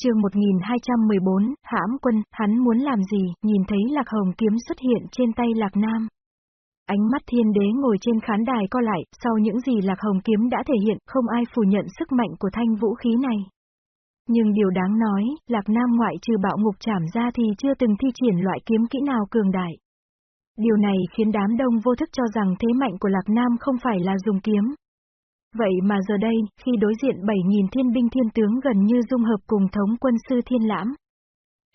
chương 1214, hãm quân, hắn muốn làm gì, nhìn thấy Lạc Hồng kiếm xuất hiện trên tay Lạc Nam. Ánh mắt thiên đế ngồi trên khán đài co lại, sau những gì Lạc Hồng kiếm đã thể hiện, không ai phủ nhận sức mạnh của thanh vũ khí này. Nhưng điều đáng nói, Lạc Nam ngoại trừ bạo ngục trảm ra thì chưa từng thi triển loại kiếm kỹ nào cường đại. Điều này khiến đám đông vô thức cho rằng thế mạnh của Lạc Nam không phải là dùng kiếm, Vậy mà giờ đây, khi đối diện 7.000 thiên binh thiên tướng gần như dung hợp cùng thống quân sư thiên lãm.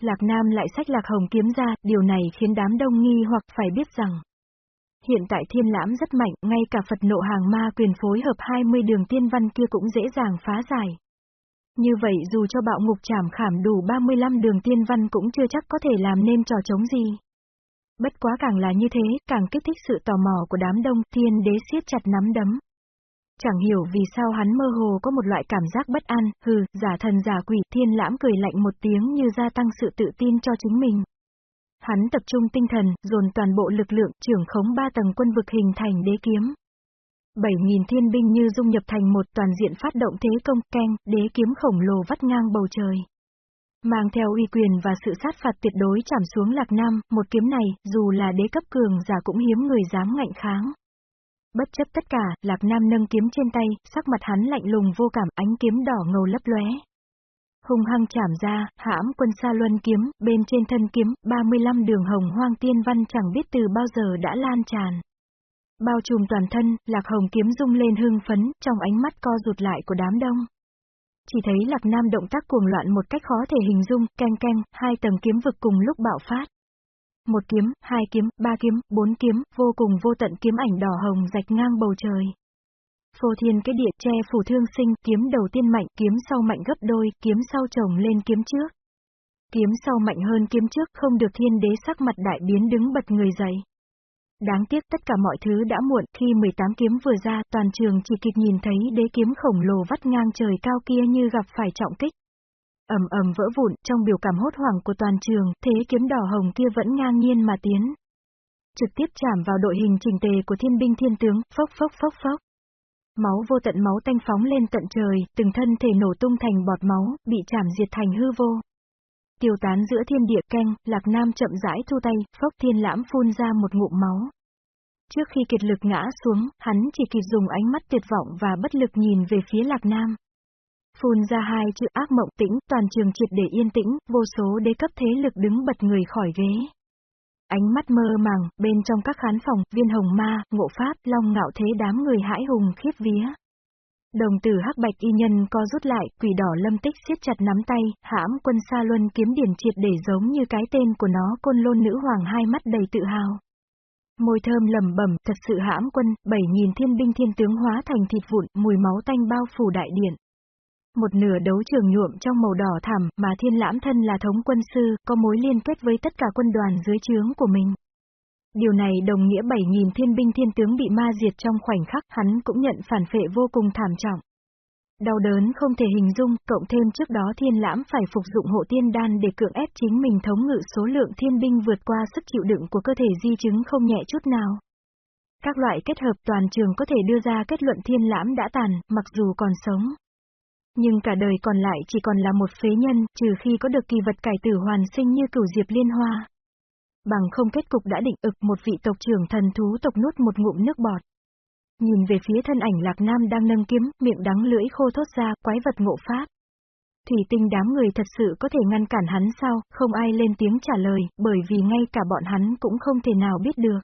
Lạc Nam lại sách Lạc Hồng kiếm ra, điều này khiến đám đông nghi hoặc phải biết rằng. Hiện tại thiên lãm rất mạnh, ngay cả Phật nộ hàng ma quyền phối hợp 20 đường tiên văn kia cũng dễ dàng phá giải. Như vậy dù cho bạo ngục trảm khảm đủ 35 đường tiên văn cũng chưa chắc có thể làm nên trò chống gì. Bất quá càng là như thế, càng kích thích sự tò mò của đám đông, thiên đế siết chặt nắm đấm. Chẳng hiểu vì sao hắn mơ hồ có một loại cảm giác bất an, hừ, giả thần giả quỷ, thiên lãm cười lạnh một tiếng như gia tăng sự tự tin cho chính mình. Hắn tập trung tinh thần, dồn toàn bộ lực lượng, trưởng khống ba tầng quân vực hình thành đế kiếm. 7.000 thiên binh như dung nhập thành một toàn diện phát động thế công, keng, đế kiếm khổng lồ vắt ngang bầu trời. Mang theo uy quyền và sự sát phạt tuyệt đối chạm xuống lạc nam, một kiếm này, dù là đế cấp cường giả cũng hiếm người dám ngạnh kháng. Bất chấp tất cả, Lạc Nam nâng kiếm trên tay, sắc mặt hắn lạnh lùng vô cảm, ánh kiếm đỏ ngầu lấp lóe. Hùng hăng chảm ra, hãm quân sa luân kiếm, bên trên thân kiếm, 35 đường hồng hoang tiên văn chẳng biết từ bao giờ đã lan tràn. Bao trùm toàn thân, Lạc Hồng kiếm rung lên hưng phấn, trong ánh mắt co rụt lại của đám đông. Chỉ thấy Lạc Nam động tác cuồng loạn một cách khó thể hình dung, keng keng, hai tầng kiếm vực cùng lúc bạo phát. Một kiếm, hai kiếm, ba kiếm, bốn kiếm, vô cùng vô tận kiếm ảnh đỏ hồng rạch ngang bầu trời. Phô thiên cái địa che phủ thương sinh, kiếm đầu tiên mạnh, kiếm sau mạnh gấp đôi, kiếm sau chồng lên kiếm trước. Kiếm sau mạnh hơn kiếm trước, không được thiên đế sắc mặt đại biến đứng bật người dậy. Đáng tiếc tất cả mọi thứ đã muộn, khi 18 kiếm vừa ra, toàn trường chỉ kịp nhìn thấy đế kiếm khổng lồ vắt ngang trời cao kia như gặp phải trọng kích ầm ầm vỡ vụn, trong biểu cảm hốt hoảng của toàn trường, thế kiếm đỏ hồng kia vẫn ngang nhiên mà tiến. Trực tiếp chạm vào đội hình trình tề của thiên binh thiên tướng, phốc phốc phốc phốc. Máu vô tận máu tanh phóng lên tận trời, từng thân thể nổ tung thành bọt máu, bị chạm diệt thành hư vô. Tiêu tán giữa thiên địa canh, Lạc Nam chậm rãi thu tay, phốc thiên lãm phun ra một ngụm máu. Trước khi kiệt lực ngã xuống, hắn chỉ kịp dùng ánh mắt tuyệt vọng và bất lực nhìn về phía Lạc Nam. Phun ra hai chữ ác mộng tĩnh, toàn trường triệt để yên tĩnh, vô số đế cấp thế lực đứng bật người khỏi ghế. Ánh mắt mơ màng, bên trong các khán phòng, viên hồng ma, ngộ pháp, long ngạo thế đám người hãi hùng khiếp vía. Đồng tử hắc bạch y nhân co rút lại, quỷ đỏ lâm tích siết chặt nắm tay, hãm quân sa luân kiếm điển triệt để giống như cái tên của nó côn lôn nữ hoàng hai mắt đầy tự hào. Môi thơm lầm bẩm thật sự hãm quân, bảy nghìn thiên binh thiên tướng hóa thành thịt vụn, mùi máu tanh bao phủ đại điện. Một nửa đấu trường nhuộm trong màu đỏ thẳm, mà thiên lãm thân là thống quân sư, có mối liên kết với tất cả quân đoàn dưới trướng của mình. Điều này đồng nghĩa 7.000 thiên binh thiên tướng bị ma diệt trong khoảnh khắc, hắn cũng nhận phản phệ vô cùng thảm trọng. Đau đớn không thể hình dung, cộng thêm trước đó thiên lãm phải phục dụng hộ tiên đan để cưỡng ép chính mình thống ngự số lượng thiên binh vượt qua sức chịu đựng của cơ thể di chứng không nhẹ chút nào. Các loại kết hợp toàn trường có thể đưa ra kết luận thiên lãm đã tàn, mặc dù còn sống. Nhưng cả đời còn lại chỉ còn là một phế nhân, trừ khi có được kỳ vật cải tử hoàn sinh như cửu diệp liên hoa. Bằng không kết cục đã định ực một vị tộc trưởng thần thú tộc nuốt một ngụm nước bọt. Nhìn về phía thân ảnh Lạc Nam đang nâng kiếm, miệng đắng lưỡi khô thốt ra, quái vật ngộ pháp. Thủy tinh đám người thật sự có thể ngăn cản hắn sao, không ai lên tiếng trả lời, bởi vì ngay cả bọn hắn cũng không thể nào biết được.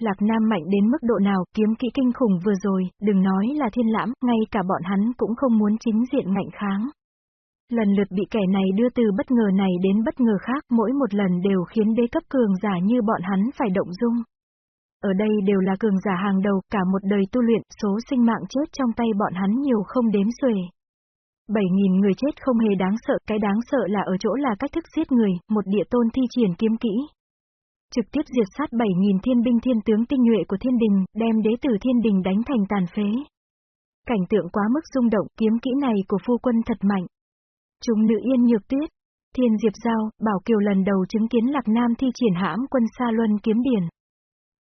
Lạc Nam mạnh đến mức độ nào, kiếm kỹ kinh khủng vừa rồi, đừng nói là thiên lãm, ngay cả bọn hắn cũng không muốn chính diện ngạnh kháng. Lần lượt bị kẻ này đưa từ bất ngờ này đến bất ngờ khác, mỗi một lần đều khiến đế cấp cường giả như bọn hắn phải động dung. Ở đây đều là cường giả hàng đầu, cả một đời tu luyện, số sinh mạng chết trong tay bọn hắn nhiều không đếm xuể. 7.000 người chết không hề đáng sợ, cái đáng sợ là ở chỗ là cách thức giết người, một địa tôn thi triển kiếm kỹ, trực tiếp diệt sát 7.000 thiên binh thiên tướng tinh nhuệ của thiên đình, đem đế tử thiên đình đánh thành tàn phế. Cảnh tượng quá mức rung động, kiếm kỹ này của phu quân thật mạnh. Chúng nữ yên nhược tuyết, thiên diệp giao, bảo kiều lần đầu chứng kiến lạc nam thi triển hãm quân xa luân kiếm điển.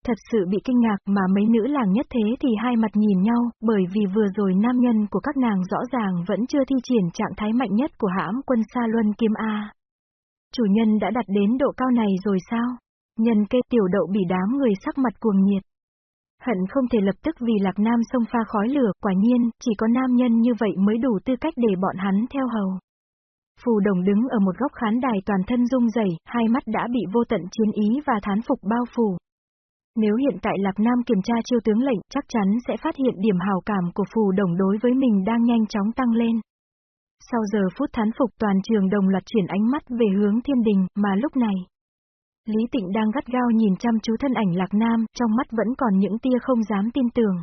Thật sự bị kinh ngạc mà mấy nữ làng nhất thế thì hai mặt nhìn nhau, bởi vì vừa rồi nam nhân của các nàng rõ ràng vẫn chưa thi triển trạng thái mạnh nhất của hãm quân xa Luân Kiếm A. Chủ nhân đã đặt đến độ cao này rồi sao? Nhân kê tiểu đậu bị đám người sắc mặt cuồng nhiệt. Hận không thể lập tức vì lạc nam sông pha khói lửa, quả nhiên, chỉ có nam nhân như vậy mới đủ tư cách để bọn hắn theo hầu. Phù đồng đứng ở một góc khán đài toàn thân rung rẩy, hai mắt đã bị vô tận chiến ý và thán phục bao phủ. Nếu hiện tại Lạc Nam kiểm tra chiêu tướng lệnh, chắc chắn sẽ phát hiện điểm hào cảm của phù đồng đối với mình đang nhanh chóng tăng lên. Sau giờ phút thán phục toàn trường đồng loạt chuyển ánh mắt về hướng thiên đình, mà lúc này. Lý Tịnh đang gắt gao nhìn chăm chú thân ảnh Lạc Nam, trong mắt vẫn còn những tia không dám tin tưởng.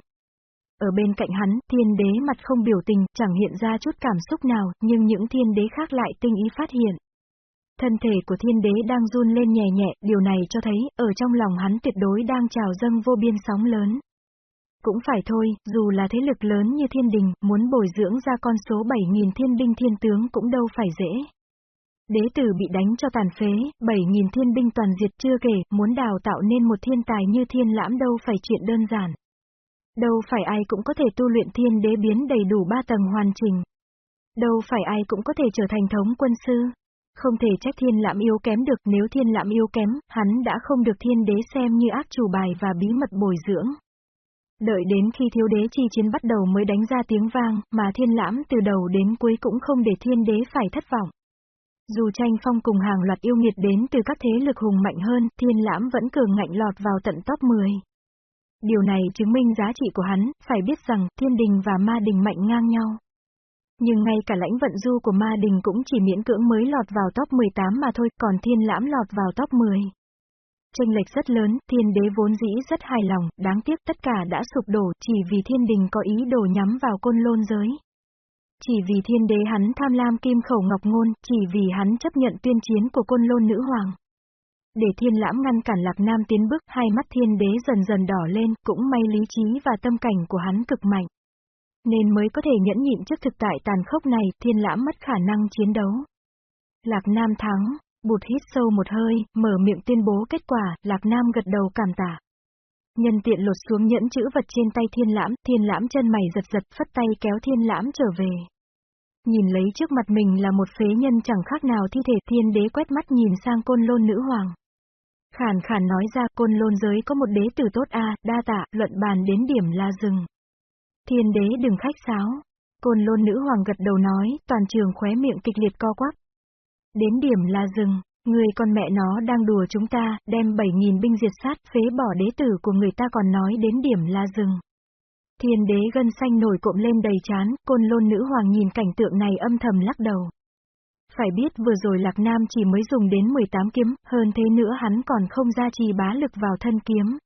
Ở bên cạnh hắn, thiên đế mặt không biểu tình, chẳng hiện ra chút cảm xúc nào, nhưng những thiên đế khác lại tinh ý phát hiện. Thân thể của thiên đế đang run lên nhẹ nhẹ, điều này cho thấy, ở trong lòng hắn tuyệt đối đang trào dâng vô biên sóng lớn. Cũng phải thôi, dù là thế lực lớn như thiên đình, muốn bồi dưỡng ra con số 7.000 thiên binh thiên tướng cũng đâu phải dễ. Đế tử bị đánh cho tàn phế, 7.000 thiên binh toàn diệt chưa kể, muốn đào tạo nên một thiên tài như thiên lãm đâu phải chuyện đơn giản. Đâu phải ai cũng có thể tu luyện thiên đế biến đầy đủ ba tầng hoàn chỉnh. Đâu phải ai cũng có thể trở thành thống quân sư. Không thể trách thiên lãm yếu kém được nếu thiên lãm yếu kém, hắn đã không được thiên đế xem như ác chủ bài và bí mật bồi dưỡng. Đợi đến khi thiếu đế chi chiến bắt đầu mới đánh ra tiếng vang, mà thiên lãm từ đầu đến cuối cũng không để thiên đế phải thất vọng. Dù tranh phong cùng hàng loạt yêu nghiệt đến từ các thế lực hùng mạnh hơn, thiên lãm vẫn cường ngạnh lọt vào tận top 10. Điều này chứng minh giá trị của hắn, phải biết rằng thiên đình và ma đình mạnh ngang nhau. Nhưng ngay cả lãnh vận du của ma đình cũng chỉ miễn cưỡng mới lọt vào top 18 mà thôi, còn thiên lãm lọt vào top 10. Tranh lệch rất lớn, thiên đế vốn dĩ rất hài lòng, đáng tiếc tất cả đã sụp đổ chỉ vì thiên đình có ý đồ nhắm vào côn lôn giới. Chỉ vì thiên đế hắn tham lam kim khẩu ngọc ngôn, chỉ vì hắn chấp nhận tuyên chiến của côn lôn nữ hoàng. Để thiên lãm ngăn cản lạc nam tiến bước, hai mắt thiên đế dần dần đỏ lên, cũng may lý trí và tâm cảnh của hắn cực mạnh. Nên mới có thể nhẫn nhịn trước thực tại tàn khốc này, thiên lãm mất khả năng chiến đấu. Lạc nam thắng, bụt hít sâu một hơi, mở miệng tuyên bố kết quả, lạc nam gật đầu cảm tả. Nhân tiện lột xuống nhẫn chữ vật trên tay thiên lãm, thiên lãm chân mày giật giật phất tay kéo thiên lãm trở về. Nhìn lấy trước mặt mình là một phế nhân chẳng khác nào thi thể thiên đế quét mắt nhìn sang côn lôn nữ hoàng. Khản khản nói ra côn lôn giới có một đế tử tốt a đa tạ, luận bàn đến điểm là rừng. Thiên đế đừng khách sáo. Côn lôn nữ hoàng gật đầu nói, toàn trường khóe miệng kịch liệt co quắp. Đến điểm là rừng, người con mẹ nó đang đùa chúng ta, đem 7.000 binh diệt sát, phế bỏ đế tử của người ta còn nói đến điểm là rừng. Thiên đế gân xanh nổi cộm lên đầy chán, côn lôn nữ hoàng nhìn cảnh tượng này âm thầm lắc đầu. Phải biết vừa rồi Lạc Nam chỉ mới dùng đến 18 kiếm, hơn thế nữa hắn còn không ra trì bá lực vào thân kiếm.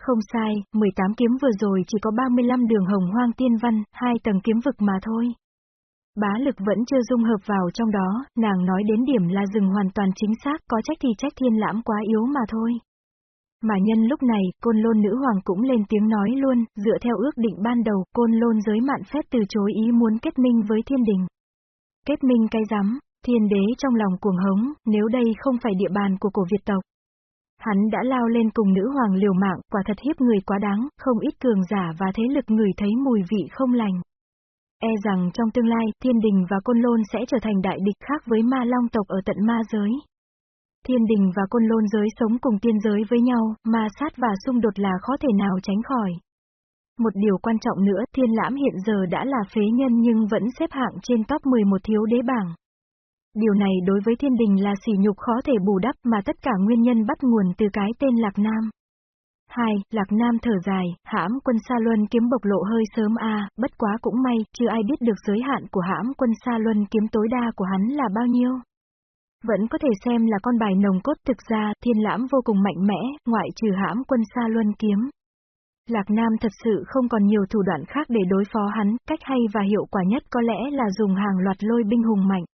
Không sai, 18 kiếm vừa rồi chỉ có 35 đường hồng hoang tiên văn, hai tầng kiếm vực mà thôi. Bá lực vẫn chưa dung hợp vào trong đó, nàng nói đến điểm là rừng hoàn toàn chính xác, có trách thì trách thiên lãm quá yếu mà thôi. Mà nhân lúc này, côn lôn nữ hoàng cũng lên tiếng nói luôn, dựa theo ước định ban đầu, côn lôn giới mạn phép từ chối ý muốn kết minh với thiên đình. Kết minh cái rắm, thiên đế trong lòng cuồng hống, nếu đây không phải địa bàn của cổ Việt tộc. Hắn đã lao lên cùng nữ hoàng liều mạng, quả thật hiếp người quá đáng, không ít cường giả và thế lực người thấy mùi vị không lành. E rằng trong tương lai, thiên đình và côn lôn sẽ trở thành đại địch khác với ma long tộc ở tận ma giới. Thiên đình và côn lôn giới sống cùng tiên giới với nhau, ma sát và xung đột là khó thể nào tránh khỏi. Một điều quan trọng nữa, thiên lãm hiện giờ đã là phế nhân nhưng vẫn xếp hạng trên top 11 thiếu đế bảng. Điều này đối với thiên đình là sỉ nhục khó thể bù đắp mà tất cả nguyên nhân bắt nguồn từ cái tên Lạc Nam hai, Lạc Nam thở dài, hãm quân Sa Luân kiếm bộc lộ hơi sớm a bất quá cũng may, chưa ai biết được giới hạn của hãm quân Sa Luân kiếm tối đa của hắn là bao nhiêu. Vẫn có thể xem là con bài nồng cốt thực ra, thiên lãm vô cùng mạnh mẽ, ngoại trừ hãm quân Sa Luân kiếm. Lạc Nam thật sự không còn nhiều thủ đoạn khác để đối phó hắn, cách hay và hiệu quả nhất có lẽ là dùng hàng loạt lôi binh hùng mạnh.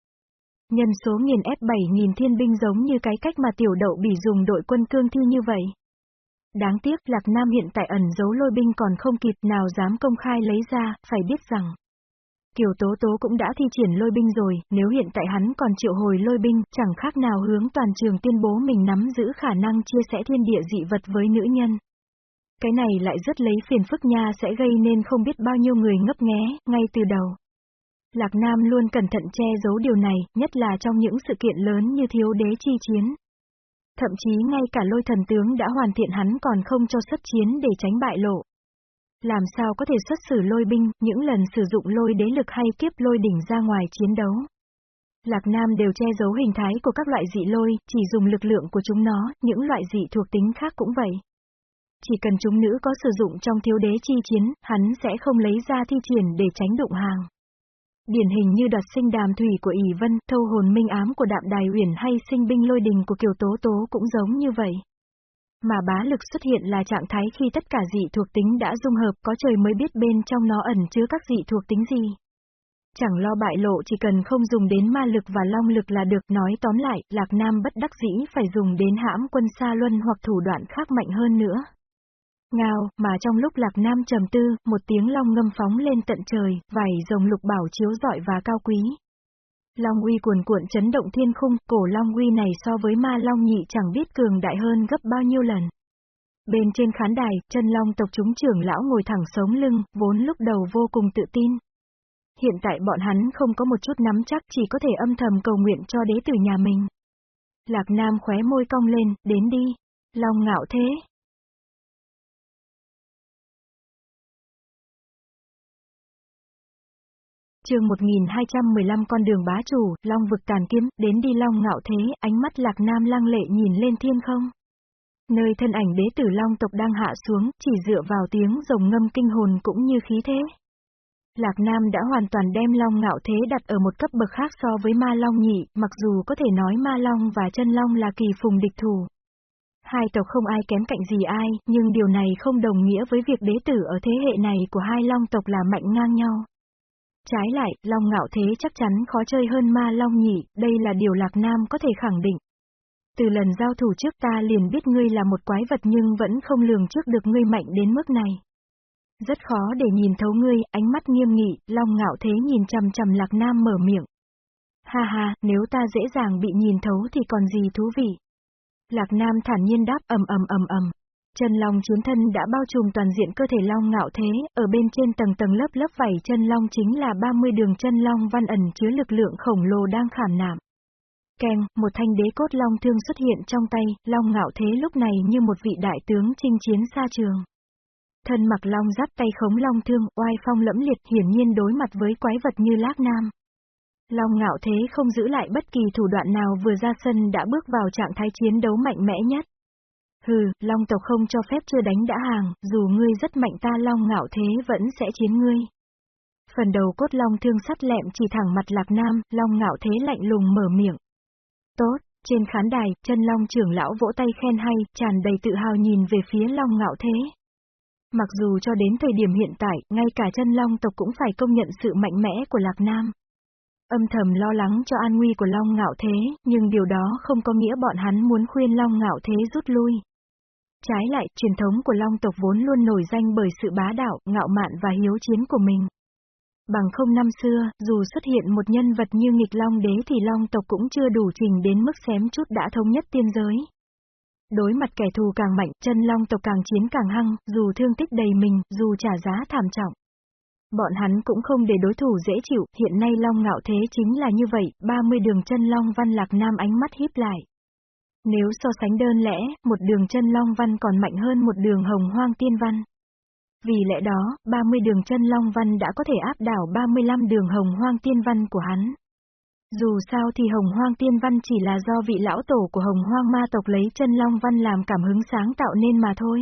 Nhân số nghìn ép 7.000 thiên binh giống như cái cách mà tiểu đậu bị dùng đội quân cương thi như vậy. Đáng tiếc Lạc Nam hiện tại ẩn giấu lôi binh còn không kịp nào dám công khai lấy ra, phải biết rằng. Kiều Tố Tố cũng đã thi triển lôi binh rồi, nếu hiện tại hắn còn triệu hồi lôi binh, chẳng khác nào hướng toàn trường tuyên bố mình nắm giữ khả năng chia sẻ thiên địa dị vật với nữ nhân. Cái này lại rất lấy phiền phức nha sẽ gây nên không biết bao nhiêu người ngấp nghé, ngay từ đầu. Lạc Nam luôn cẩn thận che giấu điều này, nhất là trong những sự kiện lớn như thiếu đế chi chiến. Thậm chí ngay cả lôi thần tướng đã hoàn thiện hắn còn không cho xuất chiến để tránh bại lộ. Làm sao có thể xuất xử lôi binh, những lần sử dụng lôi đế lực hay kiếp lôi đỉnh ra ngoài chiến đấu. Lạc Nam đều che giấu hình thái của các loại dị lôi, chỉ dùng lực lượng của chúng nó, những loại dị thuộc tính khác cũng vậy. Chỉ cần chúng nữ có sử dụng trong thiếu đế chi chiến, hắn sẽ không lấy ra thi triển để tránh đụng hàng. Điển hình như đoạt sinh đàm thủy của ỷ Vân, thâu hồn minh ám của đạm đài uyển hay sinh binh lôi đình của Kiều Tố Tố cũng giống như vậy. Mà bá lực xuất hiện là trạng thái khi tất cả dị thuộc tính đã dung hợp có trời mới biết bên trong nó ẩn chứa các dị thuộc tính gì. Chẳng lo bại lộ chỉ cần không dùng đến ma lực và long lực là được nói tóm lại, Lạc Nam bất đắc dĩ phải dùng đến hãm quân xa luân hoặc thủ đoạn khác mạnh hơn nữa. Ngao, mà trong lúc Lạc Nam trầm tư, một tiếng long ngâm phóng lên tận trời, vảy rồng lục bảo chiếu rọi và cao quý. Long uy cuồn cuộn chấn động thiên khung, cổ long uy này so với ma long nhị chẳng biết cường đại hơn gấp bao nhiêu lần. Bên trên khán đài, chân long tộc chúng trưởng lão ngồi thẳng sống lưng, vốn lúc đầu vô cùng tự tin. Hiện tại bọn hắn không có một chút nắm chắc chỉ có thể âm thầm cầu nguyện cho đế tử nhà mình. Lạc Nam khóe môi cong lên, đến đi. Long ngạo thế, chương 1215 con đường bá chủ, long vực tàn kiếm, đến đi long ngạo thế, ánh mắt lạc nam lăng lệ nhìn lên thiên không. Nơi thân ảnh đế tử long tộc đang hạ xuống, chỉ dựa vào tiếng rồng ngâm kinh hồn cũng như khí thế. Lạc Nam đã hoàn toàn đem Long Ngạo Thế đặt ở một cấp bậc khác so với Ma Long nhị, mặc dù có thể nói Ma Long và chân Long là kỳ phùng địch thủ. Hai tộc không ai kém cạnh gì ai, nhưng điều này không đồng nghĩa với việc đế tử ở thế hệ này của hai Long tộc là mạnh ngang nhau. Trái lại, Long Ngạo Thế chắc chắn khó chơi hơn Ma Long nhỉ, đây là điều Lạc Nam có thể khẳng định. Từ lần giao thủ trước ta liền biết ngươi là một quái vật nhưng vẫn không lường trước được ngươi mạnh đến mức này. Rất khó để nhìn thấu ngươi, ánh mắt nghiêm nghị, Long Ngạo Thế nhìn chầm chầm Lạc Nam mở miệng. Ha ha, nếu ta dễ dàng bị nhìn thấu thì còn gì thú vị. Lạc Nam thản nhiên đáp ầm ầm ầm ầm. Chân long chiến thân đã bao trùm toàn diện cơ thể long ngạo thế, ở bên trên tầng tầng lớp lớp vảy chân long chính là 30 đường chân long văn ẩn chứa lực lượng khổng lồ đang khảm nạm. Keng, một thanh đế cốt long thương xuất hiện trong tay, long ngạo thế lúc này như một vị đại tướng chinh chiến xa trường. Thân mặc long giáp tay khống long thương, oai phong lẫm liệt hiển nhiên đối mặt với quái vật như lác nam. Long ngạo thế không giữ lại bất kỳ thủ đoạn nào vừa ra sân đã bước vào trạng thái chiến đấu mạnh mẽ nhất. Hừ, Long tộc không cho phép chưa đánh đã hàng, dù ngươi rất mạnh ta Long ngạo thế vẫn sẽ chiến ngươi. Phần đầu cốt Long thương sắt lẹm chỉ thẳng mặt Lạc Nam, Long ngạo thế lạnh lùng mở miệng. Tốt, trên khán đài, chân Long trưởng lão vỗ tay khen hay, tràn đầy tự hào nhìn về phía Long ngạo thế. Mặc dù cho đến thời điểm hiện tại, ngay cả chân Long tộc cũng phải công nhận sự mạnh mẽ của Lạc Nam. Âm thầm lo lắng cho an nguy của Long Ngạo Thế, nhưng điều đó không có nghĩa bọn hắn muốn khuyên Long Ngạo Thế rút lui. Trái lại, truyền thống của Long tộc vốn luôn nổi danh bởi sự bá đạo, ngạo mạn và hiếu chiến của mình. Bằng không năm xưa, dù xuất hiện một nhân vật như nghịch Long đế thì Long tộc cũng chưa đủ trình đến mức xém chút đã thống nhất tiên giới. Đối mặt kẻ thù càng mạnh, chân Long tộc càng chiến càng hăng, dù thương tích đầy mình, dù trả giá thảm trọng. Bọn hắn cũng không để đối thủ dễ chịu, hiện nay Long ngạo thế chính là như vậy, 30 đường chân Long văn lạc nam ánh mắt híp lại. Nếu so sánh đơn lẽ, một đường chân Long Văn còn mạnh hơn một đường Hồng Hoang Tiên Văn. Vì lẽ đó, 30 đường chân Long Văn đã có thể áp đảo 35 đường Hồng Hoang Tiên Văn của hắn. Dù sao thì Hồng Hoang Tiên Văn chỉ là do vị lão tổ của Hồng Hoang ma tộc lấy chân Long Văn làm cảm hứng sáng tạo nên mà thôi.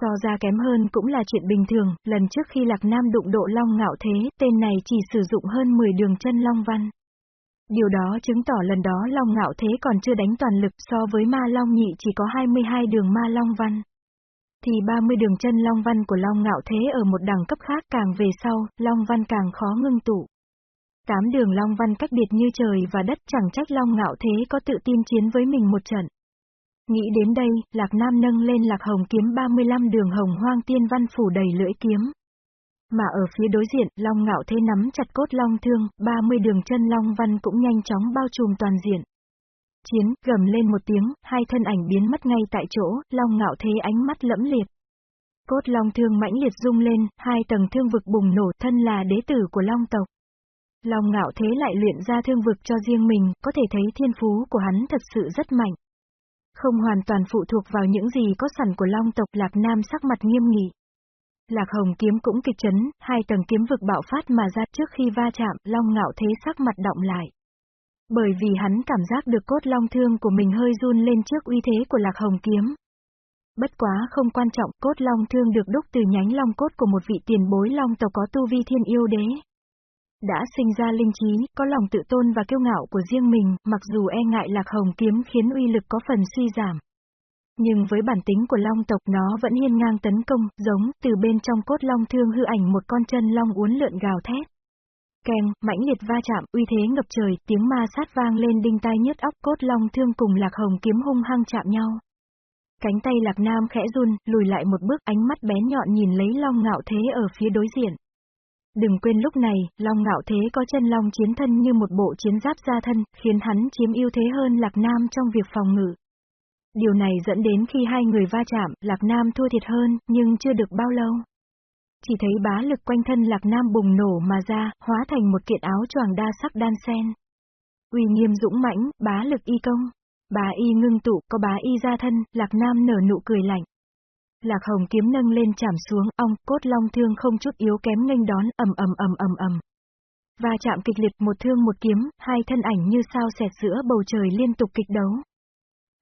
So ra kém hơn cũng là chuyện bình thường, lần trước khi Lạc Nam đụng độ Long Ngạo Thế, tên này chỉ sử dụng hơn 10 đường chân Long Văn. Điều đó chứng tỏ lần đó Long Ngạo Thế còn chưa đánh toàn lực so với Ma Long Nhị chỉ có 22 đường Ma Long Văn. Thì 30 đường chân Long Văn của Long Ngạo Thế ở một đẳng cấp khác càng về sau, Long Văn càng khó ngưng tụ. Tám đường Long Văn cách biệt như trời và đất chẳng trách Long Ngạo Thế có tự tin chiến với mình một trận. Nghĩ đến đây, Lạc Nam nâng lên Lạc Hồng kiếm 35 đường Hồng Hoang Tiên Văn phủ đầy lưỡi kiếm. Mà ở phía đối diện, Long Ngạo Thế nắm chặt cốt Long Thương, 30 đường chân Long Văn cũng nhanh chóng bao trùm toàn diện. Chiến, gầm lên một tiếng, hai thân ảnh biến mất ngay tại chỗ, Long Ngạo Thế ánh mắt lẫm liệt. Cốt long thương mãnh liệt rung lên, hai tầng thương vực bùng nổ thân là đế tử của long tộc. Long ngạo thế lại luyện ra thương vực cho riêng mình, có thể thấy thiên phú của hắn thật sự rất mạnh. Không hoàn toàn phụ thuộc vào những gì có sẵn của long tộc Lạc Nam sắc mặt nghiêm nghị. Lạc Hồng kiếm cũng kịch chấn, hai tầng kiếm vực bạo phát mà ra trước khi va chạm, Long ngạo thế sắc mặt động lại. Bởi vì hắn cảm giác được cốt long thương của mình hơi run lên trước uy thế của Lạc Hồng kiếm. Bất quá không quan trọng, cốt long thương được đúc từ nhánh long cốt của một vị tiền bối long tộc có tu vi thiên yêu đế. Đã sinh ra linh trí, có lòng tự tôn và kiêu ngạo của riêng mình, mặc dù e ngại Lạc Hồng kiếm khiến uy lực có phần suy giảm. Nhưng với bản tính của long tộc nó vẫn hiên ngang tấn công, giống, từ bên trong cốt long thương hư ảnh một con chân long uốn lượn gào thét. Keng, mãnh liệt va chạm, uy thế ngập trời, tiếng ma sát vang lên đinh tai nhức óc cốt long thương cùng lạc hồng kiếm hung hăng chạm nhau. Cánh tay lạc nam khẽ run, lùi lại một bước ánh mắt bé nhọn nhìn lấy long ngạo thế ở phía đối diện. Đừng quên lúc này, long ngạo thế có chân long chiến thân như một bộ chiến giáp gia thân, khiến hắn chiếm ưu thế hơn lạc nam trong việc phòng ngự. Điều này dẫn đến khi hai người va chạm, Lạc Nam thua thiệt hơn, nhưng chưa được bao lâu. Chỉ thấy bá lực quanh thân Lạc Nam bùng nổ mà ra, hóa thành một kiện áo choàng đa sắc đan sen. Uy nghiêm dũng mãnh, bá lực y công. Bá y ngưng tụ, có bá y ra thân, Lạc Nam nở nụ cười lạnh. Lạc Hồng kiếm nâng lên chạm xuống, ong, cốt long thương không chút yếu kém nghênh đón, ầm ầm ầm ầm ầm. Va chạm kịch liệt một thương một kiếm, hai thân ảnh như sao xẹt giữa bầu trời liên tục kịch đấu.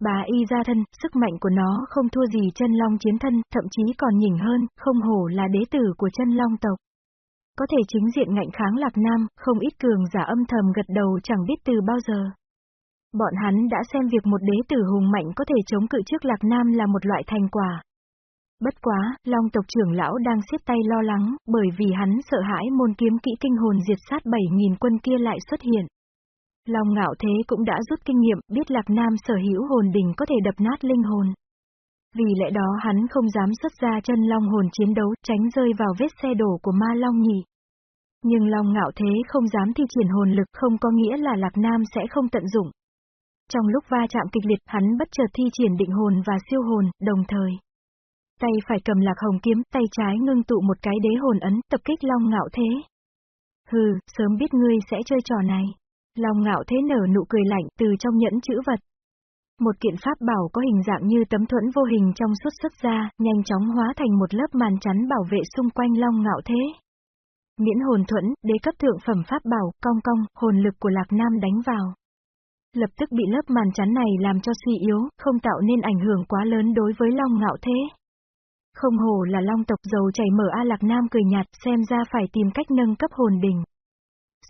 Bà y ra thân, sức mạnh của nó không thua gì chân long chiến thân, thậm chí còn nhỉnh hơn, không hổ là đế tử của chân long tộc. Có thể chính diện ngạnh kháng lạc nam, không ít cường giả âm thầm gật đầu chẳng biết từ bao giờ. Bọn hắn đã xem việc một đế tử hùng mạnh có thể chống cự trước lạc nam là một loại thành quả. Bất quá, long tộc trưởng lão đang siết tay lo lắng, bởi vì hắn sợ hãi môn kiếm kỹ kinh hồn diệt sát 7.000 quân kia lại xuất hiện. Long ngạo thế cũng đã rút kinh nghiệm, biết Lạc Nam sở hữu hồn đỉnh có thể đập nát linh hồn. Vì lẽ đó hắn không dám xuất ra chân long hồn chiến đấu, tránh rơi vào vết xe đổ của ma long nhị. Nhưng long ngạo thế không dám thi triển hồn lực không có nghĩa là Lạc Nam sẽ không tận dụng. Trong lúc va chạm kịch liệt hắn bất chợt thi triển định hồn và siêu hồn, đồng thời. Tay phải cầm lạc hồng kiếm, tay trái ngưng tụ một cái đế hồn ấn, tập kích long ngạo thế. Hừ, sớm biết ngươi sẽ chơi trò này. Long ngạo thế nở nụ cười lạnh từ trong nhẫn chữ vật. Một kiện pháp bảo có hình dạng như tấm thuẫn vô hình trong suốt xuất ra, nhanh chóng hóa thành một lớp màn chắn bảo vệ xung quanh long ngạo thế. Miễn hồn thuẫn, đế cấp thượng phẩm pháp bảo, cong cong, hồn lực của Lạc Nam đánh vào. Lập tức bị lớp màn chắn này làm cho suy yếu, không tạo nên ảnh hưởng quá lớn đối với long ngạo thế. Không hồ là long tộc dầu chảy mở A Lạc Nam cười nhạt xem ra phải tìm cách nâng cấp hồn đình.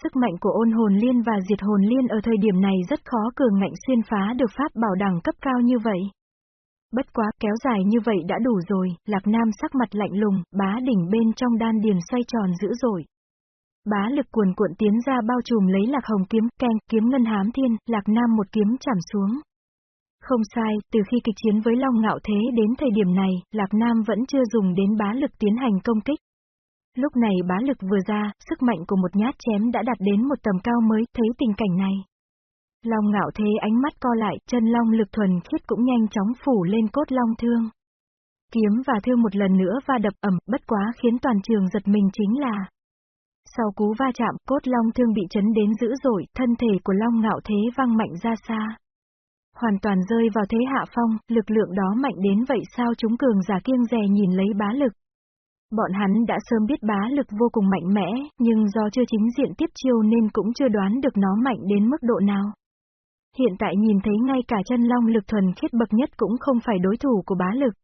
Sức mạnh của ôn hồn liên và diệt hồn liên ở thời điểm này rất khó cường ngạnh xuyên phá được pháp bảo đẳng cấp cao như vậy. Bất quá kéo dài như vậy đã đủ rồi, Lạc Nam sắc mặt lạnh lùng, bá đỉnh bên trong đan điền xoay tròn dữ dội. Bá lực cuồn cuộn tiến ra bao trùm lấy Lạc Hồng kiếm, keng, kiếm ngân hám thiên, Lạc Nam một kiếm chạm xuống. Không sai, từ khi kịch chiến với Long Ngạo Thế đến thời điểm này, Lạc Nam vẫn chưa dùng đến bá lực tiến hành công kích. Lúc này bá lực vừa ra, sức mạnh của một nhát chém đã đạt đến một tầm cao mới, thấy tình cảnh này. Long ngạo thế ánh mắt co lại, chân long lực thuần khiết cũng nhanh chóng phủ lên cốt long thương. Kiếm và thương một lần nữa va đập ẩm, bất quá khiến toàn trường giật mình chính là. Sau cú va chạm, cốt long thương bị chấn đến dữ dội, thân thể của long ngạo thế văng mạnh ra xa. Hoàn toàn rơi vào thế hạ phong, lực lượng đó mạnh đến vậy sao chúng cường giả kiêng rè nhìn lấy bá lực. Bọn hắn đã sớm biết bá lực vô cùng mạnh mẽ, nhưng do chưa chính diện tiếp chiêu nên cũng chưa đoán được nó mạnh đến mức độ nào. Hiện tại nhìn thấy ngay cả chân long lực thuần khiết bậc nhất cũng không phải đối thủ của bá lực.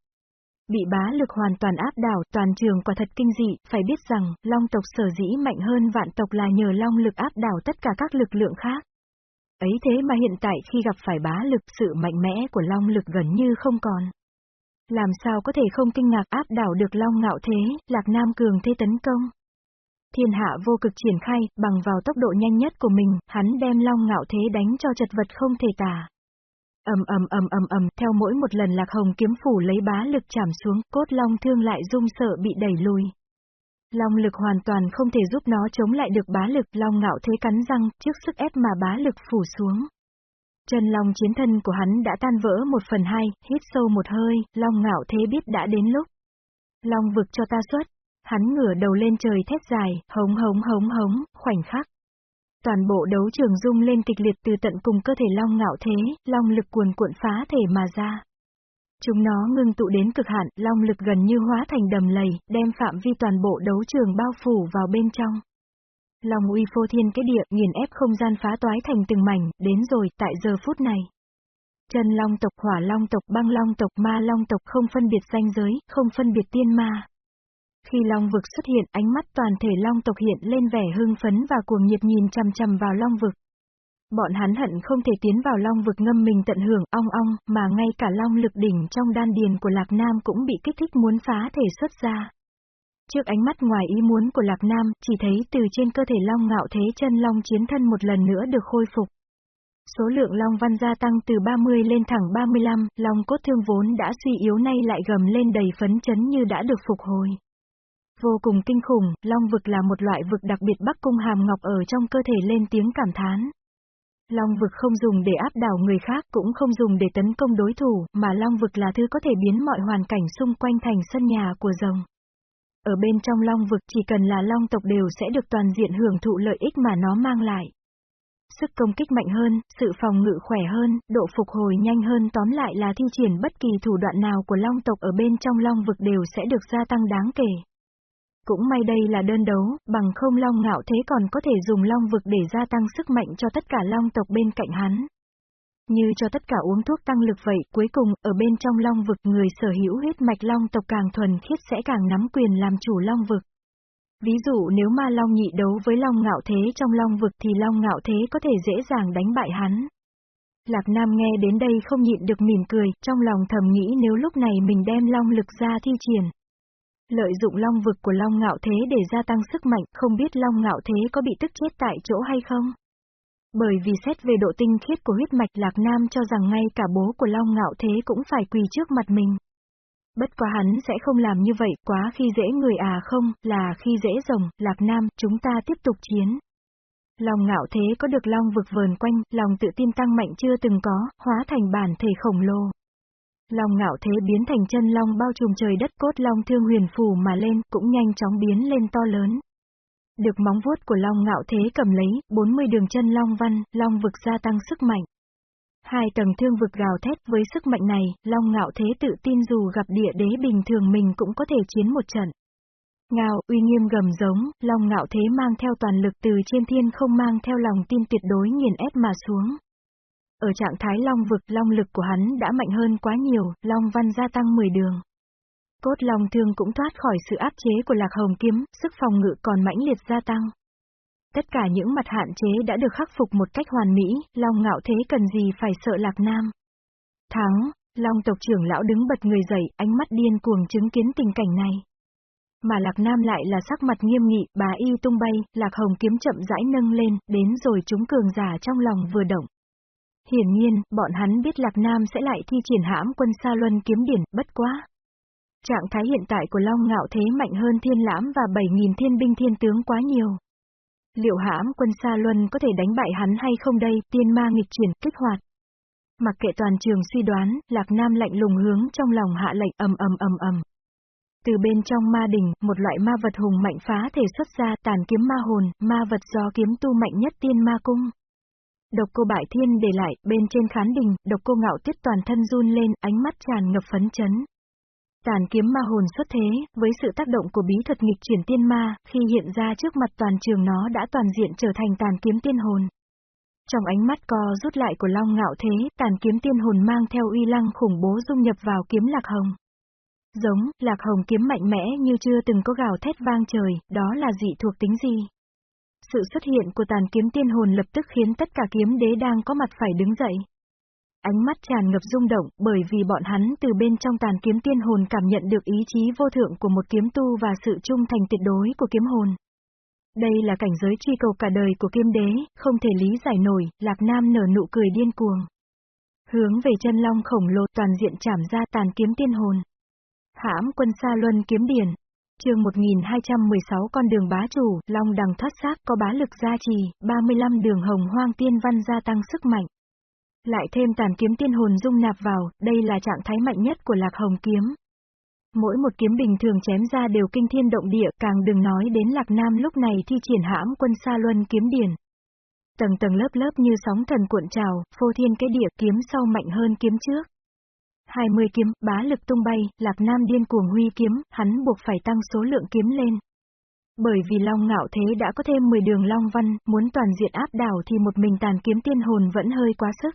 Bị bá lực hoàn toàn áp đảo, toàn trường quả thật kinh dị, phải biết rằng, long tộc sở dĩ mạnh hơn vạn tộc là nhờ long lực áp đảo tất cả các lực lượng khác. Ấy thế mà hiện tại khi gặp phải bá lực sự mạnh mẽ của long lực gần như không còn. Làm sao có thể không kinh ngạc áp đảo được Long Ngạo Thế, Lạc Nam Cường thế tấn công. Thiên hạ vô cực triển khai, bằng vào tốc độ nhanh nhất của mình, hắn đem Long Ngạo Thế đánh cho chật vật không thể tả. ầm ầm ầm ầm ầm, theo mỗi một lần Lạc Hồng kiếm phủ lấy bá lực chạm xuống, cốt Long thương lại rung sợ bị đẩy lùi. Long lực hoàn toàn không thể giúp nó chống lại được bá lực, Long Ngạo Thế cắn răng, trước sức ép mà bá lực phủ xuống. Chân long chiến thân của hắn đã tan vỡ một phần hai, hít sâu một hơi, long ngạo thế biết đã đến lúc. Long vực cho ta xuất. Hắn ngửa đầu lên trời thét dài, hống hống hống hống, khoảnh khắc. Toàn bộ đấu trường rung lên kịch liệt từ tận cùng cơ thể long ngạo thế, long lực cuồn cuộn phá thể mà ra. Chúng nó ngưng tụ đến cực hạn, long lực gần như hóa thành đầm lầy, đem phạm vi toàn bộ đấu trường bao phủ vào bên trong. Long uy phô thiên cái địa, nghiền ép không gian phá toái thành từng mảnh, đến rồi, tại giờ phút này. Chân long tộc, hỏa long tộc, băng long tộc, ma long tộc không phân biệt danh giới, không phân biệt tiên ma. Khi long vực xuất hiện, ánh mắt toàn thể long tộc hiện lên vẻ hưng phấn và cuồng nhiệt nhìn chằm chằm vào long vực. Bọn hắn hận không thể tiến vào long vực ngâm mình tận hưởng ong ong, mà ngay cả long lực đỉnh trong đan điền của Lạc Nam cũng bị kích thích muốn phá thể xuất ra. Trước ánh mắt ngoài ý muốn của Lạc Nam, chỉ thấy từ trên cơ thể long ngạo thế chân long chiến thân một lần nữa được khôi phục. Số lượng long văn gia tăng từ 30 lên thẳng 35, long cốt thương vốn đã suy yếu nay lại gầm lên đầy phấn chấn như đã được phục hồi. Vô cùng kinh khủng, long vực là một loại vực đặc biệt Bắc Cung Hàm Ngọc ở trong cơ thể lên tiếng cảm thán. Long vực không dùng để áp đảo người khác cũng không dùng để tấn công đối thủ, mà long vực là thứ có thể biến mọi hoàn cảnh xung quanh thành sân nhà của rồng. Ở bên trong long vực chỉ cần là long tộc đều sẽ được toàn diện hưởng thụ lợi ích mà nó mang lại. Sức công kích mạnh hơn, sự phòng ngự khỏe hơn, độ phục hồi nhanh hơn tóm lại là thi triển bất kỳ thủ đoạn nào của long tộc ở bên trong long vực đều sẽ được gia tăng đáng kể. Cũng may đây là đơn đấu, bằng không long ngạo thế còn có thể dùng long vực để gia tăng sức mạnh cho tất cả long tộc bên cạnh hắn. Như cho tất cả uống thuốc tăng lực vậy, cuối cùng, ở bên trong long vực người sở hữu huyết mạch long tộc càng thuần khiết sẽ càng nắm quyền làm chủ long vực. Ví dụ nếu ma long nhị đấu với long ngạo thế trong long vực thì long ngạo thế có thể dễ dàng đánh bại hắn. Lạc Nam nghe đến đây không nhịn được mỉm cười, trong lòng thầm nghĩ nếu lúc này mình đem long lực ra thi triển. Lợi dụng long vực của long ngạo thế để gia tăng sức mạnh, không biết long ngạo thế có bị tức chết tại chỗ hay không? Bởi vì xét về độ tinh khiết của huyết mạch Lạc Nam cho rằng ngay cả bố của long ngạo thế cũng phải quỳ trước mặt mình. Bất quá hắn sẽ không làm như vậy, quá khi dễ người à không, là khi dễ rồng, Lạc Nam, chúng ta tiếp tục chiến. Long ngạo thế có được long vực vờn quanh, lòng tự tin tăng mạnh chưa từng có, hóa thành bản thể khổng lồ. Long ngạo thế biến thành chân long bao trùm trời đất cốt long thương huyền phù mà lên, cũng nhanh chóng biến lên to lớn. Được móng vuốt của long ngạo thế cầm lấy, 40 đường chân long văn, long vực gia tăng sức mạnh. Hai tầng thương vực gào thét với sức mạnh này, long ngạo thế tự tin dù gặp địa đế bình thường mình cũng có thể chiến một trận. Ngạo, uy nghiêm gầm giống, long ngạo thế mang theo toàn lực từ trên thiên không mang theo lòng tin tuyệt đối nghiền ép mà xuống. Ở trạng thái long vực, long lực của hắn đã mạnh hơn quá nhiều, long văn gia tăng 10 đường. Cốt long thương cũng thoát khỏi sự áp chế của lạc hồng kiếm, sức phòng ngự còn mãnh liệt gia tăng. Tất cả những mặt hạn chế đã được khắc phục một cách hoàn mỹ, long ngạo thế cần gì phải sợ lạc nam. Thắng, long tộc trưởng lão đứng bật người dậy, ánh mắt điên cuồng chứng kiến tình cảnh này. Mà Lạc Nam lại là sắc mặt nghiêm nghị, bà y tung bay, Lạc Hồng kiếm chậm rãi nâng lên, đến rồi chúng cường giả trong lòng vừa động. Hiển nhiên, bọn hắn biết Lạc Nam sẽ lại thi triển hãm quân Sa Luân kiếm điển, bất quá. Trạng thái hiện tại của Long Ngạo Thế mạnh hơn Thiên Lãm và 7.000 thiên binh thiên tướng quá nhiều. Liệu hãm quân Sa Luân có thể đánh bại hắn hay không đây, tiên ma nghịch chuyển, kích hoạt. Mặc kệ toàn trường suy đoán, Lạc Nam lạnh lùng hướng trong lòng hạ lệnh ầm ầm ầm ầm. Từ bên trong ma đỉnh, một loại ma vật hùng mạnh phá thể xuất ra, tàn kiếm ma hồn, ma vật do kiếm tu mạnh nhất tiên ma cung. Độc cô bại thiên để lại, bên trên khán đình, độc cô ngạo tuyết toàn thân run lên, ánh mắt tràn ngập phấn chấn. Tàn kiếm ma hồn xuất thế, với sự tác động của bí thuật nghịch chuyển tiên ma, khi hiện ra trước mặt toàn trường nó đã toàn diện trở thành tàn kiếm tiên hồn. Trong ánh mắt co rút lại của Long Ngạo Thế, tàn kiếm tiên hồn mang theo uy lăng khủng bố dung nhập vào kiếm lạc hồng. Giống, lạc hồng kiếm mạnh mẽ như chưa từng có gào thét vang trời, đó là dị thuộc tính gì? Sự xuất hiện của tàn kiếm tiên hồn lập tức khiến tất cả kiếm đế đang có mặt phải đứng dậy. Ánh mắt tràn ngập rung động, bởi vì bọn hắn từ bên trong tàn kiếm tiên hồn cảm nhận được ý chí vô thượng của một kiếm tu và sự trung thành tuyệt đối của kiếm hồn. Đây là cảnh giới truy cầu cả đời của kiếm đế, không thể lý giải nổi, Lạc Nam nở nụ cười điên cuồng. Hướng về chân long khổng lồ toàn diện chảm ra tàn kiếm tiên hồn. Hãm quân xa luân kiếm điển, chương 1216 con đường bá chủ, long đằng thoát xác có bá lực gia trì, 35 đường hồng hoang tiên văn gia tăng sức mạnh. Lại thêm tàn kiếm tiên hồn dung nạp vào, đây là trạng thái mạnh nhất của lạc hồng kiếm. Mỗi một kiếm bình thường chém ra đều kinh thiên động địa, càng đừng nói đến Lạc Nam lúc này thi triển hãm quân sa luân kiếm điển. Tầng tầng lớp lớp như sóng thần cuộn trào, phô thiên cái địa kiếm sau mạnh hơn kiếm trước. 20 kiếm, bá lực tung bay, Lạc Nam điên cuồng huy kiếm, hắn buộc phải tăng số lượng kiếm lên. Bởi vì Long Ngạo Thế đã có thêm 10 đường Long Văn, muốn toàn diện áp đảo thì một mình tàn kiếm tiên hồn vẫn hơi quá sức.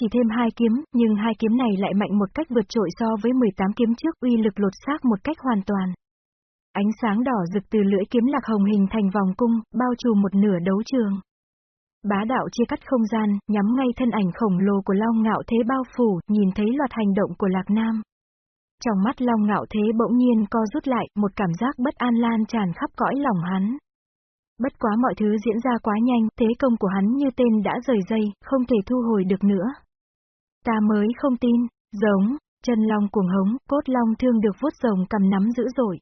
Chỉ thêm hai kiếm, nhưng hai kiếm này lại mạnh một cách vượt trội so với 18 kiếm trước uy lực lột xác một cách hoàn toàn. Ánh sáng đỏ rực từ lưỡi kiếm lạc hồng hình thành vòng cung, bao trùm một nửa đấu trường. Bá đạo chia cắt không gian, nhắm ngay thân ảnh khổng lồ của Long Ngạo Thế bao phủ, nhìn thấy loạt hành động của Lạc Nam. Trong mắt Long Ngạo Thế bỗng nhiên co rút lại, một cảm giác bất an lan tràn khắp cõi lòng hắn. Bất quá mọi thứ diễn ra quá nhanh, thế công của hắn như tên đã rời dây, không thể thu hồi được nữa. Ta mới không tin, giống, chân long cuồng hống, cốt long thương được vuốt rồng cầm nắm dữ dội.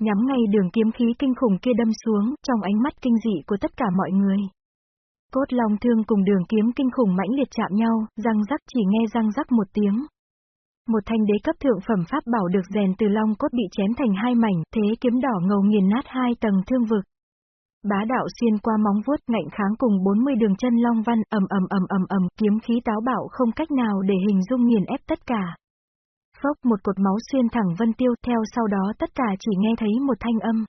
Nhắm ngay đường kiếm khí kinh khủng kia đâm xuống, trong ánh mắt kinh dị của tất cả mọi người. Cốt long thương cùng đường kiếm kinh khủng mãnh liệt chạm nhau, răng rắc chỉ nghe răng rắc một tiếng. Một thanh đế cấp thượng phẩm pháp bảo được rèn từ long cốt bị chém thành hai mảnh, thế kiếm đỏ ngầu nghiền nát hai tầng thương vực. Bá đạo xuyên qua móng vuốt ngạnh kháng cùng 40 đường chân long văn, ầm ầm ầm ầm ầm, kiếm khí táo bạo không cách nào để hình dung nghiền ép tất cả. Phốc một cột máu xuyên thẳng vân tiêu, theo sau đó tất cả chỉ nghe thấy một thanh âm.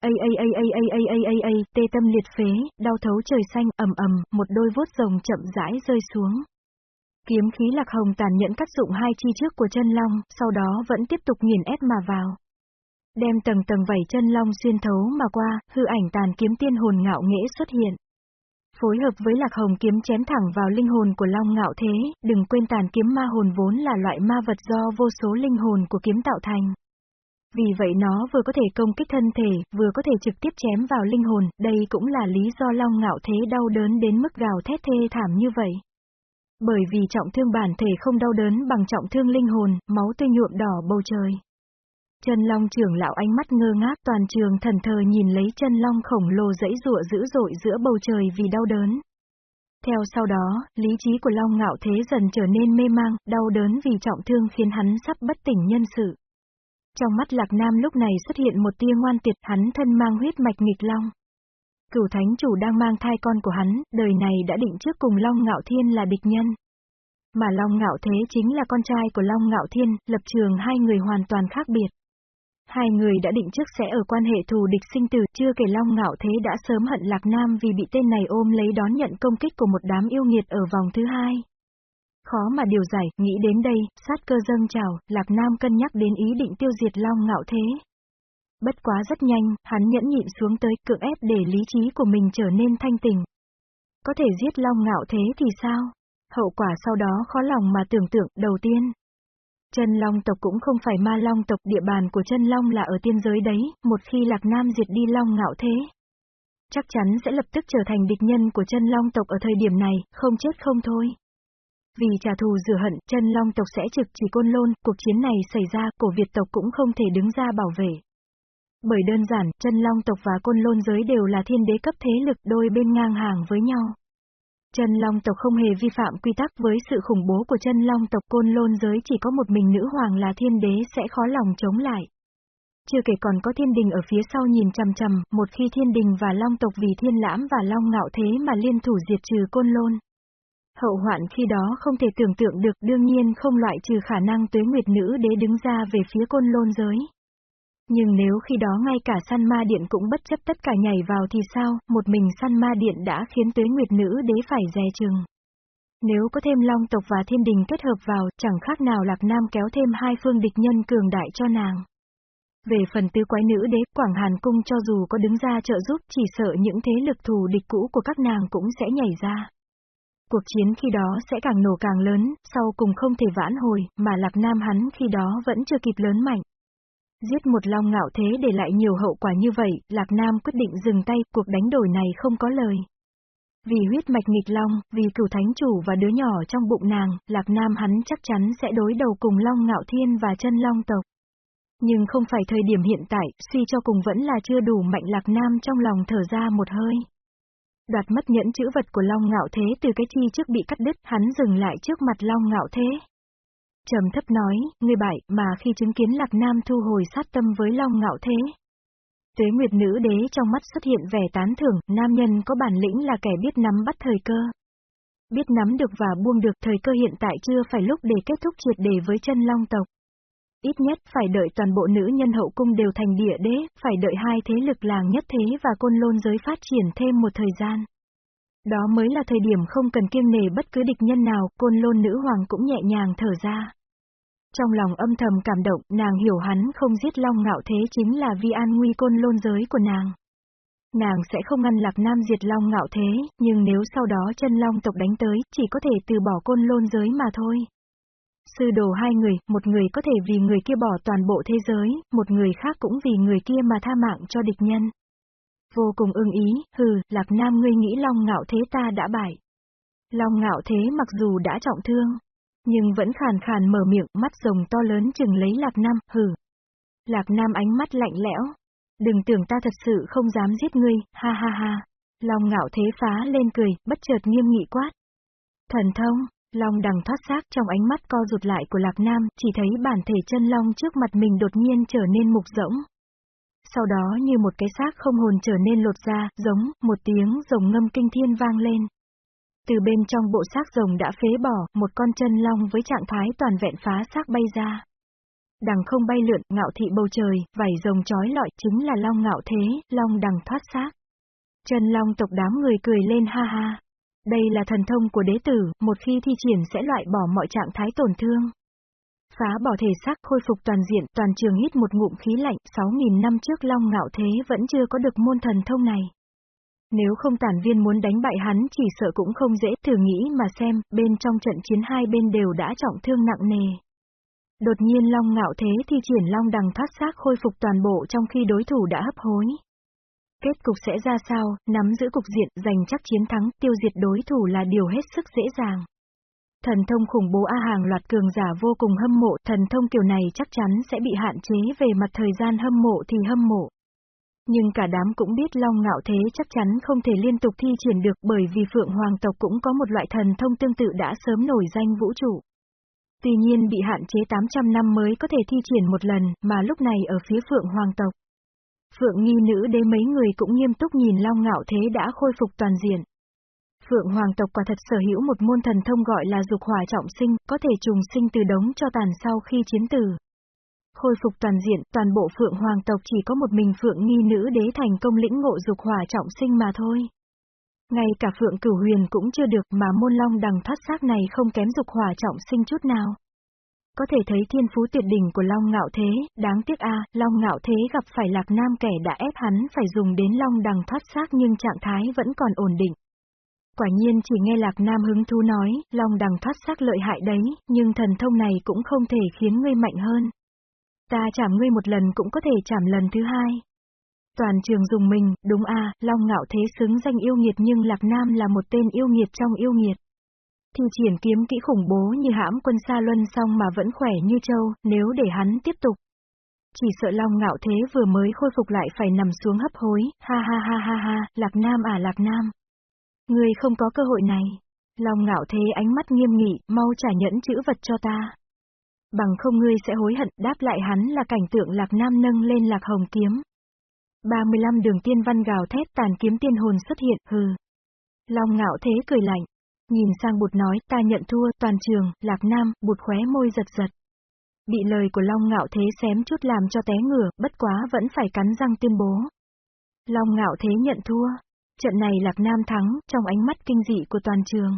A a a a a a a a a, tê tâm liệt phế, đau thấu trời xanh, ầm ầm, một đôi vuốt rồng chậm rãi rơi xuống. Kiếm khí lạc hồng tàn nhẫn cắt dụng hai chi trước của chân long, sau đó vẫn tiếp tục nghiền ép mà vào. Đem tầng tầng vảy chân long xuyên thấu mà qua, hư ảnh tàn kiếm tiên hồn ngạo nghễ xuất hiện. Phối hợp với lạc hồng kiếm chém thẳng vào linh hồn của long ngạo thế, đừng quên tàn kiếm ma hồn vốn là loại ma vật do vô số linh hồn của kiếm tạo thành. Vì vậy nó vừa có thể công kích thân thể, vừa có thể trực tiếp chém vào linh hồn, đây cũng là lý do long ngạo thế đau đớn đến mức gào thét thê thảm như vậy. Bởi vì trọng thương bản thể không đau đớn bằng trọng thương linh hồn, máu tươi nhuộm đỏ bầu trời. Chân long trưởng lão ánh mắt ngơ ngác toàn trường thần thờ nhìn lấy chân long khổng lồ dẫy rụa dữ dội giữa bầu trời vì đau đớn. Theo sau đó, lý trí của long ngạo thế dần trở nên mê mang, đau đớn vì trọng thương khiến hắn sắp bất tỉnh nhân sự. Trong mắt lạc nam lúc này xuất hiện một tia ngoan tiệt hắn thân mang huyết mạch nghịch long. Cửu thánh chủ đang mang thai con của hắn, đời này đã định trước cùng long ngạo thiên là địch nhân. Mà long ngạo thế chính là con trai của long ngạo thiên, lập trường hai người hoàn toàn khác biệt. Hai người đã định trước sẽ ở quan hệ thù địch sinh tử, chưa kể Long Ngạo Thế đã sớm hận Lạc Nam vì bị tên này ôm lấy đón nhận công kích của một đám yêu nghiệt ở vòng thứ hai. Khó mà điều giải, nghĩ đến đây, sát cơ dâng trào, Lạc Nam cân nhắc đến ý định tiêu diệt Long Ngạo Thế. Bất quá rất nhanh, hắn nhẫn nhịn xuống tới, cưỡng ép để lý trí của mình trở nên thanh tình. Có thể giết Long Ngạo Thế thì sao? Hậu quả sau đó khó lòng mà tưởng tượng, đầu tiên, Chân Long tộc cũng không phải ma Long tộc, địa bàn của chân Long là ở tiên giới đấy, một khi Lạc Nam diệt đi Long ngạo thế. Chắc chắn sẽ lập tức trở thành địch nhân của chân Long tộc ở thời điểm này, không chết không thôi. Vì trả thù rửa hận, chân Long tộc sẽ trực chỉ côn lôn, cuộc chiến này xảy ra, cổ Việt tộc cũng không thể đứng ra bảo vệ. Bởi đơn giản, chân Long tộc và côn lôn giới đều là thiên đế cấp thế lực đôi bên ngang hàng với nhau. Chân Long tộc không hề vi phạm quy tắc với sự khủng bố của chân Long tộc côn lôn giới chỉ có một mình nữ hoàng là thiên đế sẽ khó lòng chống lại. Chưa kể còn có thiên đình ở phía sau nhìn chằm chằm, một khi thiên đình và long tộc vì thiên lãm và long ngạo thế mà liên thủ diệt trừ côn lôn. Hậu hoạn khi đó không thể tưởng tượng được đương nhiên không loại trừ khả năng tuế nguyệt nữ đế đứng ra về phía côn lôn giới. Nhưng nếu khi đó ngay cả săn ma điện cũng bất chấp tất cả nhảy vào thì sao, một mình săn ma điện đã khiến tuế nguyệt nữ đế phải dè chừng. Nếu có thêm long tộc và thiên đình kết hợp vào, chẳng khác nào lạc nam kéo thêm hai phương địch nhân cường đại cho nàng. Về phần tứ quái nữ đế, Quảng Hàn Cung cho dù có đứng ra trợ giúp chỉ sợ những thế lực thù địch cũ của các nàng cũng sẽ nhảy ra. Cuộc chiến khi đó sẽ càng nổ càng lớn, sau cùng không thể vãn hồi, mà Lạc Nam hắn khi đó vẫn chưa kịp lớn mạnh. Giết một long ngạo thế để lại nhiều hậu quả như vậy, Lạc Nam quyết định dừng tay, cuộc đánh đổi này không có lời. Vì huyết mạch nghịch long, vì cửu thánh chủ và đứa nhỏ trong bụng nàng, Lạc Nam hắn chắc chắn sẽ đối đầu cùng long ngạo thiên và chân long tộc. Nhưng không phải thời điểm hiện tại, suy cho cùng vẫn là chưa đủ mạnh Lạc Nam trong lòng thở ra một hơi. Đoạt mất nhẫn chữ vật của Long Ngạo Thế từ cái chi trước bị cắt đứt, hắn dừng lại trước mặt Long Ngạo Thế trầm thấp nói, ngươi bại, mà khi chứng kiến Lạc Nam thu hồi sát tâm với Long Ngạo Thế. Tuế Nguyệt Nữ Đế trong mắt xuất hiện vẻ tán thưởng, nam nhân có bản lĩnh là kẻ biết nắm bắt thời cơ. Biết nắm được và buông được thời cơ hiện tại chưa phải lúc để kết thúc triệt đề với chân Long tộc. Ít nhất phải đợi toàn bộ nữ nhân hậu cung đều thành địa đế, phải đợi hai thế lực làng nhất thế và côn lôn giới phát triển thêm một thời gian. Đó mới là thời điểm không cần kiêng nề bất cứ địch nhân nào, côn lôn nữ hoàng cũng nhẹ nhàng thở ra. Trong lòng âm thầm cảm động, nàng hiểu hắn không giết long ngạo thế chính là vì an nguy côn lôn giới của nàng. Nàng sẽ không ngăn lạc nam diệt long ngạo thế, nhưng nếu sau đó chân long tộc đánh tới, chỉ có thể từ bỏ côn lôn giới mà thôi. Sư đồ hai người, một người có thể vì người kia bỏ toàn bộ thế giới, một người khác cũng vì người kia mà tha mạng cho địch nhân. Vô cùng ưng ý, hừ, Lạc Nam ngươi nghĩ Long Ngạo Thế ta đã bại. Long Ngạo Thế mặc dù đã trọng thương, nhưng vẫn khàn khàn mở miệng, mắt rồng to lớn chừng lấy Lạc Nam, hừ. Lạc Nam ánh mắt lạnh lẽo. Đừng tưởng ta thật sự không dám giết ngươi, ha ha ha. Long Ngạo Thế phá lên cười, bất chợt nghiêm nghị quát. Thần thông, Long đằng thoát xác trong ánh mắt co rụt lại của Lạc Nam, chỉ thấy bản thể chân Long trước mặt mình đột nhiên trở nên mục rỗng. Sau đó như một cái xác không hồn trở nên lột ra, giống, một tiếng rồng ngâm kinh thiên vang lên. Từ bên trong bộ xác rồng đã phế bỏ, một con chân long với trạng thái toàn vẹn phá xác bay ra. Đằng không bay lượn, ngạo thị bầu trời, vảy rồng trói lọi chính là long ngạo thế, long đằng thoát xác. Chân long tộc đám người cười lên ha ha. Đây là thần thông của đế tử, một khi thi triển sẽ loại bỏ mọi trạng thái tổn thương. Phá bỏ thể xác khôi phục toàn diện, toàn trường hít một ngụm khí lạnh, 6.000 năm trước Long Ngạo Thế vẫn chưa có được môn thần thông này. Nếu không tản viên muốn đánh bại hắn chỉ sợ cũng không dễ thử nghĩ mà xem, bên trong trận chiến hai bên đều đã trọng thương nặng nề. Đột nhiên Long Ngạo Thế thi triển Long đằng thoát xác khôi phục toàn bộ trong khi đối thủ đã hấp hối. Kết cục sẽ ra sao, nắm giữ cục diện, giành chắc chiến thắng, tiêu diệt đối thủ là điều hết sức dễ dàng. Thần thông khủng bố A hàng loạt cường giả vô cùng hâm mộ, thần thông kiểu này chắc chắn sẽ bị hạn chế về mặt thời gian hâm mộ thì hâm mộ. Nhưng cả đám cũng biết Long Ngạo Thế chắc chắn không thể liên tục thi triển được bởi vì Phượng Hoàng tộc cũng có một loại thần thông tương tự đã sớm nổi danh vũ trụ. Tuy nhiên bị hạn chế 800 năm mới có thể thi triển một lần, mà lúc này ở phía Phượng Hoàng tộc. Phượng nghi nữ đế mấy người cũng nghiêm túc nhìn Long Ngạo Thế đã khôi phục toàn diện. Phượng Hoàng tộc quả thật sở hữu một môn thần thông gọi là dục hỏa trọng sinh, có thể trùng sinh từ đống cho tàn sau khi chiến tử. Khôi phục toàn diện, toàn bộ Phượng Hoàng tộc chỉ có một mình Phượng nghi nữ đế thành công lĩnh ngộ dục hỏa trọng sinh mà thôi. Ngay cả Phượng Cửu Huyền cũng chưa được mà môn long đằng thoát xác này không kém dục hỏa trọng sinh chút nào. Có thể thấy thiên phú tuyệt đỉnh của Long Ngạo Thế, đáng tiếc a, Long Ngạo Thế gặp phải Lạc Nam kẻ đã ép hắn phải dùng đến Long đằng thoát xác nhưng trạng thái vẫn còn ổn định. Quả nhiên chỉ nghe Lạc Nam hứng thú nói, Long đằng thoát xác lợi hại đấy, nhưng thần thông này cũng không thể khiến ngươi mạnh hơn. Ta chạm ngươi một lần cũng có thể chạm lần thứ hai. Toàn trường dùng mình, đúng a, Long Ngạo Thế xứng danh yêu nghiệt nhưng Lạc Nam là một tên yêu nghiệt trong yêu nghiệt. Thi triển kiếm kỹ khủng bố như hãm quân xa luân xong mà vẫn khỏe như trâu, nếu để hắn tiếp tục. Chỉ sợ Long Ngạo Thế vừa mới khôi phục lại phải nằm xuống hấp hối, ha ha ha ha ha, Lạc Nam à Lạc Nam. Ngươi không có cơ hội này. Long ngạo thế ánh mắt nghiêm nghị, mau trả nhẫn chữ vật cho ta. Bằng không ngươi sẽ hối hận, đáp lại hắn là cảnh tượng lạc nam nâng lên lạc hồng kiếm. 35 đường tiên văn gào thét tàn kiếm tiên hồn xuất hiện, hừ. Long ngạo thế cười lạnh. Nhìn sang bụt nói, ta nhận thua, toàn trường, lạc nam, bụt khóe môi giật giật. Bị lời của Long ngạo thế xém chút làm cho té ngửa, bất quá vẫn phải cắn răng tuyên bố. Long ngạo thế nhận thua. Trận này Lạc Nam thắng, trong ánh mắt kinh dị của toàn trường.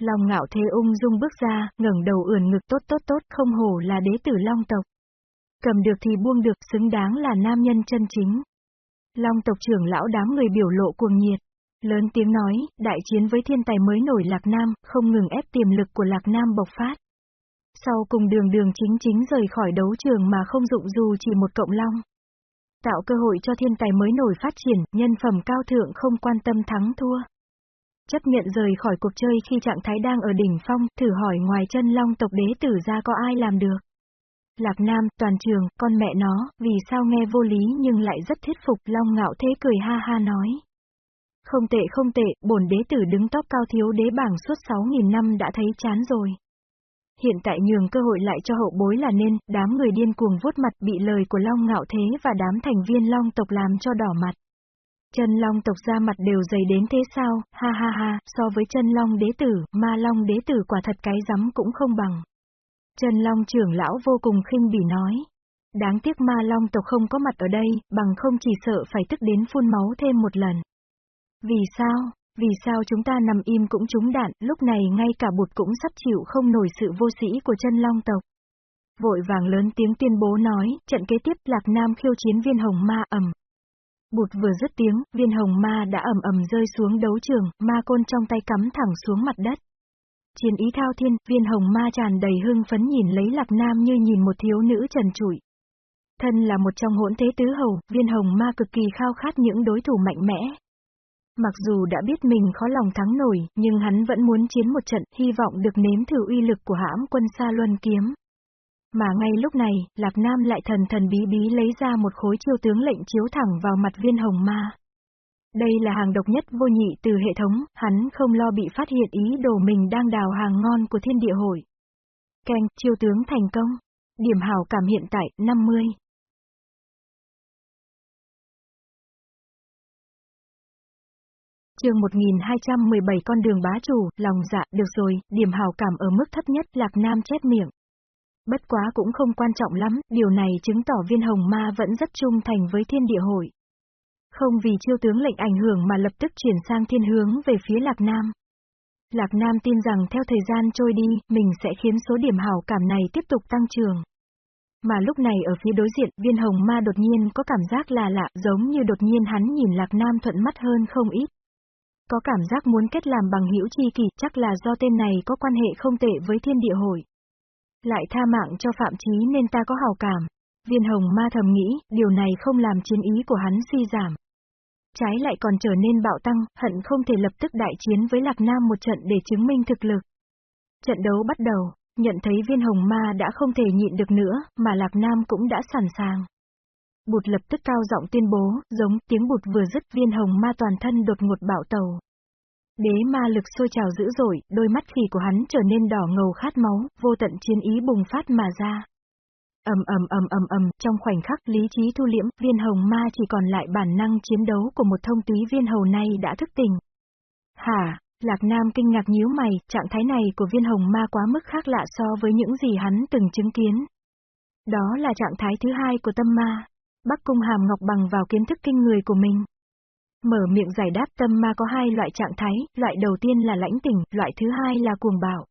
Long ngạo thế ung dung bước ra, ngẩng đầu ưỡn ngực tốt tốt tốt, không hổ là đế tử Long tộc. Cầm được thì buông được, xứng đáng là nam nhân chân chính. Long tộc trưởng lão đám người biểu lộ cuồng nhiệt. Lớn tiếng nói, đại chiến với thiên tài mới nổi Lạc Nam, không ngừng ép tiềm lực của Lạc Nam bộc phát. Sau cùng đường đường chính chính rời khỏi đấu trường mà không dụng dù chỉ một cộng long tạo cơ hội cho thiên tài mới nổi phát triển, nhân phẩm cao thượng không quan tâm thắng thua. Chấp nhận rời khỏi cuộc chơi khi trạng thái đang ở đỉnh phong, thử hỏi ngoài chân long tộc đế tử ra có ai làm được. Lạc Nam, toàn trường, con mẹ nó, vì sao nghe vô lý nhưng lại rất thuyết phục, long ngạo thế cười ha ha nói. Không tệ không tệ, bổn đế tử đứng top cao thiếu đế bảng suốt 6.000 năm đã thấy chán rồi hiện tại nhường cơ hội lại cho hậu bối là nên, đám người điên cuồng vuốt mặt bị lời của Long ngạo thế và đám thành viên Long tộc làm cho đỏ mặt. Chân Long tộc ra mặt đều dày đến thế sao, ha ha ha, so với chân Long đế tử, ma Long đế tử quả thật cái rắm cũng không bằng. Chân Long trưởng lão vô cùng khinh bỉ nói. Đáng tiếc ma Long tộc không có mặt ở đây, bằng không chỉ sợ phải tức đến phun máu thêm một lần. Vì sao? Vì sao chúng ta nằm im cũng trúng đạn, lúc này ngay cả bụt cũng sắp chịu không nổi sự vô sĩ của chân long tộc. Vội vàng lớn tiếng tuyên bố nói, trận kế tiếp Lạc Nam khiêu chiến viên hồng ma ẩm. Bụt vừa dứt tiếng, viên hồng ma đã ầm ầm rơi xuống đấu trường, ma côn trong tay cắm thẳng xuống mặt đất. Chiến ý thao thiên, viên hồng ma tràn đầy hưng phấn nhìn lấy Lạc Nam như nhìn một thiếu nữ trần trụi. Thân là một trong hỗn thế tứ hầu, viên hồng ma cực kỳ khao khát những đối thủ mạnh mẽ, Mặc dù đã biết mình khó lòng thắng nổi, nhưng hắn vẫn muốn chiến một trận, hy vọng được nếm thử uy lực của hãm quân Sa Luân Kiếm. Mà ngay lúc này, Lạc Nam lại thần thần bí bí lấy ra một khối chiêu tướng lệnh chiếu thẳng vào mặt viên hồng ma. Đây là hàng độc nhất vô nhị từ hệ thống, hắn không lo bị phát hiện ý đồ mình đang đào hàng ngon của thiên địa hội. Keng, chiêu tướng thành công. Điểm hảo cảm hiện tại, 50. Chương 1217 con đường bá chủ, lòng dạ, được rồi, điểm hào cảm ở mức thấp nhất, Lạc Nam chép miệng. Bất quá cũng không quan trọng lắm, điều này chứng tỏ viên hồng ma vẫn rất trung thành với thiên địa hội. Không vì chiêu tướng lệnh ảnh hưởng mà lập tức chuyển sang thiên hướng về phía Lạc Nam. Lạc Nam tin rằng theo thời gian trôi đi, mình sẽ khiến số điểm hảo cảm này tiếp tục tăng trưởng. Mà lúc này ở phía đối diện, viên hồng ma đột nhiên có cảm giác là lạ, giống như đột nhiên hắn nhìn Lạc Nam thuận mắt hơn không ít. Có cảm giác muốn kết làm bằng hữu chi kỷ, chắc là do tên này có quan hệ không tệ với thiên địa hội. Lại tha mạng cho Phạm Chí nên ta có hào cảm. Viên hồng ma thầm nghĩ, điều này không làm chiến ý của hắn suy giảm. Trái lại còn trở nên bạo tăng, hận không thể lập tức đại chiến với Lạc Nam một trận để chứng minh thực lực. Trận đấu bắt đầu, nhận thấy viên hồng ma đã không thể nhịn được nữa, mà Lạc Nam cũng đã sẵn sàng. Bụt lập tức cao giọng tuyên bố, giống tiếng bụt vừa dứt viên hồng ma toàn thân đột ngột bạo tàu. Đế ma lực sôi trào dữ dội, đôi mắt khỉ của hắn trở nên đỏ ngầu khát máu, vô tận chiến ý bùng phát mà ra. ầm ầm ầm ầm ầm, trong khoảnh khắc lý trí thu liễm, viên hồng ma chỉ còn lại bản năng chiến đấu của một thông túy viên hầu này đã thức tỉnh. Hả, Lạc Nam kinh ngạc nhíu mày, trạng thái này của viên hồng ma quá mức khác lạ so với những gì hắn từng chứng kiến. Đó là trạng thái thứ hai của tâm ma. Bắc Cung Hàm Ngọc bằng vào kiến thức kinh người của mình. Mở miệng giải đáp tâm ma có hai loại trạng thái, loại đầu tiên là lãnh tỉnh, loại thứ hai là cuồng bạo.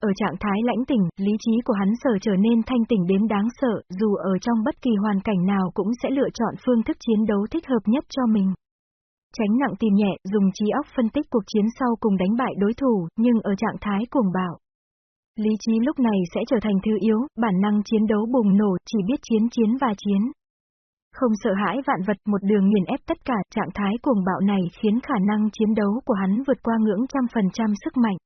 Ở trạng thái lãnh tỉnh, lý trí của hắn sở trở nên thanh tỉnh đến đáng sợ, dù ở trong bất kỳ hoàn cảnh nào cũng sẽ lựa chọn phương thức chiến đấu thích hợp nhất cho mình. Tránh nặng tìm nhẹ, dùng trí óc phân tích cuộc chiến sau cùng đánh bại đối thủ, nhưng ở trạng thái cuồng bạo. Lý trí lúc này sẽ trở thành thứ yếu, bản năng chiến đấu bùng nổ, chỉ biết chiến chiến và chiến. Không sợ hãi vạn vật một đường nghiền ép tất cả, trạng thái cuồng bạo này khiến khả năng chiến đấu của hắn vượt qua ngưỡng trăm phần trăm sức mạnh.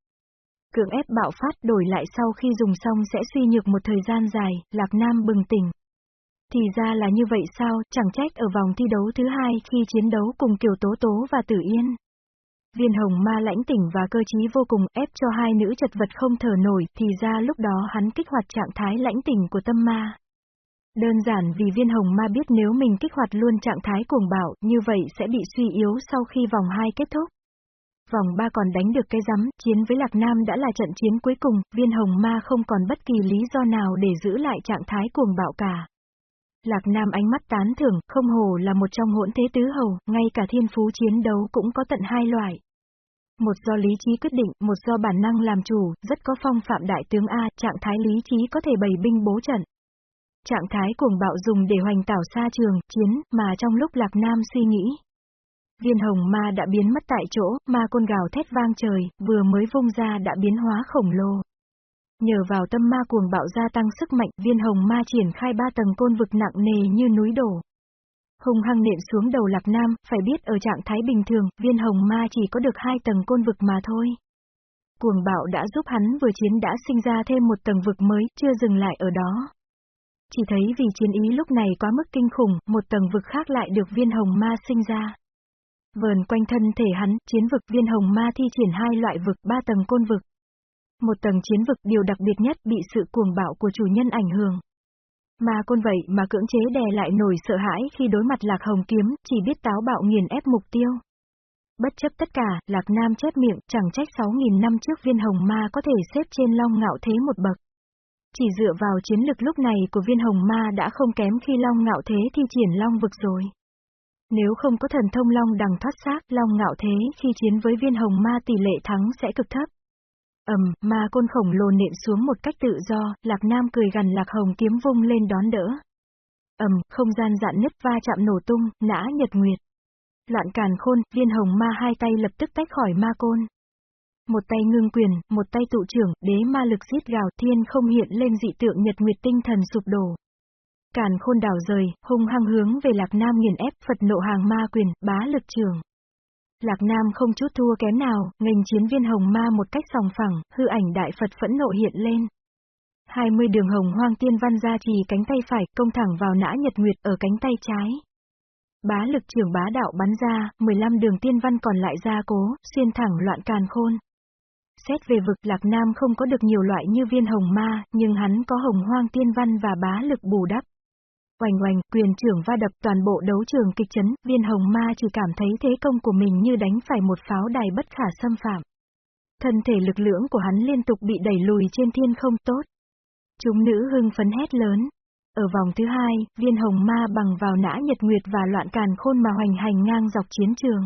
Cưỡng ép bạo phát đổi lại sau khi dùng xong sẽ suy nhược một thời gian dài, Lạc Nam bừng tỉnh. Thì ra là như vậy sao, chẳng trách ở vòng thi đấu thứ hai khi chiến đấu cùng Kiều Tố Tố và Tử Yên. Viên hồng ma lãnh tỉnh và cơ trí vô cùng ép cho hai nữ chật vật không thở nổi, thì ra lúc đó hắn kích hoạt trạng thái lãnh tỉnh của tâm ma. Đơn giản vì viên hồng ma biết nếu mình kích hoạt luôn trạng thái cuồng bạo, như vậy sẽ bị suy yếu sau khi vòng 2 kết thúc. Vòng 3 còn đánh được cái rắm, chiến với Lạc Nam đã là trận chiến cuối cùng, viên hồng ma không còn bất kỳ lý do nào để giữ lại trạng thái cuồng bạo cả. Lạc Nam ánh mắt tán thưởng, không hồ là một trong hỗn thế tứ hầu, ngay cả thiên phú chiến đấu cũng có tận hai loại. Một do lý trí quyết định, một do bản năng làm chủ, rất có phong phạm đại tướng A, trạng thái lý trí có thể bày binh bố trận. Trạng thái cuồng bạo dùng để hoành tảo xa trường, chiến, mà trong lúc Lạc Nam suy nghĩ. Viên hồng ma đã biến mất tại chỗ, ma côn gào thét vang trời, vừa mới vung ra đã biến hóa khổng lồ. Nhờ vào tâm ma cuồng bạo gia tăng sức mạnh, viên hồng ma triển khai ba tầng côn vực nặng nề như núi đổ. Hùng hăng nện xuống đầu Lạc Nam, phải biết ở trạng thái bình thường, viên hồng ma chỉ có được hai tầng côn vực mà thôi. Cuồng bạo đã giúp hắn vừa chiến đã sinh ra thêm một tầng vực mới, chưa dừng lại ở đó. Chỉ thấy vì chiến ý lúc này quá mức kinh khủng, một tầng vực khác lại được viên hồng ma sinh ra. Vờn quanh thân thể hắn, chiến vực viên hồng ma thi triển hai loại vực, ba tầng côn vực. Một tầng chiến vực điều đặc biệt nhất bị sự cuồng bạo của chủ nhân ảnh hưởng. Mà côn vậy mà cưỡng chế đè lại nổi sợ hãi khi đối mặt Lạc Hồng Kiếm, chỉ biết táo bạo nghiền ép mục tiêu. Bất chấp tất cả, Lạc Nam chép miệng, chẳng trách 6.000 năm trước viên hồng ma có thể xếp trên long ngạo thế một bậc. Chỉ dựa vào chiến lực lúc này của viên hồng ma đã không kém khi long ngạo thế thi triển long vực rồi. Nếu không có thần thông long đằng thoát xác, long ngạo thế khi chiến với viên hồng ma tỷ lệ thắng sẽ cực thấp. ầm, ma côn khổng lồ nện xuống một cách tự do, Lạc Nam cười gần Lạc Hồng kiếm vung lên đón đỡ. ầm, không gian dạn nứt va chạm nổ tung, nã nhật nguyệt. Loạn càn khôn, viên hồng ma hai tay lập tức tách khỏi ma côn. Một tay ngưng quyền, một tay tụ trưởng, đế ma lực giết gào thiên không hiện lên dị tượng nhật nguyệt tinh thần sụp đổ. Càn khôn đảo rời, hung hăng hướng về Lạc Nam nghiền ép Phật nộ hàng ma quyền, bá lực trường. Lạc Nam không chút thua kém nào, ngành chiến viên hồng ma một cách sòng phẳng, hư ảnh đại Phật phẫn nộ hiện lên. 20 đường hồng hoang tiên văn ra trì cánh tay phải, công thẳng vào nã nhật nguyệt ở cánh tay trái. Bá lực trưởng bá đạo bắn ra, 15 đường tiên văn còn lại ra cố, xuyên thẳng loạn càn khôn. Xét về vực Lạc Nam không có được nhiều loại như viên hồng ma, nhưng hắn có hồng hoang tiên văn và bá lực bù đắp. Oành oành, quyền trưởng va đập toàn bộ đấu trường kịch chấn, viên hồng ma chỉ cảm thấy thế công của mình như đánh phải một pháo đài bất khả xâm phạm. Thân thể lực lưỡng của hắn liên tục bị đẩy lùi trên thiên không tốt. Chúng nữ hưng phấn hét lớn. Ở vòng thứ hai, viên hồng ma bằng vào nã nhật nguyệt và loạn càn khôn mà hoành hành ngang dọc chiến trường.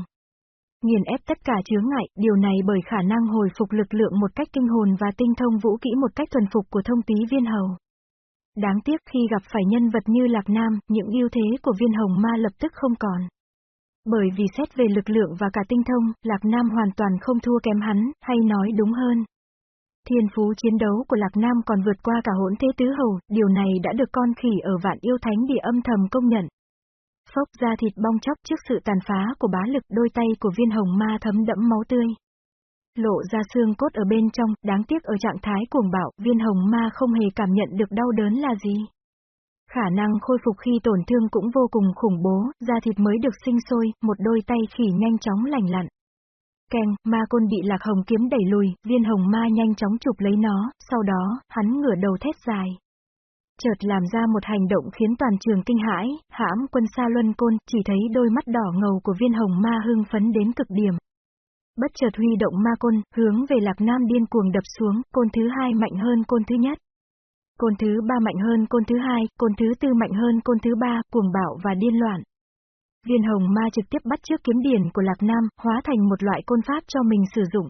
Nghiền ép tất cả chướng ngại, điều này bởi khả năng hồi phục lực lượng một cách kinh hồn và tinh thông vũ kỹ một cách thuần phục của thông tí viên hầu. Đáng tiếc khi gặp phải nhân vật như Lạc Nam, những ưu thế của viên hồng ma lập tức không còn. Bởi vì xét về lực lượng và cả tinh thông, Lạc Nam hoàn toàn không thua kém hắn, hay nói đúng hơn. Thiên phú chiến đấu của Lạc Nam còn vượt qua cả hỗn thế tứ hầu, điều này đã được con khỉ ở vạn yêu thánh địa âm thầm công nhận. Phốc ra thịt bong chóc trước sự tàn phá của bá lực đôi tay của viên hồng ma thấm đẫm máu tươi. Lộ ra xương cốt ở bên trong, đáng tiếc ở trạng thái cuồng bạo, viên hồng ma không hề cảm nhận được đau đớn là gì. Khả năng khôi phục khi tổn thương cũng vô cùng khủng bố, da thịt mới được sinh sôi, một đôi tay khỉ nhanh chóng lành lặn. Keng, ma côn bị lạc hồng kiếm đẩy lùi, viên hồng ma nhanh chóng chụp lấy nó, sau đó, hắn ngửa đầu thét dài. Chợt làm ra một hành động khiến toàn trường kinh hãi, hãm quân xa luân côn, chỉ thấy đôi mắt đỏ ngầu của viên hồng ma hưng phấn đến cực điểm. Bất chợt huy động ma côn, hướng về lạc nam điên cuồng đập xuống, côn thứ hai mạnh hơn côn thứ nhất. Côn thứ ba mạnh hơn côn thứ hai, côn thứ tư mạnh hơn côn thứ ba, cuồng bạo và điên loạn. Viên hồng ma trực tiếp bắt trước kiếm điển của Lạc Nam, hóa thành một loại côn pháp cho mình sử dụng.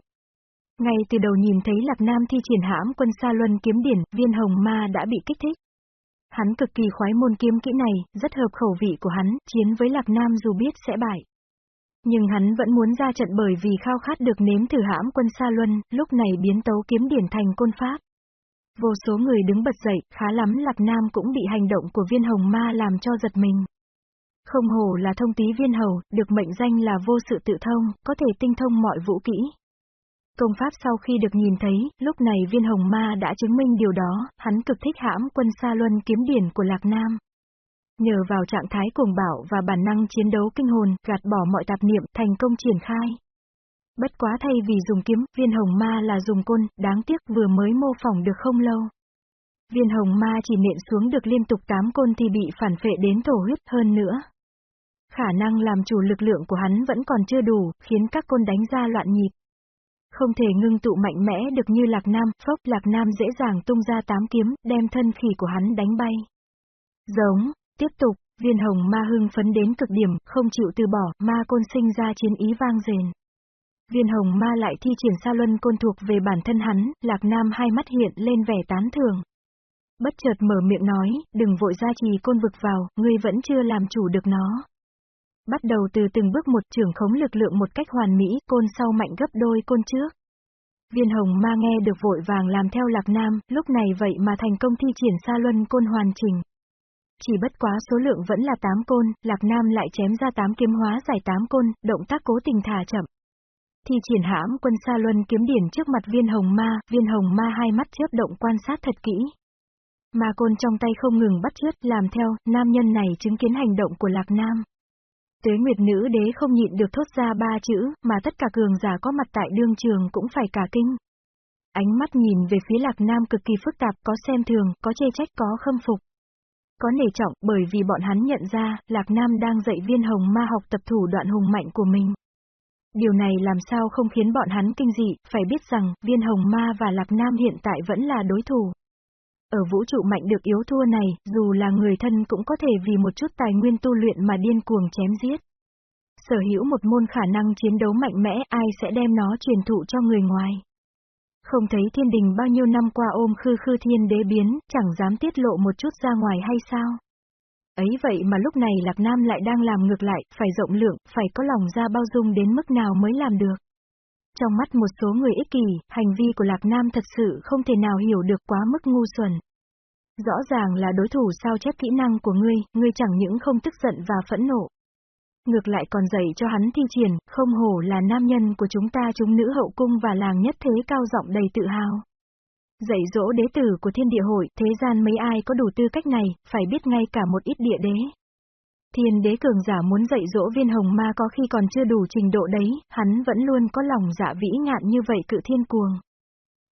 Ngay từ đầu nhìn thấy Lạc Nam thi triển hãm quân sa luân kiếm điển, viên hồng ma đã bị kích thích. Hắn cực kỳ khoái môn kiếm kỹ này, rất hợp khẩu vị của hắn, chiến với Lạc Nam dù biết sẽ bại. Nhưng hắn vẫn muốn ra trận bởi vì khao khát được nếm thử hãm quân Sa Luân, lúc này biến tấu kiếm điển thành côn pháp. Vô số người đứng bật dậy, khá lắm Lạc Nam cũng bị hành động của viên hồng ma làm cho giật mình. Không hồ là thông tí viên hầu, được mệnh danh là vô sự tự thông, có thể tinh thông mọi vũ kỹ. Công pháp sau khi được nhìn thấy, lúc này viên hồng ma đã chứng minh điều đó, hắn cực thích hãm quân Sa Luân kiếm điển của Lạc Nam. Nhờ vào trạng thái cuồng bạo và bản năng chiến đấu kinh hồn, gạt bỏ mọi tạp niệm, thành công triển khai. Bất quá thay vì dùng kiếm, viên hồng ma là dùng côn, đáng tiếc vừa mới mô phỏng được không lâu. Viên hồng ma chỉ nện xuống được liên tục 8 côn thì bị phản phệ đến thổ huyết hơn nữa. Khả năng làm chủ lực lượng của hắn vẫn còn chưa đủ, khiến các côn đánh ra loạn nhịp. Không thể ngưng tụ mạnh mẽ được như Lạc Nam, phốc Lạc Nam dễ dàng tung ra tám kiếm, đem thân khỉ của hắn đánh bay. Giống, tiếp tục, viên hồng ma hưng phấn đến cực điểm, không chịu từ bỏ, ma côn sinh ra chiến ý vang rền. Viên hồng ma lại thi triển sa luân côn thuộc về bản thân hắn, Lạc Nam hai mắt hiện lên vẻ tán thường. Bất chợt mở miệng nói, đừng vội ra trì côn vực vào, ngươi vẫn chưa làm chủ được nó. Bắt đầu từ từng bước một trưởng khống lực lượng một cách hoàn mỹ, côn sau mạnh gấp đôi côn trước. Viên hồng ma nghe được vội vàng làm theo lạc nam, lúc này vậy mà thành công thi triển xa luân côn hoàn chỉnh. Chỉ bất quá số lượng vẫn là 8 côn, lạc nam lại chém ra 8 kiếm hóa giải 8 côn, động tác cố tình thả chậm. Thi triển hãm quân xa luân kiếm điển trước mặt viên hồng ma, viên hồng ma hai mắt chớp động quan sát thật kỹ. Ma côn trong tay không ngừng bắt chước, làm theo, nam nhân này chứng kiến hành động của lạc nam. Tuế Nguyệt Nữ Đế không nhịn được thốt ra ba chữ, mà tất cả cường giả có mặt tại đương trường cũng phải cả kinh. ánh mắt nhìn về phía Lạc Nam cực kỳ phức tạp, có xem thường, có chê trách, có khâm phục. Có nể trọng, bởi vì bọn hắn nhận ra, Lạc Nam đang dạy viên hồng ma học tập thủ đoạn hùng mạnh của mình. Điều này làm sao không khiến bọn hắn kinh dị, phải biết rằng, viên hồng ma và Lạc Nam hiện tại vẫn là đối thủ. Ở vũ trụ mạnh được yếu thua này, dù là người thân cũng có thể vì một chút tài nguyên tu luyện mà điên cuồng chém giết. Sở hữu một môn khả năng chiến đấu mạnh mẽ, ai sẽ đem nó truyền thụ cho người ngoài. Không thấy thiên đình bao nhiêu năm qua ôm khư khư thiên đế biến, chẳng dám tiết lộ một chút ra ngoài hay sao? Ấy vậy mà lúc này Lạc Nam lại đang làm ngược lại, phải rộng lượng, phải có lòng ra bao dung đến mức nào mới làm được. Trong mắt một số người ích kỷ, hành vi của Lạc Nam thật sự không thể nào hiểu được quá mức ngu xuẩn. Rõ ràng là đối thủ sao chép kỹ năng của ngươi, ngươi chẳng những không tức giận và phẫn nộ. Ngược lại còn dạy cho hắn thi triển, không hổ là nam nhân của chúng ta chúng nữ hậu cung và làng nhất thế cao giọng đầy tự hào. Dạy dỗ đế tử của thiên địa hội, thế gian mấy ai có đủ tư cách này, phải biết ngay cả một ít địa đế. Thiên đế cường giả muốn dạy dỗ viên hồng ma có khi còn chưa đủ trình độ đấy, hắn vẫn luôn có lòng dạ vĩ ngạn như vậy cự thiên cuồng.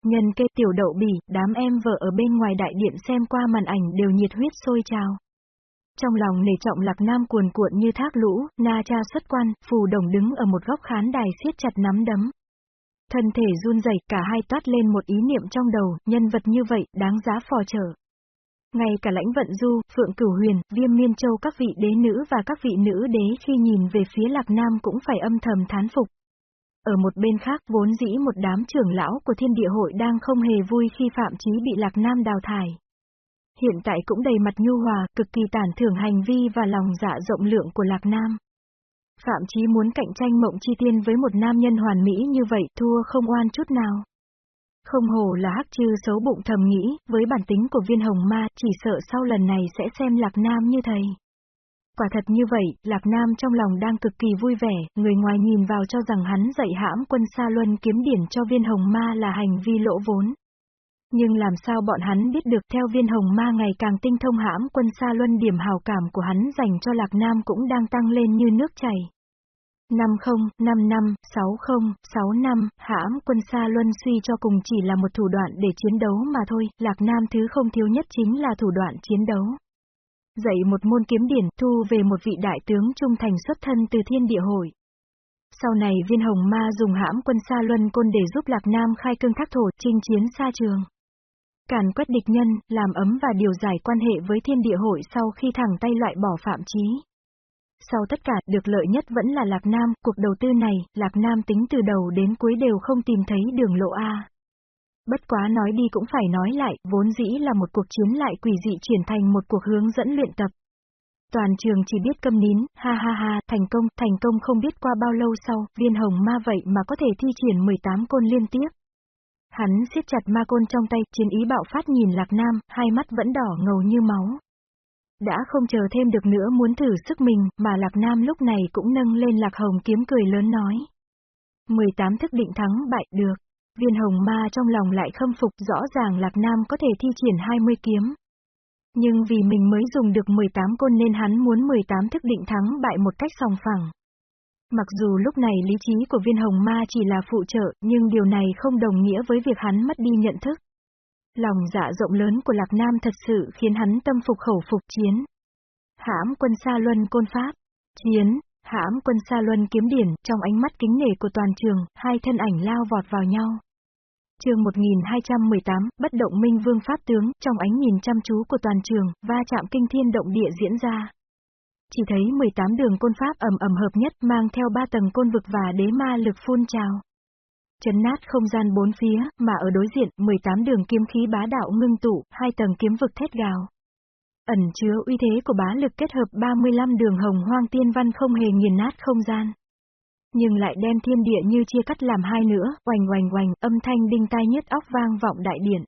Nhân kê tiểu đậu bỉ, đám em vợ ở bên ngoài đại điện xem qua màn ảnh đều nhiệt huyết sôi trào. Trong lòng nể trọng lạc nam cuồn cuộn như thác lũ, na cha xuất quan, phù đồng đứng ở một góc khán đài siết chặt nắm đấm. Thân thể run rẩy cả hai toát lên một ý niệm trong đầu, nhân vật như vậy, đáng giá phò trở. Ngay cả lãnh vận du, phượng cửu huyền, viêm miên châu các vị đế nữ và các vị nữ đế khi nhìn về phía lạc nam cũng phải âm thầm thán phục. Ở một bên khác vốn dĩ một đám trưởng lão của thiên địa hội đang không hề vui khi Phạm Chí bị Lạc Nam đào thải. Hiện tại cũng đầy mặt nhu hòa, cực kỳ tản thưởng hành vi và lòng dạ rộng lượng của Lạc Nam. Phạm Chí muốn cạnh tranh mộng chi tiên với một nam nhân hoàn mỹ như vậy thua không oan chút nào. Không hồ là hắc chư xấu bụng thầm nghĩ, với bản tính của viên hồng ma, chỉ sợ sau lần này sẽ xem Lạc Nam như thầy. Quả thật như vậy, Lạc Nam trong lòng đang cực kỳ vui vẻ, người ngoài nhìn vào cho rằng hắn dạy hãm quân Sa Luân kiếm điển cho viên hồng ma là hành vi lỗ vốn. Nhưng làm sao bọn hắn biết được theo viên hồng ma ngày càng tinh thông hãm quân Sa Luân điểm hào cảm của hắn dành cho Lạc Nam cũng đang tăng lên như nước chảy. 50, 55, 60, 65, hãm quân xa Luân suy cho cùng chỉ là một thủ đoạn để chiến đấu mà thôi, Lạc Nam thứ không thiếu nhất chính là thủ đoạn chiến đấu. Dạy một môn kiếm điển, thu về một vị đại tướng trung thành xuất thân từ thiên địa hội. Sau này viên hồng ma dùng hãm quân xa Luân Côn để giúp Lạc Nam khai cương thác thổ, chinh chiến xa trường. Càn quét địch nhân, làm ấm và điều giải quan hệ với thiên địa hội sau khi thẳng tay loại bỏ phạm chí. Sau tất cả, được lợi nhất vẫn là Lạc Nam, cuộc đầu tư này, Lạc Nam tính từ đầu đến cuối đều không tìm thấy đường lộ A. Bất quá nói đi cũng phải nói lại, vốn dĩ là một cuộc chiến lại quỷ dị chuyển thành một cuộc hướng dẫn luyện tập. Toàn trường chỉ biết câm nín, ha ha ha, thành công, thành công không biết qua bao lâu sau, viên hồng ma vậy mà có thể thi triển 18 côn liên tiếp. Hắn siết chặt ma côn trong tay, chiến ý bạo phát nhìn Lạc Nam, hai mắt vẫn đỏ ngầu như máu. Đã không chờ thêm được nữa muốn thử sức mình, mà Lạc Nam lúc này cũng nâng lên Lạc Hồng kiếm cười lớn nói. 18 thức định thắng bại được. Viên hồng ma trong lòng lại khâm phục rõ ràng Lạc Nam có thể thi triển 20 kiếm. Nhưng vì mình mới dùng được 18 côn nên hắn muốn 18 thức định thắng bại một cách sòng phẳng. Mặc dù lúc này lý trí của viên hồng ma chỉ là phụ trợ, nhưng điều này không đồng nghĩa với việc hắn mất đi nhận thức. Lòng dạ rộng lớn của Lạc Nam thật sự khiến hắn tâm phục khẩu phục chiến. Hãm quân Sa Luân Côn Pháp. Chiến, hãm quân Sa Luân kiếm điển, trong ánh mắt kính nể của toàn trường, hai thân ảnh lao vọt vào nhau. chương 1218, bất động minh vương pháp tướng, trong ánh nhìn chăm chú của toàn trường, va chạm kinh thiên động địa diễn ra. Chỉ thấy 18 đường côn pháp ầm ầm hợp nhất mang theo ba tầng côn vực và đế ma lực phun trào. Chấn nát không gian bốn phía, mà ở đối diện, 18 đường kiếm khí bá đạo ngưng tụ, hai tầng kiếm vực thét gào. Ẩn chứa uy thế của bá lực kết hợp 35 đường hồng hoang tiên văn không hề nghiền nát không gian. Nhưng lại đem thiên địa như chia cắt làm hai nữa, oành oành oành, âm thanh đinh tai nhất óc vang vọng đại điện.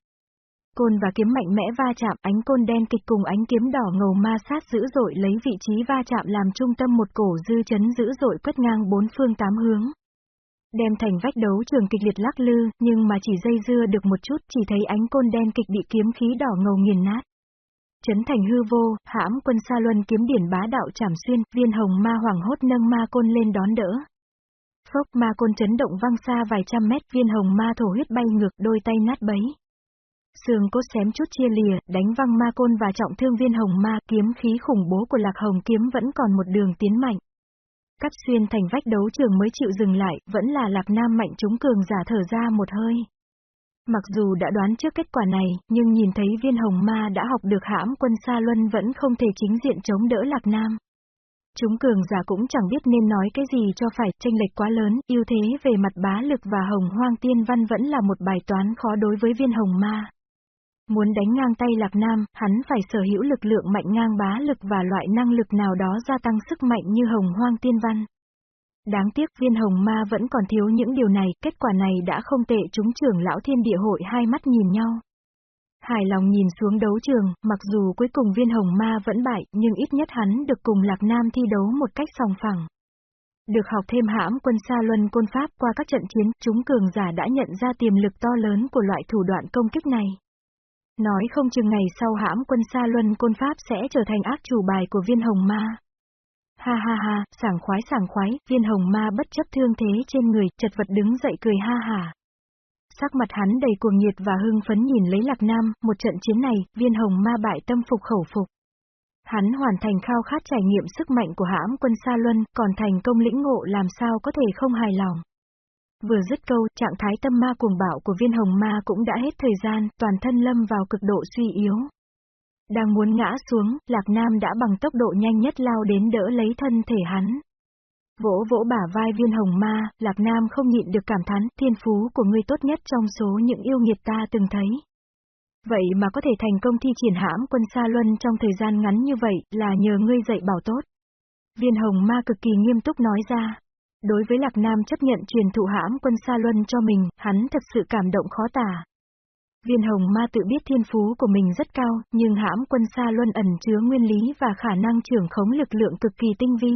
Côn và kiếm mạnh mẽ va chạm, ánh côn đen kịch cùng ánh kiếm đỏ ngầu ma sát dữ dội lấy vị trí va chạm làm trung tâm một cổ dư chấn dữ dội quét ngang bốn phương tám hướng. Đem thành vách đấu trường kịch liệt lắc lư, nhưng mà chỉ dây dưa được một chút, chỉ thấy ánh côn đen kịch bị kiếm khí đỏ ngầu nghiền nát. Chấn thành hư vô, hãm quân sa luân kiếm điển bá đạo chảm xuyên, viên hồng ma hoàng hốt nâng ma côn lên đón đỡ. Phốc ma côn chấn động văng xa vài trăm mét viên hồng ma thổ huyết bay ngược đôi tay nát bấy. Sương cốt xém chút chia lìa, đánh văng ma côn và trọng thương viên hồng ma kiếm khí khủng bố của lạc hồng kiếm vẫn còn một đường tiến mạnh. Cắt xuyên thành vách đấu trường mới chịu dừng lại, vẫn là lạc nam mạnh chúng cường giả thở ra một hơi. Mặc dù đã đoán trước kết quả này, nhưng nhìn thấy viên hồng ma đã học được hãm quân Sa Luân vẫn không thể chính diện chống đỡ lạc nam. Chúng cường giả cũng chẳng biết nên nói cái gì cho phải, tranh lệch quá lớn, ưu thế về mặt bá lực và hồng hoang tiên văn vẫn là một bài toán khó đối với viên hồng ma. Muốn đánh ngang tay Lạc Nam, hắn phải sở hữu lực lượng mạnh ngang bá lực và loại năng lực nào đó gia tăng sức mạnh như hồng hoang tiên văn. Đáng tiếc viên hồng ma vẫn còn thiếu những điều này, kết quả này đã không tệ chúng trưởng lão thiên địa hội hai mắt nhìn nhau. Hài lòng nhìn xuống đấu trường, mặc dù cuối cùng viên hồng ma vẫn bại, nhưng ít nhất hắn được cùng Lạc Nam thi đấu một cách sòng phẳng. Được học thêm hãm quân xa luân côn pháp qua các trận chiến, chúng cường giả đã nhận ra tiềm lực to lớn của loại thủ đoạn công kích này. Nói không chừng ngày sau hãm quân xa luân côn pháp sẽ trở thành ác chủ bài của viên hồng ma. Ha ha ha, sảng khoái sảng khoái, viên hồng ma bất chấp thương thế trên người, chật vật đứng dậy cười ha ha. Sắc mặt hắn đầy cuồng nhiệt và hưng phấn nhìn lấy Lạc Nam, một trận chiến này, viên hồng ma bại tâm phục khẩu phục. Hắn hoàn thành khao khát trải nghiệm sức mạnh của hãm quân Sa Luân, còn thành công lĩnh ngộ làm sao có thể không hài lòng. Vừa dứt câu, trạng thái tâm ma cuồng bạo của viên hồng ma cũng đã hết thời gian, toàn thân lâm vào cực độ suy yếu. Đang muốn ngã xuống, Lạc Nam đã bằng tốc độ nhanh nhất lao đến đỡ lấy thân thể hắn. Vỗ vỗ bả vai viên hồng ma, Lạc Nam không nhịn được cảm thán, thiên phú của ngươi tốt nhất trong số những yêu nghiệt ta từng thấy. Vậy mà có thể thành công thi triển hãm quân Sa Luân trong thời gian ngắn như vậy, là nhờ ngươi dạy bảo tốt. Viên hồng ma cực kỳ nghiêm túc nói ra. Đối với Lạc Nam chấp nhận truyền thụ hãm quân Sa Luân cho mình, hắn thật sự cảm động khó tả. Viên hồng ma tự biết thiên phú của mình rất cao, nhưng hãm quân Sa Luân ẩn chứa nguyên lý và khả năng trưởng khống lực lượng cực kỳ tinh vi.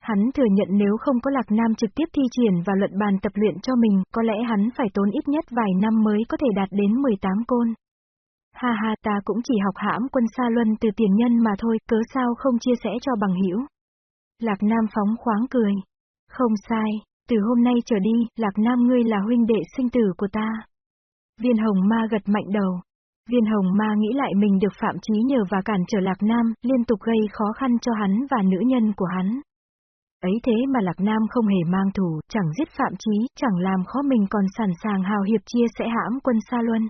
Hắn thừa nhận nếu không có Lạc Nam trực tiếp thi triển và luận bàn tập luyện cho mình, có lẽ hắn phải tốn ít nhất vài năm mới có thể đạt đến 18 côn. Ha ha ta cũng chỉ học hãm quân Sa Luân từ tiền nhân mà thôi, cớ sao không chia sẻ cho bằng hữu. Lạc Nam phóng khoáng cười. Không sai, từ hôm nay trở đi, Lạc Nam ngươi là huynh đệ sinh tử của ta. Viên hồng ma gật mạnh đầu. Viên hồng ma nghĩ lại mình được phạm trí nhờ và cản trở Lạc Nam, liên tục gây khó khăn cho hắn và nữ nhân của hắn. Ấy thế mà Lạc Nam không hề mang thủ, chẳng giết phạm trí, chẳng làm khó mình còn sẵn sàng hào hiệp chia sẽ hãm quân Sa Luân.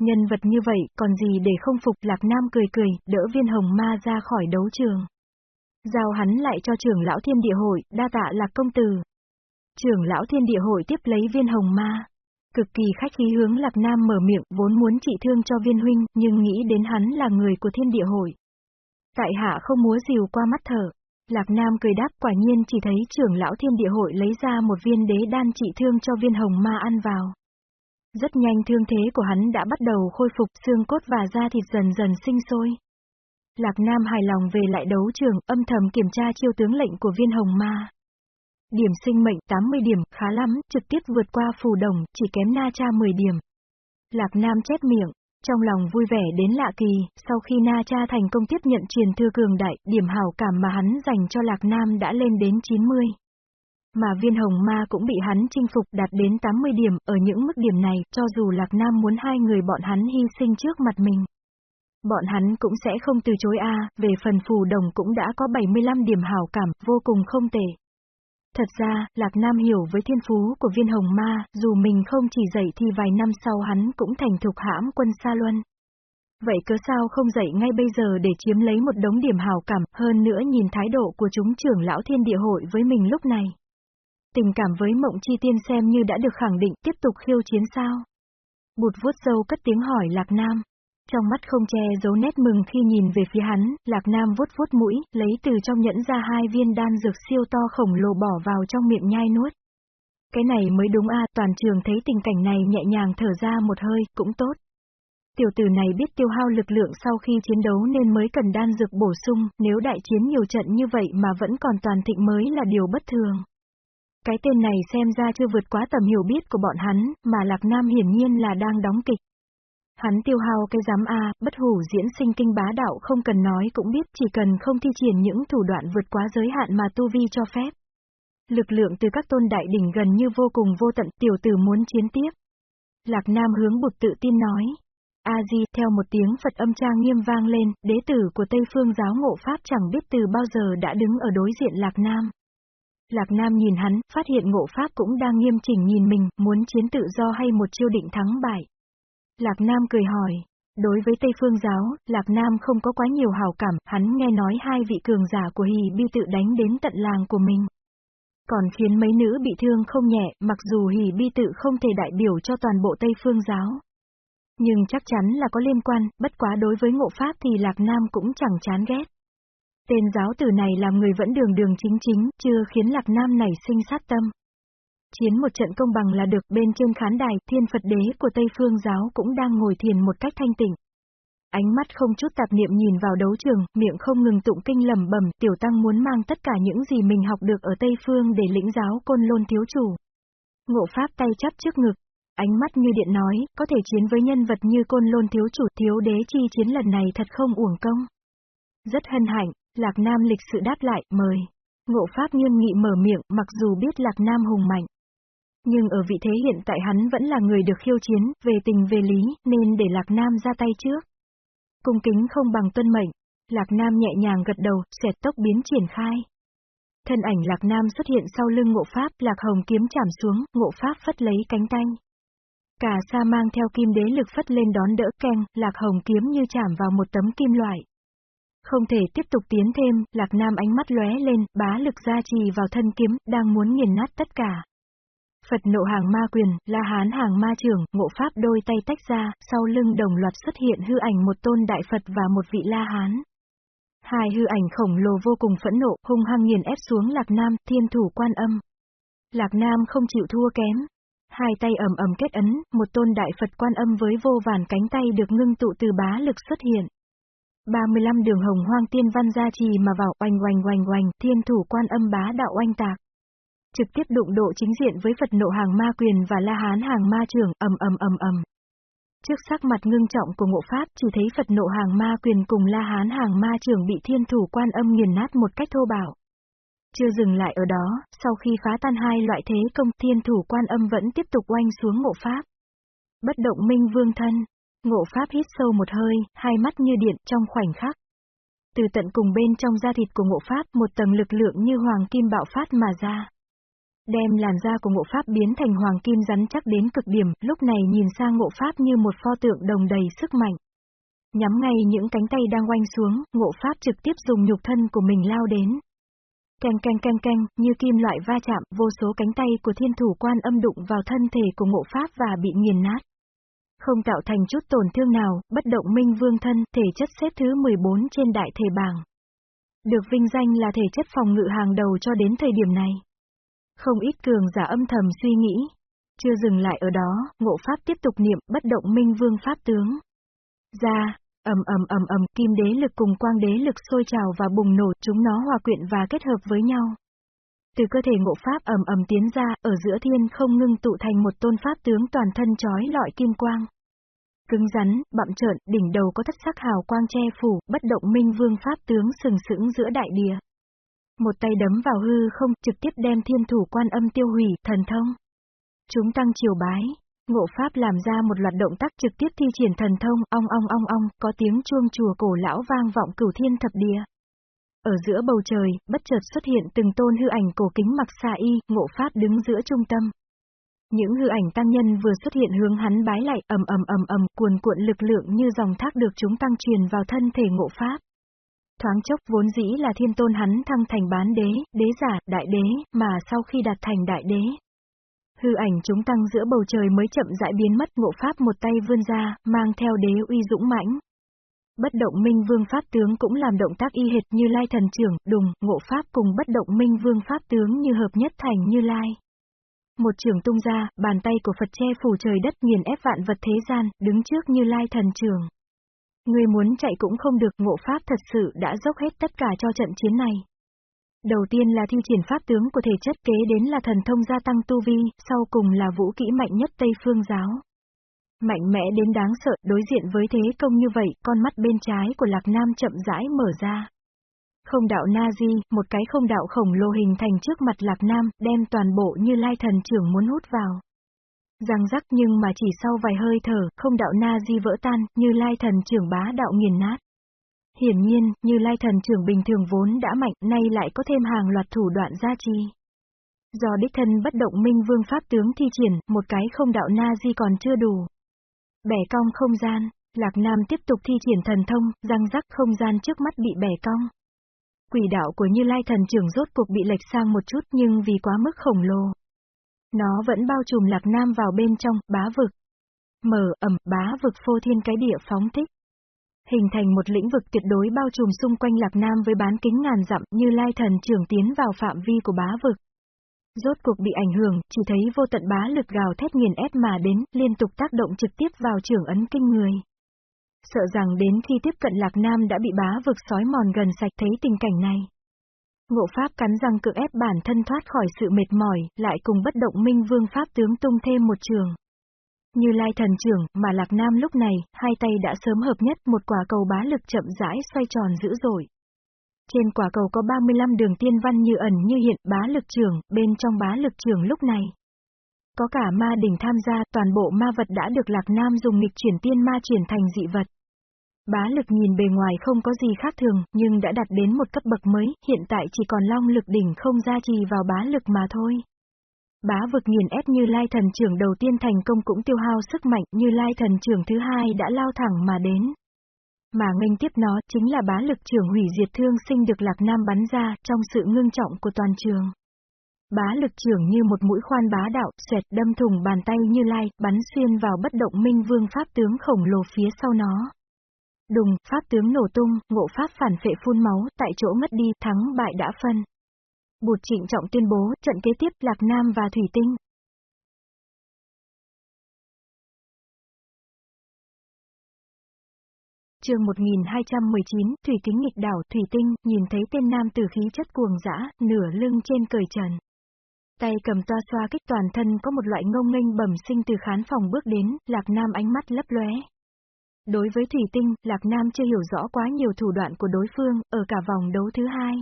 Nhân vật như vậy, còn gì để không phục Lạc Nam cười cười, đỡ viên hồng ma ra khỏi đấu trường. Giao hắn lại cho trưởng lão thiên địa hội, đa tạ Lạc công tử. Trưởng lão thiên địa hội tiếp lấy viên hồng ma. Cực kỳ khách khí hướng Lạc Nam mở miệng, vốn muốn trị thương cho viên huynh, nhưng nghĩ đến hắn là người của thiên địa hội. Tại hạ không múa rìu qua mắt thở. Lạc Nam cười đáp quả nhiên chỉ thấy trưởng lão thiên địa hội lấy ra một viên đế đan trị thương cho viên hồng ma ăn vào. Rất nhanh thương thế của hắn đã bắt đầu khôi phục xương cốt và da thịt dần dần sinh sôi. Lạc Nam hài lòng về lại đấu trường, âm thầm kiểm tra chiêu tướng lệnh của viên hồng ma. Điểm sinh mệnh 80 điểm, khá lắm, trực tiếp vượt qua phù đồng, chỉ kém Na Cha 10 điểm. Lạc Nam chép miệng, trong lòng vui vẻ đến lạ kỳ, sau khi Na Cha thành công tiếp nhận truyền thư cường đại, điểm hảo cảm mà hắn dành cho Lạc Nam đã lên đến 90. Mà viên hồng ma cũng bị hắn chinh phục đạt đến 80 điểm, ở những mức điểm này, cho dù Lạc Nam muốn hai người bọn hắn hy sinh trước mặt mình. Bọn hắn cũng sẽ không từ chối a về phần phù đồng cũng đã có 75 điểm hảo cảm, vô cùng không tệ. Thật ra, Lạc Nam hiểu với thiên phú của viên hồng ma, dù mình không chỉ dạy thì vài năm sau hắn cũng thành thục hãm quân Sa Luân. Vậy cớ sao không dạy ngay bây giờ để chiếm lấy một đống điểm hào cảm, hơn nữa nhìn thái độ của chúng trưởng lão thiên địa hội với mình lúc này. Tình cảm với mộng chi tiên xem như đã được khẳng định tiếp tục khiêu chiến sao. Bụt vuốt sâu cất tiếng hỏi Lạc Nam. Trong mắt không che giấu nét mừng khi nhìn về phía hắn, Lạc Nam vuốt vuốt mũi, lấy từ trong nhẫn ra hai viên đan dược siêu to khổng lồ bỏ vào trong miệng nhai nuốt. Cái này mới đúng a, toàn trường thấy tình cảnh này nhẹ nhàng thở ra một hơi, cũng tốt. Tiểu tử này biết tiêu hao lực lượng sau khi chiến đấu nên mới cần đan dược bổ sung, nếu đại chiến nhiều trận như vậy mà vẫn còn toàn thịnh mới là điều bất thường. Cái tên này xem ra chưa vượt quá tầm hiểu biết của bọn hắn, mà Lạc Nam hiển nhiên là đang đóng kịch. Hắn tiêu hao cái giám A, bất hủ diễn sinh kinh bá đạo không cần nói cũng biết chỉ cần không thi triển những thủ đoạn vượt quá giới hạn mà tu vi cho phép. Lực lượng từ các tôn đại đỉnh gần như vô cùng vô tận, tiểu tử muốn chiến tiếp. Lạc Nam hướng bụt tự tin nói. A-di, theo một tiếng Phật âm trang nghiêm vang lên, đế tử của Tây Phương giáo ngộ Pháp chẳng biết từ bao giờ đã đứng ở đối diện Lạc Nam. Lạc Nam nhìn hắn, phát hiện ngộ Pháp cũng đang nghiêm chỉnh nhìn mình, muốn chiến tự do hay một chiêu định thắng bại. Lạc Nam cười hỏi, đối với Tây Phương giáo, Lạc Nam không có quá nhiều hảo cảm, hắn nghe nói hai vị cường giả của hì bi tự đánh đến tận làng của mình. Còn khiến mấy nữ bị thương không nhẹ, mặc dù hì bi tự không thể đại biểu cho toàn bộ Tây Phương giáo. Nhưng chắc chắn là có liên quan, bất quá đối với ngộ pháp thì Lạc Nam cũng chẳng chán ghét. Tên giáo tử này làm người vẫn đường đường chính chính, chưa khiến Lạc Nam nảy sinh sát tâm. Chiến một trận công bằng là được bên trên khán đài, thiên Phật đế của Tây Phương giáo cũng đang ngồi thiền một cách thanh tịnh. Ánh mắt không chút tạp niệm nhìn vào đấu trường, miệng không ngừng tụng kinh lầm bẩm, tiểu tăng muốn mang tất cả những gì mình học được ở Tây Phương để lĩnh giáo côn lôn thiếu chủ. Ngộ pháp tay chắp trước ngực, ánh mắt như điện nói, có thể chiến với nhân vật như côn lôn thiếu chủ thiếu đế chi chiến lần này thật không uổng công. Rất hân hạnh, Lạc Nam lịch sự đáp lại, mời. Ngộ Pháp nghiêm nghị mở miệng, mặc dù biết Lạc Nam hùng mạnh. Nhưng ở vị thế hiện tại hắn vẫn là người được khiêu chiến, về tình về lý, nên để Lạc Nam ra tay trước. Cung kính không bằng tuân mệnh, Lạc Nam nhẹ nhàng gật đầu, xẹt tốc biến triển khai. Thân ảnh Lạc Nam xuất hiện sau lưng ngộ pháp, Lạc Hồng kiếm chạm xuống, ngộ pháp phất lấy cánh tay. Cả sa mang theo kim đế lực phất lên đón đỡ keng, Lạc Hồng kiếm như chạm vào một tấm kim loại. Không thể tiếp tục tiến thêm, Lạc Nam ánh mắt lóe lên, bá lực gia trì vào thân kiếm, đang muốn nghiền nát tất cả. Phật nộ hàng ma quyền, la hán hàng ma trưởng, ngộ pháp đôi tay tách ra, sau lưng đồng loạt xuất hiện hư ảnh một tôn đại Phật và một vị la hán. Hai hư ảnh khổng lồ vô cùng phẫn nộ, hung hăng nghiền ép xuống Lạc Nam, thiên thủ quan âm. Lạc Nam không chịu thua kém. Hai tay ầm ầm kết ấn, một tôn đại Phật quan âm với vô vàn cánh tay được ngưng tụ từ bá lực xuất hiện. 35 đường hồng hoang tiên văn gia trì mà vào oanh oanh oanh oanh, thiên thủ quan âm bá đạo oanh tạc. Trực tiếp đụng độ chính diện với Phật nộ hàng ma quyền và la hán hàng ma trưởng, ầm ầm ầm ầm. Trước sắc mặt ngưng trọng của ngộ pháp, chỉ thấy Phật nộ hàng ma quyền cùng la hán hàng ma trưởng bị thiên thủ quan âm nghiền nát một cách thô bạo. Chưa dừng lại ở đó, sau khi phá tan hai loại thế công, thiên thủ quan âm vẫn tiếp tục oanh xuống ngộ pháp. Bất động minh vương thân, ngộ pháp hít sâu một hơi, hai mắt như điện trong khoảnh khắc. Từ tận cùng bên trong da thịt của ngộ pháp một tầng lực lượng như hoàng kim bạo phát mà ra. Đem làn da của ngộ pháp biến thành hoàng kim rắn chắc đến cực điểm, lúc này nhìn sang ngộ pháp như một pho tượng đồng đầy sức mạnh. Nhắm ngay những cánh tay đang oanh xuống, ngộ pháp trực tiếp dùng nhục thân của mình lao đến. Canh canh canh canh, như kim loại va chạm, vô số cánh tay của thiên thủ quan âm đụng vào thân thể của ngộ pháp và bị nghiền nát. Không tạo thành chút tổn thương nào, bất động minh vương thân, thể chất xếp thứ 14 trên đại thể bảng. Được vinh danh là thể chất phòng ngự hàng đầu cho đến thời điểm này. Không ít cường giả âm thầm suy nghĩ. Chưa dừng lại ở đó, ngộ pháp tiếp tục niệm bất động minh vương pháp tướng. Ra, ầm ầm ầm ầm, kim đế lực cùng quang đế lực sôi trào và bùng nổ, chúng nó hòa quyện và kết hợp với nhau. Từ cơ thể ngộ pháp ầm ầm tiến ra, ở giữa thiên không ngưng tụ thành một tôn pháp tướng toàn thân trói lọi kim quang. Cứng rắn, bặm trợn, đỉnh đầu có thất sắc hào quang che phủ, bất động minh vương pháp tướng sừng sững giữa đại địa. Một tay đấm vào hư không, trực tiếp đem thiên thủ quan âm tiêu hủy, thần thông. Chúng tăng chiều bái. Ngộ Pháp làm ra một loạt động tác trực tiếp thi triển thần thông, ong ong ong ong, có tiếng chuông chùa cổ lão vang vọng cửu thiên thập địa. Ở giữa bầu trời, bất chợt xuất hiện từng tôn hư ảnh cổ kính mặc xà y, ngộ pháp đứng giữa trung tâm. Những hư ảnh tăng nhân vừa xuất hiện hướng hắn bái lại, ầm ầm ầm ầm, cuồn cuộn lực lượng như dòng thác được chúng tăng truyền vào thân thể ngộ pháp. Thoáng chốc vốn dĩ là thiên tôn hắn thăng thành bán đế, đế giả, đại đế, mà sau khi đạt thành đại đế. Hư ảnh chúng tăng giữa bầu trời mới chậm rãi biến mất ngộ pháp một tay vươn ra, mang theo đế uy dũng mãnh. Bất động minh vương pháp tướng cũng làm động tác y hệt như lai thần trưởng, đùng, ngộ pháp cùng bất động minh vương pháp tướng như hợp nhất thành như lai. Một trường tung ra, bàn tay của Phật che phủ trời đất nghiền ép vạn vật thế gian, đứng trước như lai thần trường. Ngươi muốn chạy cũng không được, ngộ pháp thật sự đã dốc hết tất cả cho trận chiến này. Đầu tiên là thi triển pháp tướng của thể chất kế đến là thần thông gia tăng tu vi, sau cùng là vũ kỹ mạnh nhất Tây Phương giáo. Mạnh mẽ đến đáng sợ, đối diện với thế công như vậy, con mắt bên trái của Lạc Nam chậm rãi mở ra. Không đạo Na-di, một cái không đạo khổng lồ hình thành trước mặt Lạc Nam, đem toàn bộ như lai thần trưởng muốn hút vào. Răng rắc nhưng mà chỉ sau vài hơi thở, không đạo Na-di vỡ tan, như lai thần trưởng bá đạo nghiền nát. Hiển nhiên, như lai thần trưởng bình thường vốn đã mạnh, nay lại có thêm hàng loạt thủ đoạn gia trì. Do đích thân bất động minh vương pháp tướng thi triển, một cái không đạo Na-di còn chưa đủ. Bẻ cong không gian, Lạc Nam tiếp tục thi triển thần thông, răng rắc không gian trước mắt bị bẻ cong. Quỷ đạo của Như Lai thần trưởng rốt cuộc bị lệch sang một chút nhưng vì quá mức khổng lồ. Nó vẫn bao trùm Lạc Nam vào bên trong, bá vực. Mở, ẩm, bá vực phô thiên cái địa phóng thích. Hình thành một lĩnh vực tuyệt đối bao trùm xung quanh Lạc Nam với bán kính ngàn dặm như Lai thần trưởng tiến vào phạm vi của bá vực. Rốt cuộc bị ảnh hưởng, chỉ thấy vô tận bá lực gào thét nghiền ép mà đến, liên tục tác động trực tiếp vào trưởng ấn kinh người. Sợ rằng đến khi tiếp cận Lạc Nam đã bị bá vực sói mòn gần sạch thấy tình cảnh này. Ngộ Pháp cắn răng cưỡng ép bản thân thoát khỏi sự mệt mỏi, lại cùng bất động minh vương Pháp tướng tung thêm một trường. Như lai thần trưởng, mà Lạc Nam lúc này, hai tay đã sớm hợp nhất một quả cầu bá lực chậm rãi xoay tròn dữ dội. Trên quả cầu có 35 đường tiên văn như ẩn như hiện bá lực trưởng, bên trong bá lực trưởng lúc này. Có cả ma đỉnh tham gia, toàn bộ ma vật đã được Lạc Nam dùng nghịch chuyển tiên ma chuyển thành dị vật. Bá lực nhìn bề ngoài không có gì khác thường, nhưng đã đạt đến một cấp bậc mới, hiện tại chỉ còn long lực đỉnh không gia trì vào bá lực mà thôi. Bá vực nghiền ép như lai thần trưởng đầu tiên thành công cũng tiêu hao sức mạnh như lai thần trưởng thứ hai đã lao thẳng mà đến. Mà nghênh tiếp nó chính là bá lực trưởng hủy diệt thương sinh được Lạc Nam bắn ra trong sự ngưng trọng của toàn trường. Bá lực trưởng như một mũi khoan bá đạo, xoẹt đâm thủng bàn tay như lai, bắn xuyên vào bất động minh vương pháp tướng khổng lồ phía sau nó. Đùng, pháp tướng nổ tung, ngộ pháp phản phệ phun máu, tại chỗ mất đi, thắng bại đã phân. Bụt trịnh trọng tuyên bố, trận kế tiếp Lạc Nam và Thủy Tinh. Trường 1219, Thủy Kính nghịch đảo, Thủy Tinh, nhìn thấy tên nam tử khí chất cuồng dã, nửa lưng trên cởi trần. Tay cầm toa xoa kích toàn thân có một loại ngông nghênh bẩm sinh từ khán phòng bước đến, Lạc Nam ánh mắt lấp lóe. Đối với Thủy Tinh, Lạc Nam chưa hiểu rõ quá nhiều thủ đoạn của đối phương, ở cả vòng đấu thứ hai.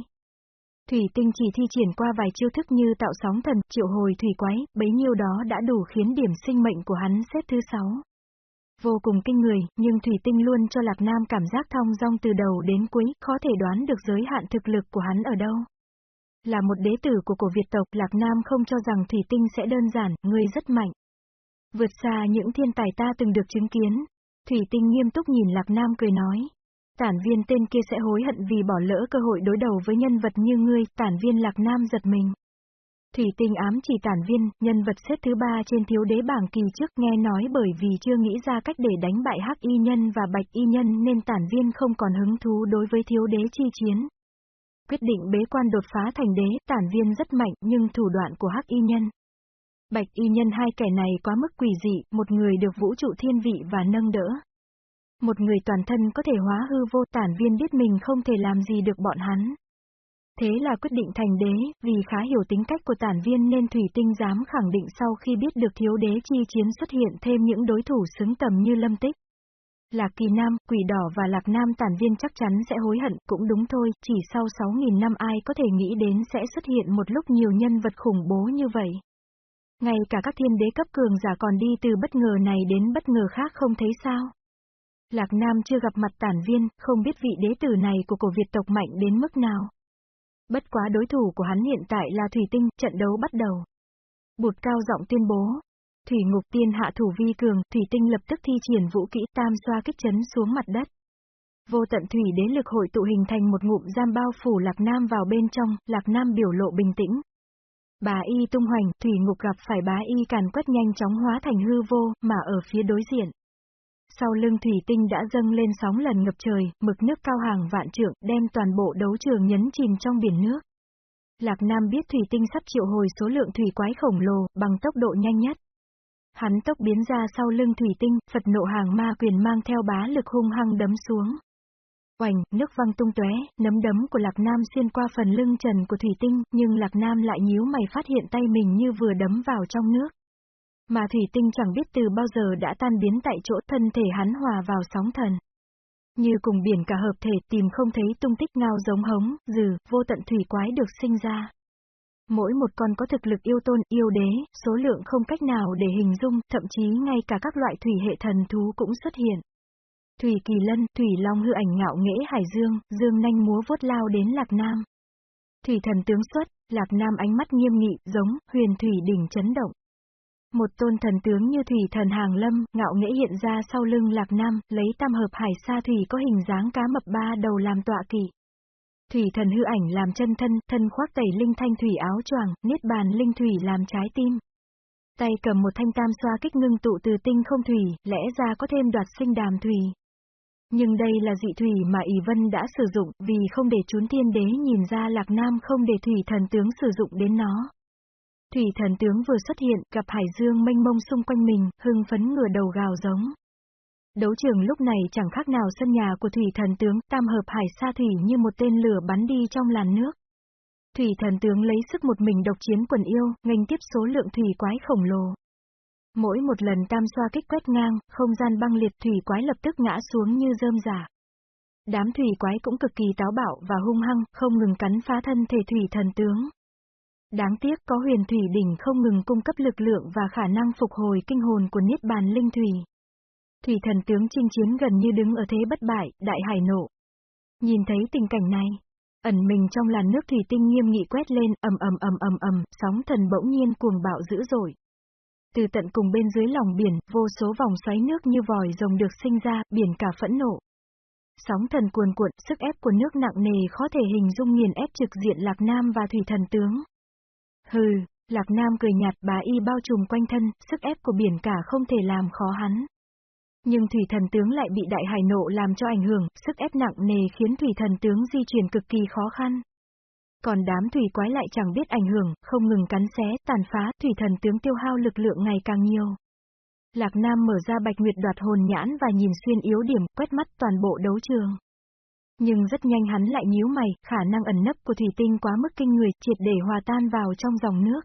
Thủy Tinh chỉ thi triển qua vài chiêu thức như tạo sóng thần, triệu hồi thủy quái, bấy nhiêu đó đã đủ khiến điểm sinh mệnh của hắn xếp thứ sáu. Vô cùng kinh người, nhưng Thủy Tinh luôn cho Lạc Nam cảm giác thong dong từ đầu đến cuối, khó thể đoán được giới hạn thực lực của hắn ở đâu. Là một đế tử của cổ Việt tộc, Lạc Nam không cho rằng Thủy Tinh sẽ đơn giản, người rất mạnh. Vượt xa những thiên tài ta từng được chứng kiến. Thủy Tinh nghiêm túc nhìn Lạc Nam cười nói. Tản viên tên kia sẽ hối hận vì bỏ lỡ cơ hội đối đầu với nhân vật như ngươi, tản viên Lạc Nam giật mình. Thủy tinh ám chỉ tản viên, nhân vật xếp thứ ba trên thiếu đế bảng kỳ trước nghe nói bởi vì chưa nghĩ ra cách để đánh bại hắc y nhân và bạch y nhân nên tản viên không còn hứng thú đối với thiếu đế chi chiến. Quyết định bế quan đột phá thành đế, tản viên rất mạnh nhưng thủ đoạn của hắc y nhân. Bạch y nhân hai kẻ này quá mức quỷ dị, một người được vũ trụ thiên vị và nâng đỡ. Một người toàn thân có thể hóa hư vô tản viên biết mình không thể làm gì được bọn hắn. Thế là quyết định thành đế, vì khá hiểu tính cách của tản viên nên Thủy Tinh dám khẳng định sau khi biết được thiếu đế chi chiến xuất hiện thêm những đối thủ xứng tầm như Lâm Tích. Lạc Kỳ Nam, Quỷ Đỏ và Lạc Nam tản viên chắc chắn sẽ hối hận, cũng đúng thôi, chỉ sau 6.000 năm ai có thể nghĩ đến sẽ xuất hiện một lúc nhiều nhân vật khủng bố như vậy. Ngay cả các thiên đế cấp cường giả còn đi từ bất ngờ này đến bất ngờ khác không thấy sao. Lạc Nam chưa gặp mặt tản viên, không biết vị đế tử này của cổ Việt tộc mạnh đến mức nào. Bất quá đối thủ của hắn hiện tại là Thủy Tinh, trận đấu bắt đầu. Bụt cao giọng tuyên bố. Thủy ngục tiên hạ thủ vi cường, Thủy Tinh lập tức thi triển vũ kỹ tam xoa kích chấn xuống mặt đất. Vô tận thủy đế lực hội tụ hình thành một ngụm giam bao phủ Lạc Nam vào bên trong, Lạc Nam biểu lộ bình tĩnh. Bá y tung hoành, thủy ngục gặp phải bá y càn quét nhanh chóng hóa thành hư vô, mà ở phía đối diện. Sau lưng thủy tinh đã dâng lên sóng lần ngập trời, mực nước cao hàng vạn trượng, đem toàn bộ đấu trường nhấn chìm trong biển nước. Lạc Nam biết thủy tinh sắp triệu hồi số lượng thủy quái khổng lồ, bằng tốc độ nhanh nhất. Hắn tốc biến ra sau lưng thủy tinh, Phật nộ hàng ma quyền mang theo bá lực hung hăng đấm xuống. Oành, nước văng tung tóe, nấm đấm của Lạc Nam xuyên qua phần lưng trần của thủy tinh, nhưng Lạc Nam lại nhíu mày phát hiện tay mình như vừa đấm vào trong nước. Mà thủy tinh chẳng biết từ bao giờ đã tan biến tại chỗ thân thể hắn hòa vào sóng thần. Như cùng biển cả hợp thể tìm không thấy tung tích ngao giống hống, dừ, vô tận thủy quái được sinh ra. Mỗi một con có thực lực yêu tôn, yêu đế, số lượng không cách nào để hình dung, thậm chí ngay cả các loại thủy hệ thần thú cũng xuất hiện. Thủy kỳ lân, thủy long hư ảnh ngạo nghễ hải dương, dương nanh múa vuốt lao đến lạc nam. Thủy thần tướng xuất, lạc nam ánh mắt nghiêm nghị, giống, huyền thủy đỉnh chấn động. Một tôn thần tướng như thủy thần hàng lâm, ngạo nghễ hiện ra sau lưng lạc nam, lấy tam hợp hải sa thủy có hình dáng cá mập ba đầu làm tọa kỵ. Thủy thần hư ảnh làm chân thân, thân khoác tẩy linh thanh thủy áo choàng, niết bàn linh thủy làm trái tim. Tay cầm một thanh tam xoa kích ngưng tụ từ tinh không thủy, lẽ ra có thêm đoạt sinh đàm thủy. Nhưng đây là dị thủy mà Ý Vân đã sử dụng, vì không để chún thiên đế nhìn ra Lạc Nam không để thủy thần tướng sử dụng đến nó. Thủy thần tướng vừa xuất hiện, gặp hải dương mênh mông xung quanh mình, hưng phấn ngửa đầu gào giống. Đấu trường lúc này chẳng khác nào sân nhà của thủy thần tướng, tam hợp hải sa thủy như một tên lửa bắn đi trong làn nước. Thủy thần tướng lấy sức một mình độc chiến quần yêu, nghênh tiếp số lượng thủy quái khổng lồ. Mỗi một lần tam xoa kích quét ngang, không gian băng liệt thủy quái lập tức ngã xuống như rơm giả. Đám thủy quái cũng cực kỳ táo bạo và hung hăng, không ngừng cắn phá thân thể thủy thần tướng. Đáng tiếc có huyền thủy đỉnh không ngừng cung cấp lực lượng và khả năng phục hồi kinh hồn của Niết Bàn Linh Thủy. Thủy thần tướng chinh chiến gần như đứng ở thế bất bại, đại hải nộ. Nhìn thấy tình cảnh này, ẩn mình trong làn nước thủy tinh nghiêm nghị quét lên, ầm ầm ầm ầm ầm, sóng thần bỗng nhiên cuồng bạo dữ dội. Từ tận cùng bên dưới lòng biển, vô số vòng xoáy nước như vòi rồng được sinh ra, biển cả phẫn nộ. Sóng thần cuồn cuộn, sức ép của nước nặng nề khó thể hình dung nghiền ép trực diện Lạc Nam và Thủy thần tướng. Hừ, Lạc Nam cười nhạt bá y bao trùm quanh thân, sức ép của biển cả không thể làm khó hắn. Nhưng thủy thần tướng lại bị đại hải nộ làm cho ảnh hưởng, sức ép nặng nề khiến thủy thần tướng di chuyển cực kỳ khó khăn. Còn đám thủy quái lại chẳng biết ảnh hưởng, không ngừng cắn xé, tàn phá, thủy thần tướng tiêu hao lực lượng ngày càng nhiều. Lạc Nam mở ra bạch nguyệt đoạt hồn nhãn và nhìn xuyên yếu điểm, quét mắt toàn bộ đấu trường. Nhưng rất nhanh hắn lại nhíu mày, khả năng ẩn nấp của thủy tinh quá mức kinh người, triệt để hòa tan vào trong dòng nước.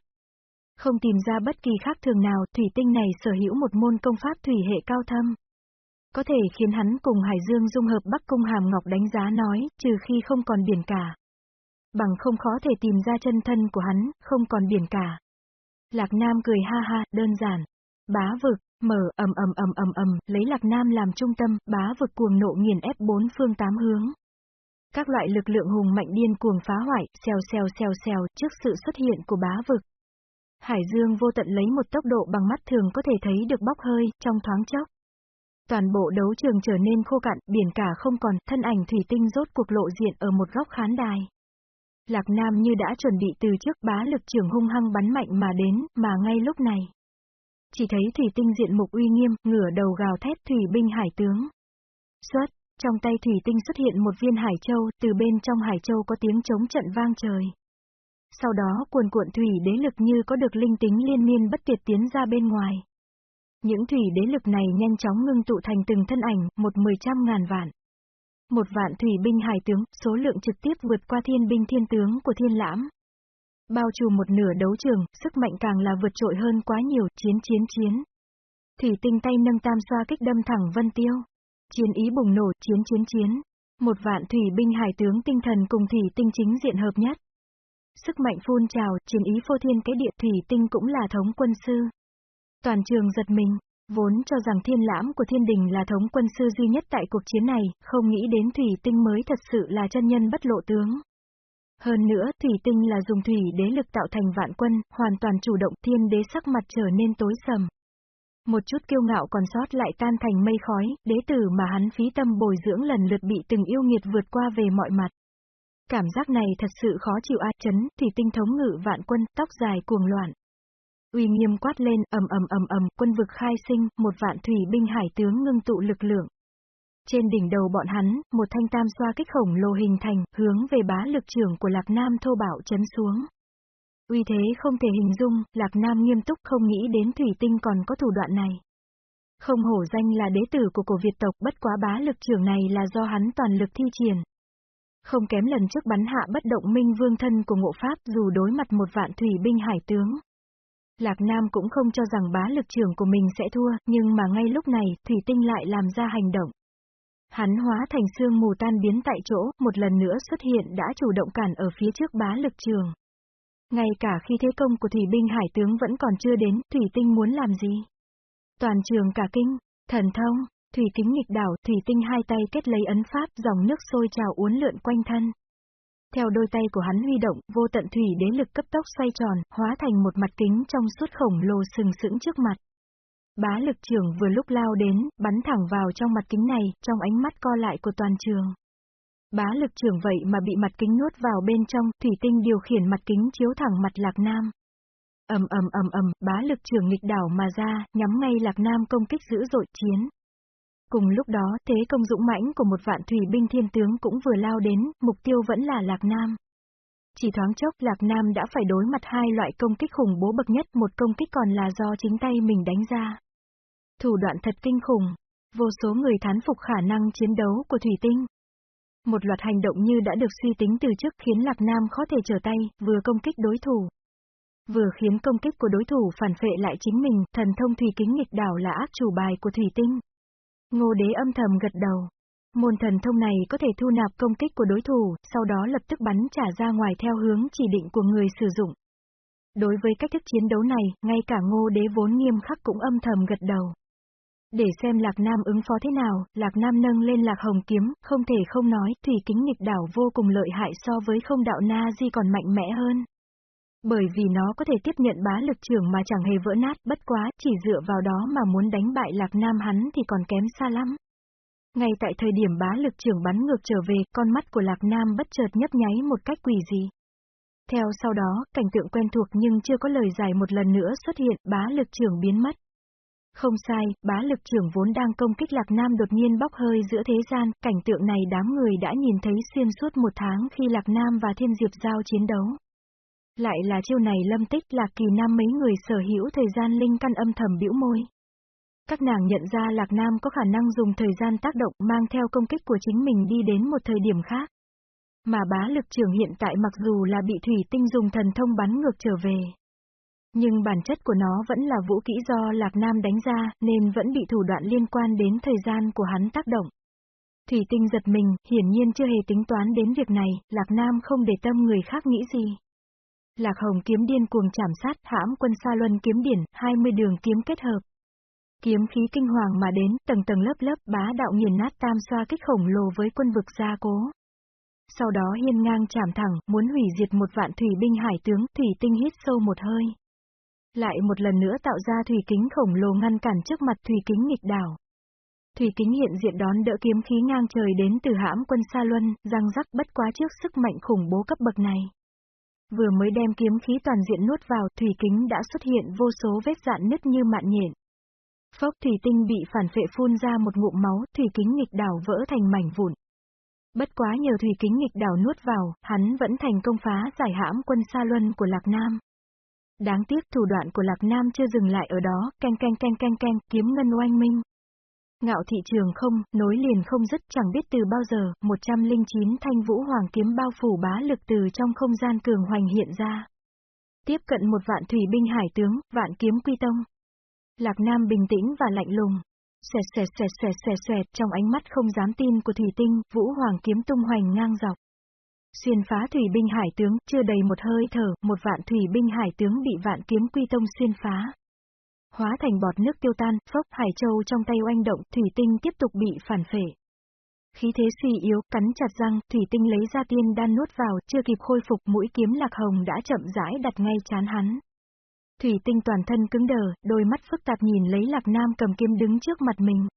Không tìm ra bất kỳ khác thường nào, thủy tinh này sở hữu một môn công pháp thủy hệ cao thâm. Có thể khiến hắn cùng Hải Dương dung hợp Bắc Cung Hàm Ngọc đánh giá nói, trừ khi không còn biển cả. Bằng không khó thể tìm ra chân thân của hắn, không còn biển cả. Lạc Nam cười ha ha, đơn giản. Bá vực, mở, ầm ầm ầm ầm ầm, lấy Lạc Nam làm trung tâm, bá vực cuồng nộ nghiền ép bốn phương tám hướng. Các loại lực lượng hùng mạnh điên cuồng phá hoại, xèo xèo xèo xèo, trước sự xuất hiện của bá vực. Hải Dương vô tận lấy một tốc độ bằng mắt thường có thể thấy được bốc hơi, trong thoáng chốc. Toàn bộ đấu trường trở nên khô cạn, biển cả không còn, thân ảnh thủy tinh rốt cuộc lộ diện ở một góc khán đài. Lạc Nam như đã chuẩn bị từ trước bá lực trưởng hung hăng bắn mạnh mà đến, mà ngay lúc này. Chỉ thấy thủy tinh diện mục uy nghiêm, ngửa đầu gào thét thủy binh hải tướng. Xuất, trong tay thủy tinh xuất hiện một viên hải châu, từ bên trong hải châu có tiếng chống trận vang trời. Sau đó cuồn cuộn thủy đế lực như có được linh tính liên miên bất tuyệt tiến ra bên ngoài. Những thủy đế lực này nhanh chóng ngưng tụ thành từng thân ảnh, một mười trăm ngàn vạn. Một vạn thủy binh hải tướng, số lượng trực tiếp vượt qua thiên binh thiên tướng của thiên lãm. Bao trùm một nửa đấu trường, sức mạnh càng là vượt trội hơn quá nhiều, chiến chiến chiến. Thủy tinh tay nâng tam xoa kích đâm thẳng vân tiêu. Chiến ý bùng nổ, chiến chiến chiến. Một vạn thủy binh hải tướng tinh thần cùng thủy tinh chính diện hợp nhất. Sức mạnh phun trào, chiến ý phô thiên cái địa thủy tinh cũng là thống quân sư. Toàn trường giật mình, vốn cho rằng thiên lãm của thiên đình là thống quân sư duy nhất tại cuộc chiến này, không nghĩ đến thủy tinh mới thật sự là chân nhân bất lộ tướng. Hơn nữa, thủy tinh là dùng thủy đế lực tạo thành vạn quân, hoàn toàn chủ động thiên đế sắc mặt trở nên tối sầm. Một chút kiêu ngạo còn sót lại tan thành mây khói, đế tử mà hắn phí tâm bồi dưỡng lần lượt bị từng yêu nghiệt vượt qua về mọi mặt. Cảm giác này thật sự khó chịu a chấn, thủy tinh thống ngự vạn quân, tóc dài cuồng loạn. Uy nghiêm quát lên, ầm ầm ầm ầm, quân vực khai sinh, một vạn thủy binh hải tướng ngưng tụ lực lượng. Trên đỉnh đầu bọn hắn, một thanh tam xoa kích khổng lồ hình thành, hướng về bá lực trưởng của Lạc Nam thô bạo chấn xuống. Uy thế không thể hình dung, Lạc Nam nghiêm túc không nghĩ đến thủy tinh còn có thủ đoạn này. Không hổ danh là đế tử của cổ Việt tộc bất quá bá lực trưởng này là do hắn toàn lực thi triển. Không kém lần trước bắn hạ bất động minh vương thân của ngộ pháp dù đối mặt một vạn thủy binh hải tướng. Lạc Nam cũng không cho rằng bá lực trưởng của mình sẽ thua, nhưng mà ngay lúc này, Thủy Tinh lại làm ra hành động. Hắn hóa thành xương mù tan biến tại chỗ, một lần nữa xuất hiện đã chủ động cản ở phía trước bá lực trường. Ngay cả khi thế công của thủy binh hải tướng vẫn còn chưa đến, thủy tinh muốn làm gì? Toàn trường cả kinh, thần thông, thủy kính nghịch đảo, thủy tinh hai tay kết lấy ấn pháp, dòng nước sôi trào uốn lượn quanh thân. Theo đôi tay của hắn huy động, vô tận thủy đế lực cấp tốc xoay tròn, hóa thành một mặt kính trong suốt khổng lồ sừng sững trước mặt. Bá lực trưởng vừa lúc lao đến, bắn thẳng vào trong mặt kính này, trong ánh mắt co lại của toàn trường. Bá lực trưởng vậy mà bị mặt kính nuốt vào bên trong, thủy tinh điều khiển mặt kính chiếu thẳng mặt Lạc Nam. ầm ầm ầm ầm, bá lực trưởng nghịch đảo mà ra, nhắm ngay Lạc Nam công kích dữ dội chiến. Cùng lúc đó, thế công dũng mãnh của một vạn thủy binh thiên tướng cũng vừa lao đến, mục tiêu vẫn là Lạc Nam. Chỉ thoáng chốc Lạc Nam đã phải đối mặt hai loại công kích khủng bố bậc nhất, một công kích còn là do chính tay mình đánh ra. Thủ đoạn thật kinh khủng, vô số người thán phục khả năng chiến đấu của Thủy Tinh. Một loạt hành động như đã được suy tính từ trước khiến Lạc Nam khó thể trở tay, vừa công kích đối thủ. Vừa khiến công kích của đối thủ phản phệ lại chính mình, thần thông thủy kính nghịch đảo là ác chủ bài của thủy tinh. Ngô đế âm thầm gật đầu. Môn thần thông này có thể thu nạp công kích của đối thủ, sau đó lập tức bắn trả ra ngoài theo hướng chỉ định của người sử dụng. Đối với cách thức chiến đấu này, ngay cả ngô đế vốn nghiêm khắc cũng âm thầm gật đầu. Để xem Lạc Nam ứng phó thế nào, Lạc Nam nâng lên Lạc Hồng Kiếm, không thể không nói, thủy kính nghịch đảo vô cùng lợi hại so với không đạo na di còn mạnh mẽ hơn. Bởi vì nó có thể tiếp nhận bá lực trưởng mà chẳng hề vỡ nát, bất quá, chỉ dựa vào đó mà muốn đánh bại Lạc Nam hắn thì còn kém xa lắm. Ngay tại thời điểm bá lực trưởng bắn ngược trở về, con mắt của Lạc Nam bất chợt nhấp nháy một cách quỷ dị. Theo sau đó, cảnh tượng quen thuộc nhưng chưa có lời giải một lần nữa xuất hiện, bá lực trưởng biến mất. Không sai, bá lực trưởng vốn đang công kích Lạc Nam đột nhiên bốc hơi giữa thế gian, cảnh tượng này đám người đã nhìn thấy xuyên suốt một tháng khi Lạc Nam và Thiên Diệp giao chiến đấu. Lại là chiêu này lâm tích Lạc Kỳ Nam mấy người sở hữu thời gian linh căn âm thầm bĩu môi. Các nàng nhận ra Lạc Nam có khả năng dùng thời gian tác động mang theo công kích của chính mình đi đến một thời điểm khác. Mà bá lực trưởng hiện tại mặc dù là bị thủy tinh dùng thần thông bắn ngược trở về. Nhưng bản chất của nó vẫn là vũ kỹ do Lạc Nam đánh ra, nên vẫn bị thủ đoạn liên quan đến thời gian của hắn tác động. Thủy tinh giật mình, hiển nhiên chưa hề tính toán đến việc này, Lạc Nam không để tâm người khác nghĩ gì. Lạc Hồng kiếm điên cuồng chảm sát, hãm quân Sa Luân kiếm điển, 20 đường kiếm kết hợp. Kiếm khí kinh hoàng mà đến, tầng tầng lớp lớp bá đạo nghiền nát tam xoa kích khổng lồ với quân vực gia cố. Sau đó hiên ngang chảm thẳng, muốn hủy diệt một vạn thủy binh hải tướng, thủy tinh hít sâu một hơi. Lại một lần nữa tạo ra thủy kính khổng lồ ngăn cản trước mặt thủy kính nghịch đảo. Thủy kính hiện diện đón đỡ kiếm khí ngang trời đến từ hãm quân Sa Luân, răng rắc bất quá trước sức mạnh khủng bố cấp bậc này. Vừa mới đem kiếm khí toàn diện nuốt vào, thủy kính đã xuất hiện vô số vết dạn nứt như mạn nhện. Phốc thủy tinh bị phản phệ phun ra một ngụm máu, thủy kính nghịch đảo vỡ thành mảnh vụn. Bất quá nhờ thủy kính nghịch đảo nuốt vào, hắn vẫn thành công phá giải hãm quân Sa Luân của Lạc Nam. Đáng tiếc thủ đoạn của Lạc Nam chưa dừng lại ở đó, canh canh canh canh canh, kiếm ngân oanh minh. Ngạo thị trường không, nối liền không dứt chẳng biết từ bao giờ, 109 thanh vũ hoàng kiếm bao phủ bá lực từ trong không gian cường hoành hiện ra. Tiếp cận một vạn thủy binh hải tướng, vạn kiếm quy tông. Lạc Nam bình tĩnh và lạnh lùng. Xoẹt xoẹt xoẹt xoẹt xoẹt xoẹt trong ánh mắt không dám tin của thủy tinh, vũ hoàng kiếm tung hoành ngang dọc. Xuyên phá thủy binh hải tướng, chưa đầy một hơi thở, một vạn thủy binh hải tướng bị vạn kiếm quy tông xuyên phá. Hóa thành bọt nước tiêu tan, phốc hải châu trong tay oanh động, thủy tinh tiếp tục bị phản phệ. Khí thế suy yếu, cắn chặt răng, thủy tinh lấy ra tiên đan nuốt vào, chưa kịp khôi phục mũi kiếm lạc hồng đã chậm rãi đặt ngay chán hắn. Thủy tinh toàn thân cứng đờ, đôi mắt phức tạp nhìn lấy lạc nam cầm kiếm đứng trước mặt mình.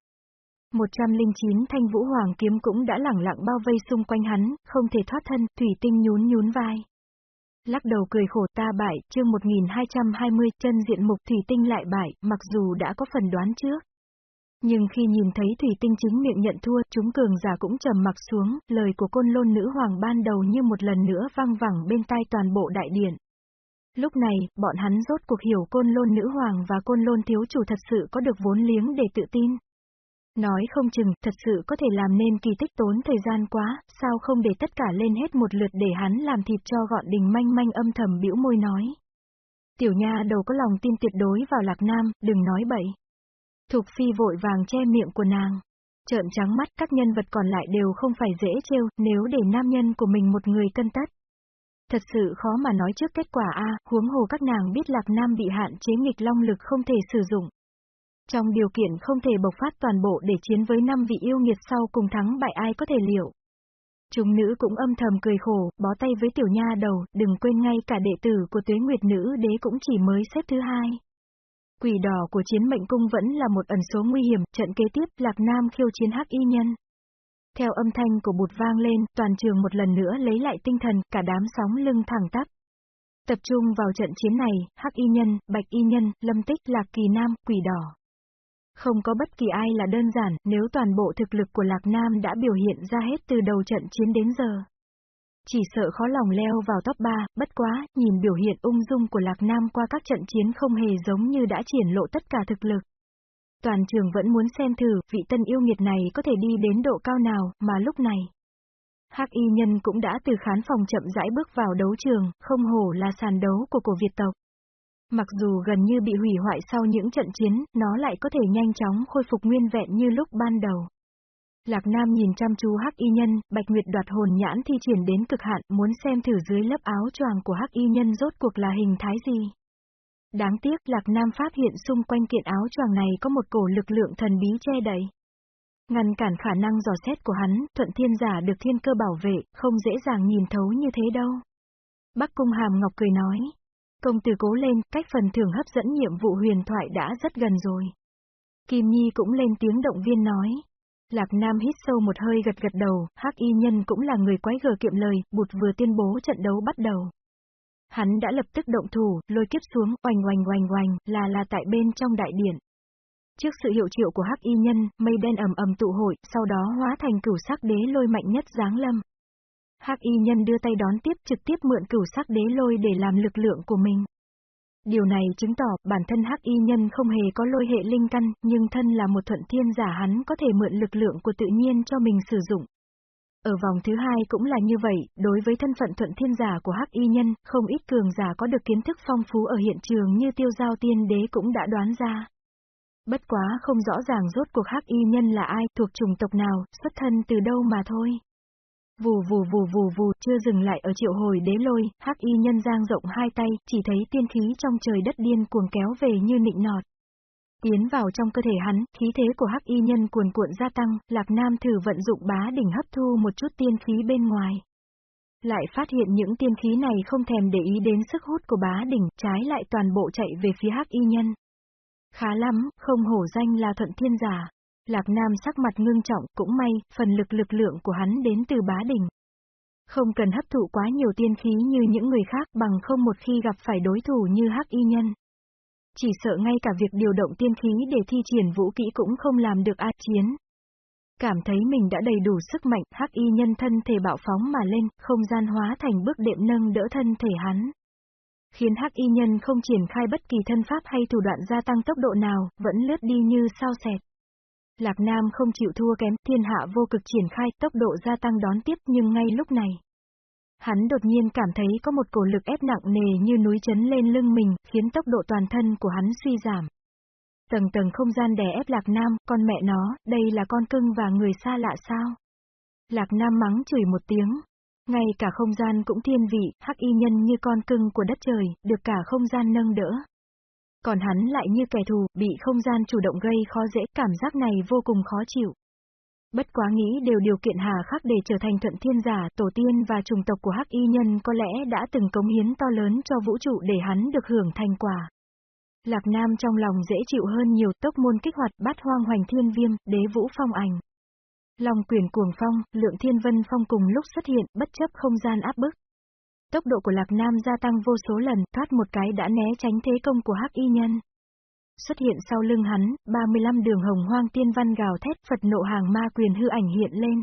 109 thanh vũ hoàng kiếm cũng đã lẳng lặng bao vây xung quanh hắn, không thể thoát thân, thủy tinh nhún nhún vai. Lắc đầu cười khổ ta bại, chương 1220, chân diện mục thủy tinh lại bại, mặc dù đã có phần đoán trước. Nhưng khi nhìn thấy thủy tinh chính miệng nhận thua, chúng cường giả cũng trầm mặc xuống, lời của côn lôn nữ hoàng ban đầu như một lần nữa vang vẳng bên tai toàn bộ đại điện. Lúc này, bọn hắn rốt cuộc hiểu côn lôn nữ hoàng và côn lôn thiếu chủ thật sự có được vốn liếng để tự tin. Nói không chừng, thật sự có thể làm nên kỳ tích tốn thời gian quá, sao không để tất cả lên hết một lượt để hắn làm thịt cho gọn đình manh manh âm thầm bĩu môi nói. Tiểu nha đầu có lòng tin tuyệt đối vào lạc nam, đừng nói bậy. Thục phi vội vàng che miệng của nàng. Trợn trắng mắt các nhân vật còn lại đều không phải dễ trêu, nếu để nam nhân của mình một người cân tất. Thật sự khó mà nói trước kết quả a, huống hồ các nàng biết Lạc Nam bị hạn chế nghịch long lực không thể sử dụng. Trong điều kiện không thể bộc phát toàn bộ để chiến với năm vị yêu nghiệt sau cùng thắng bại ai có thể liệu. Chúng nữ cũng âm thầm cười khổ, bó tay với tiểu nha đầu, đừng quên ngay cả đệ tử của tuế nguyệt nữ đế cũng chỉ mới xếp thứ hai. Quỷ đỏ của chiến mệnh cung vẫn là một ẩn số nguy hiểm, trận kế tiếp Lạc Nam khiêu chiến hắc y nhân. Theo âm thanh của bụt vang lên, toàn trường một lần nữa lấy lại tinh thần, cả đám sóng lưng thẳng tắp. Tập trung vào trận chiến này, hắc y nhân, bạch y nhân, lâm tích, lạc kỳ nam, quỷ đỏ. Không có bất kỳ ai là đơn giản, nếu toàn bộ thực lực của Lạc Nam đã biểu hiện ra hết từ đầu trận chiến đến giờ. Chỉ sợ khó lòng leo vào top 3, bất quá, nhìn biểu hiện ung dung của Lạc Nam qua các trận chiến không hề giống như đã triển lộ tất cả thực lực. Toàn trường vẫn muốn xem thử, vị tân yêu nghiệt này có thể đi đến độ cao nào, mà lúc này. Hắc y nhân cũng đã từ khán phòng chậm rãi bước vào đấu trường, không hổ là sàn đấu của cổ Việt tộc. Mặc dù gần như bị hủy hoại sau những trận chiến, nó lại có thể nhanh chóng khôi phục nguyên vẹn như lúc ban đầu. Lạc Nam nhìn chăm chú Hắc Y Nhân, Bạch Nguyệt đoạt hồn nhãn thi triển đến cực hạn, muốn xem thử dưới lớp áo choàng của Hắc Y Nhân rốt cuộc là hình thái gì. Đáng tiếc Lạc Nam phát hiện xung quanh kiện áo choàng này có một cổ lực lượng thần bí che đậy. Ngăn cản khả năng dò xét của hắn, thuận thiên giả được thiên cơ bảo vệ, không dễ dàng nhìn thấu như thế đâu. Bắc Cung Hàm Ngọc cười nói. Công tử cố lên, cách phần thưởng hấp dẫn nhiệm vụ huyền thoại đã rất gần rồi. Kim Nhi cũng lên tiếng động viên nói. Lạc Nam hít sâu một hơi gật gật đầu, hắc y nhân cũng là người quái gở kiệm lời, bụt vừa tuyên bố trận đấu bắt đầu. Hắn đã lập tức động thủ, lôi kiếp xuống, oành oành oành oành, là là tại bên trong đại điện. Trước sự hiệu triệu của hắc y nhân, mây đen ầm ầm tụ hội, sau đó hóa thành cửu sắc đế lôi mạnh nhất giáng lâm. Hắc y nhân đưa tay đón tiếp trực tiếp mượn cửu sắc đế lôi để làm lực lượng của mình. Điều này chứng tỏ bản thân hắc y nhân không hề có lôi hệ linh căn, nhưng thân là một thuận thiên giả hắn có thể mượn lực lượng của tự nhiên cho mình sử dụng. Ở vòng thứ hai cũng là như vậy, đối với thân phận thuận thiên giả của hắc y nhân, không ít cường giả có được kiến thức phong phú ở hiện trường như tiêu giao tiên đế cũng đã đoán ra. Bất quá không rõ ràng rốt cuộc hắc y nhân là ai, thuộc chủng tộc nào, xuất thân từ đâu mà thôi. Vù vù vù vù vù, chưa dừng lại ở triệu hồi đế lôi, hắc y nhân giang rộng hai tay, chỉ thấy tiên khí trong trời đất điên cuồng kéo về như nịnh nọt. Tiến vào trong cơ thể hắn, khí thế của hắc y nhân cuồn cuộn gia tăng, Lạc Nam thử vận dụng bá đỉnh hấp thu một chút tiên khí bên ngoài. Lại phát hiện những tiên khí này không thèm để ý đến sức hút của bá đỉnh, trái lại toàn bộ chạy về phía hắc y nhân. Khá lắm, không hổ danh là thuận thiên giả. Lạc Nam sắc mặt ngưng trọng, cũng may, phần lực lực lượng của hắn đến từ bá đỉnh. Không cần hấp thụ quá nhiều tiên khí như những người khác bằng không một khi gặp phải đối thủ như hắc y nhân. Chỉ sợ ngay cả việc điều động tiên khí để thi triển vũ kỹ cũng không làm được a chiến. Cảm thấy mình đã đầy đủ sức mạnh, hắc y nhân thân thể bạo phóng mà lên, không gian hóa thành bước đệm nâng đỡ thân thể hắn. Khiến hắc y nhân không triển khai bất kỳ thân pháp hay thủ đoạn gia tăng tốc độ nào, vẫn lướt đi như sao xẹt. Lạc Nam không chịu thua kém, thiên hạ vô cực triển khai, tốc độ gia tăng đón tiếp nhưng ngay lúc này. Hắn đột nhiên cảm thấy có một cổ lực ép nặng nề như núi chấn lên lưng mình, khiến tốc độ toàn thân của hắn suy giảm. Tầng tầng không gian đè ép Lạc Nam, con mẹ nó, đây là con cưng và người xa lạ sao? Lạc Nam mắng chửi một tiếng. Ngay cả không gian cũng thiên vị, hắc y nhân như con cưng của đất trời, được cả không gian nâng đỡ. Còn hắn lại như kẻ thù, bị không gian chủ động gây khó dễ, cảm giác này vô cùng khó chịu. Bất quá nghĩ đều điều kiện hà khắc để trở thành thuận thiên giả, tổ tiên và chủng tộc của hắc y nhân có lẽ đã từng cống hiến to lớn cho vũ trụ để hắn được hưởng thành quả. Lạc Nam trong lòng dễ chịu hơn nhiều tốc môn kích hoạt bát hoang hoành thiên viêm, đế vũ phong ảnh. Long quyền cuồng phong, lượng thiên vân phong cùng lúc xuất hiện, bất chấp không gian áp bức. Tốc độ của Lạc Nam gia tăng vô số lần, thoát một cái đã né tránh thế công của hắc y nhân. Xuất hiện sau lưng hắn, 35 đường hồng hoang tiên văn gào thét Phật nộ hàng ma quyền hư ảnh hiện lên.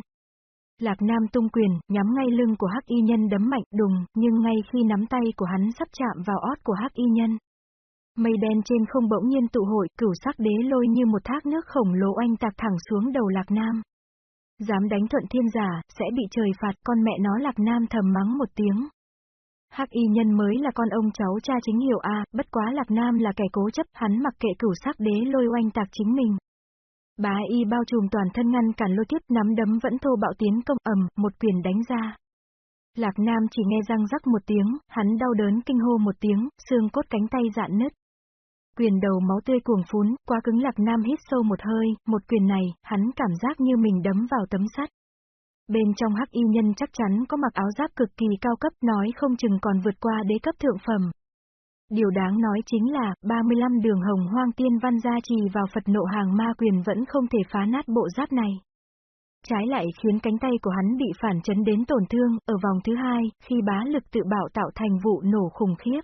Lạc Nam tung quyền, nhắm ngay lưng của hắc y nhân đấm mạnh đùng, nhưng ngay khi nắm tay của hắn sắp chạm vào ót của hắc y nhân. Mây đen trên không bỗng nhiên tụ hội, cửu sắc đế lôi như một thác nước khổng lồ oanh tạc thẳng xuống đầu Lạc Nam. Dám đánh thuận thiên giả, sẽ bị trời phạt con mẹ nó Lạc Nam thầm mắng một tiếng. Hắc y nhân mới là con ông cháu cha chính hiệu A, bất quá Lạc Nam là kẻ cố chấp, hắn mặc kệ cửu sắc đế lôi oanh tạc chính mình. Bá y bao trùm toàn thân ngăn cản lôi kiếp nắm đấm vẫn thô bạo tiến công ầm, một quyền đánh ra. Lạc Nam chỉ nghe răng rắc một tiếng, hắn đau đớn kinh hô một tiếng, xương cốt cánh tay dạn nứt. Quyền đầu máu tươi cuồng phún, quá cứng Lạc Nam hít sâu một hơi, một quyền này, hắn cảm giác như mình đấm vào tấm sắt. Bên trong hắc y nhân chắc chắn có mặc áo giáp cực kỳ cao cấp nói không chừng còn vượt qua đế cấp thượng phẩm. Điều đáng nói chính là, 35 đường hồng hoang tiên văn gia trì vào Phật nộ hàng ma quyền vẫn không thể phá nát bộ giáp này. Trái lại khiến cánh tay của hắn bị phản chấn đến tổn thương, ở vòng thứ hai, khi bá lực tự bảo tạo thành vụ nổ khủng khiếp.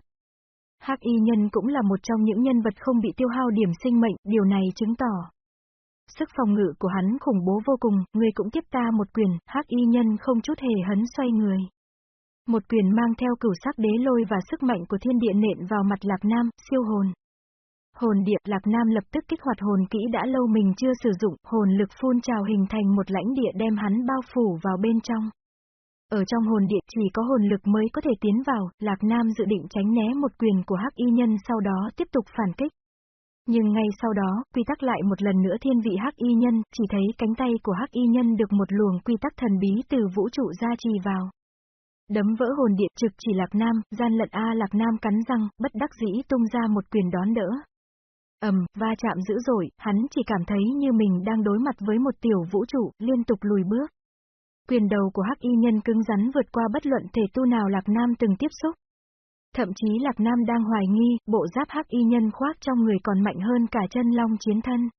Hắc y nhân cũng là một trong những nhân vật không bị tiêu hao điểm sinh mệnh, điều này chứng tỏ. Sức phòng ngự của hắn khủng bố vô cùng, ngươi cũng tiếp ta một quyền, hắc y nhân không chút hề hấn xoay người. Một quyền mang theo cửu sắc đế lôi và sức mạnh của thiên địa nện vào mặt Lạc Nam, siêu hồn. Hồn địa Lạc Nam lập tức kích hoạt hồn kỹ đã lâu mình chưa sử dụng, hồn lực phun trào hình thành một lãnh địa đem hắn bao phủ vào bên trong. Ở trong hồn địa chỉ có hồn lực mới có thể tiến vào, Lạc Nam dự định tránh né một quyền của hắc y nhân sau đó tiếp tục phản kích. Nhưng ngay sau đó, quy tắc lại một lần nữa thiên vị hắc y nhân, chỉ thấy cánh tay của hắc y nhân được một luồng quy tắc thần bí từ vũ trụ gia trì vào. Đấm vỡ hồn địa trực chỉ Lạc Nam, gian lận A Lạc Nam cắn răng, bất đắc dĩ tung ra một quyền đón đỡ. ầm, va chạm dữ dội, hắn chỉ cảm thấy như mình đang đối mặt với một tiểu vũ trụ, liên tục lùi bước. Quyền đầu của hắc y nhân cứng rắn vượt qua bất luận thể tu nào Lạc Nam từng tiếp xúc. Thậm chí Lạc Nam đang hoài nghi, bộ giáp hắc y nhân khoác trong người còn mạnh hơn cả chân long chiến thân.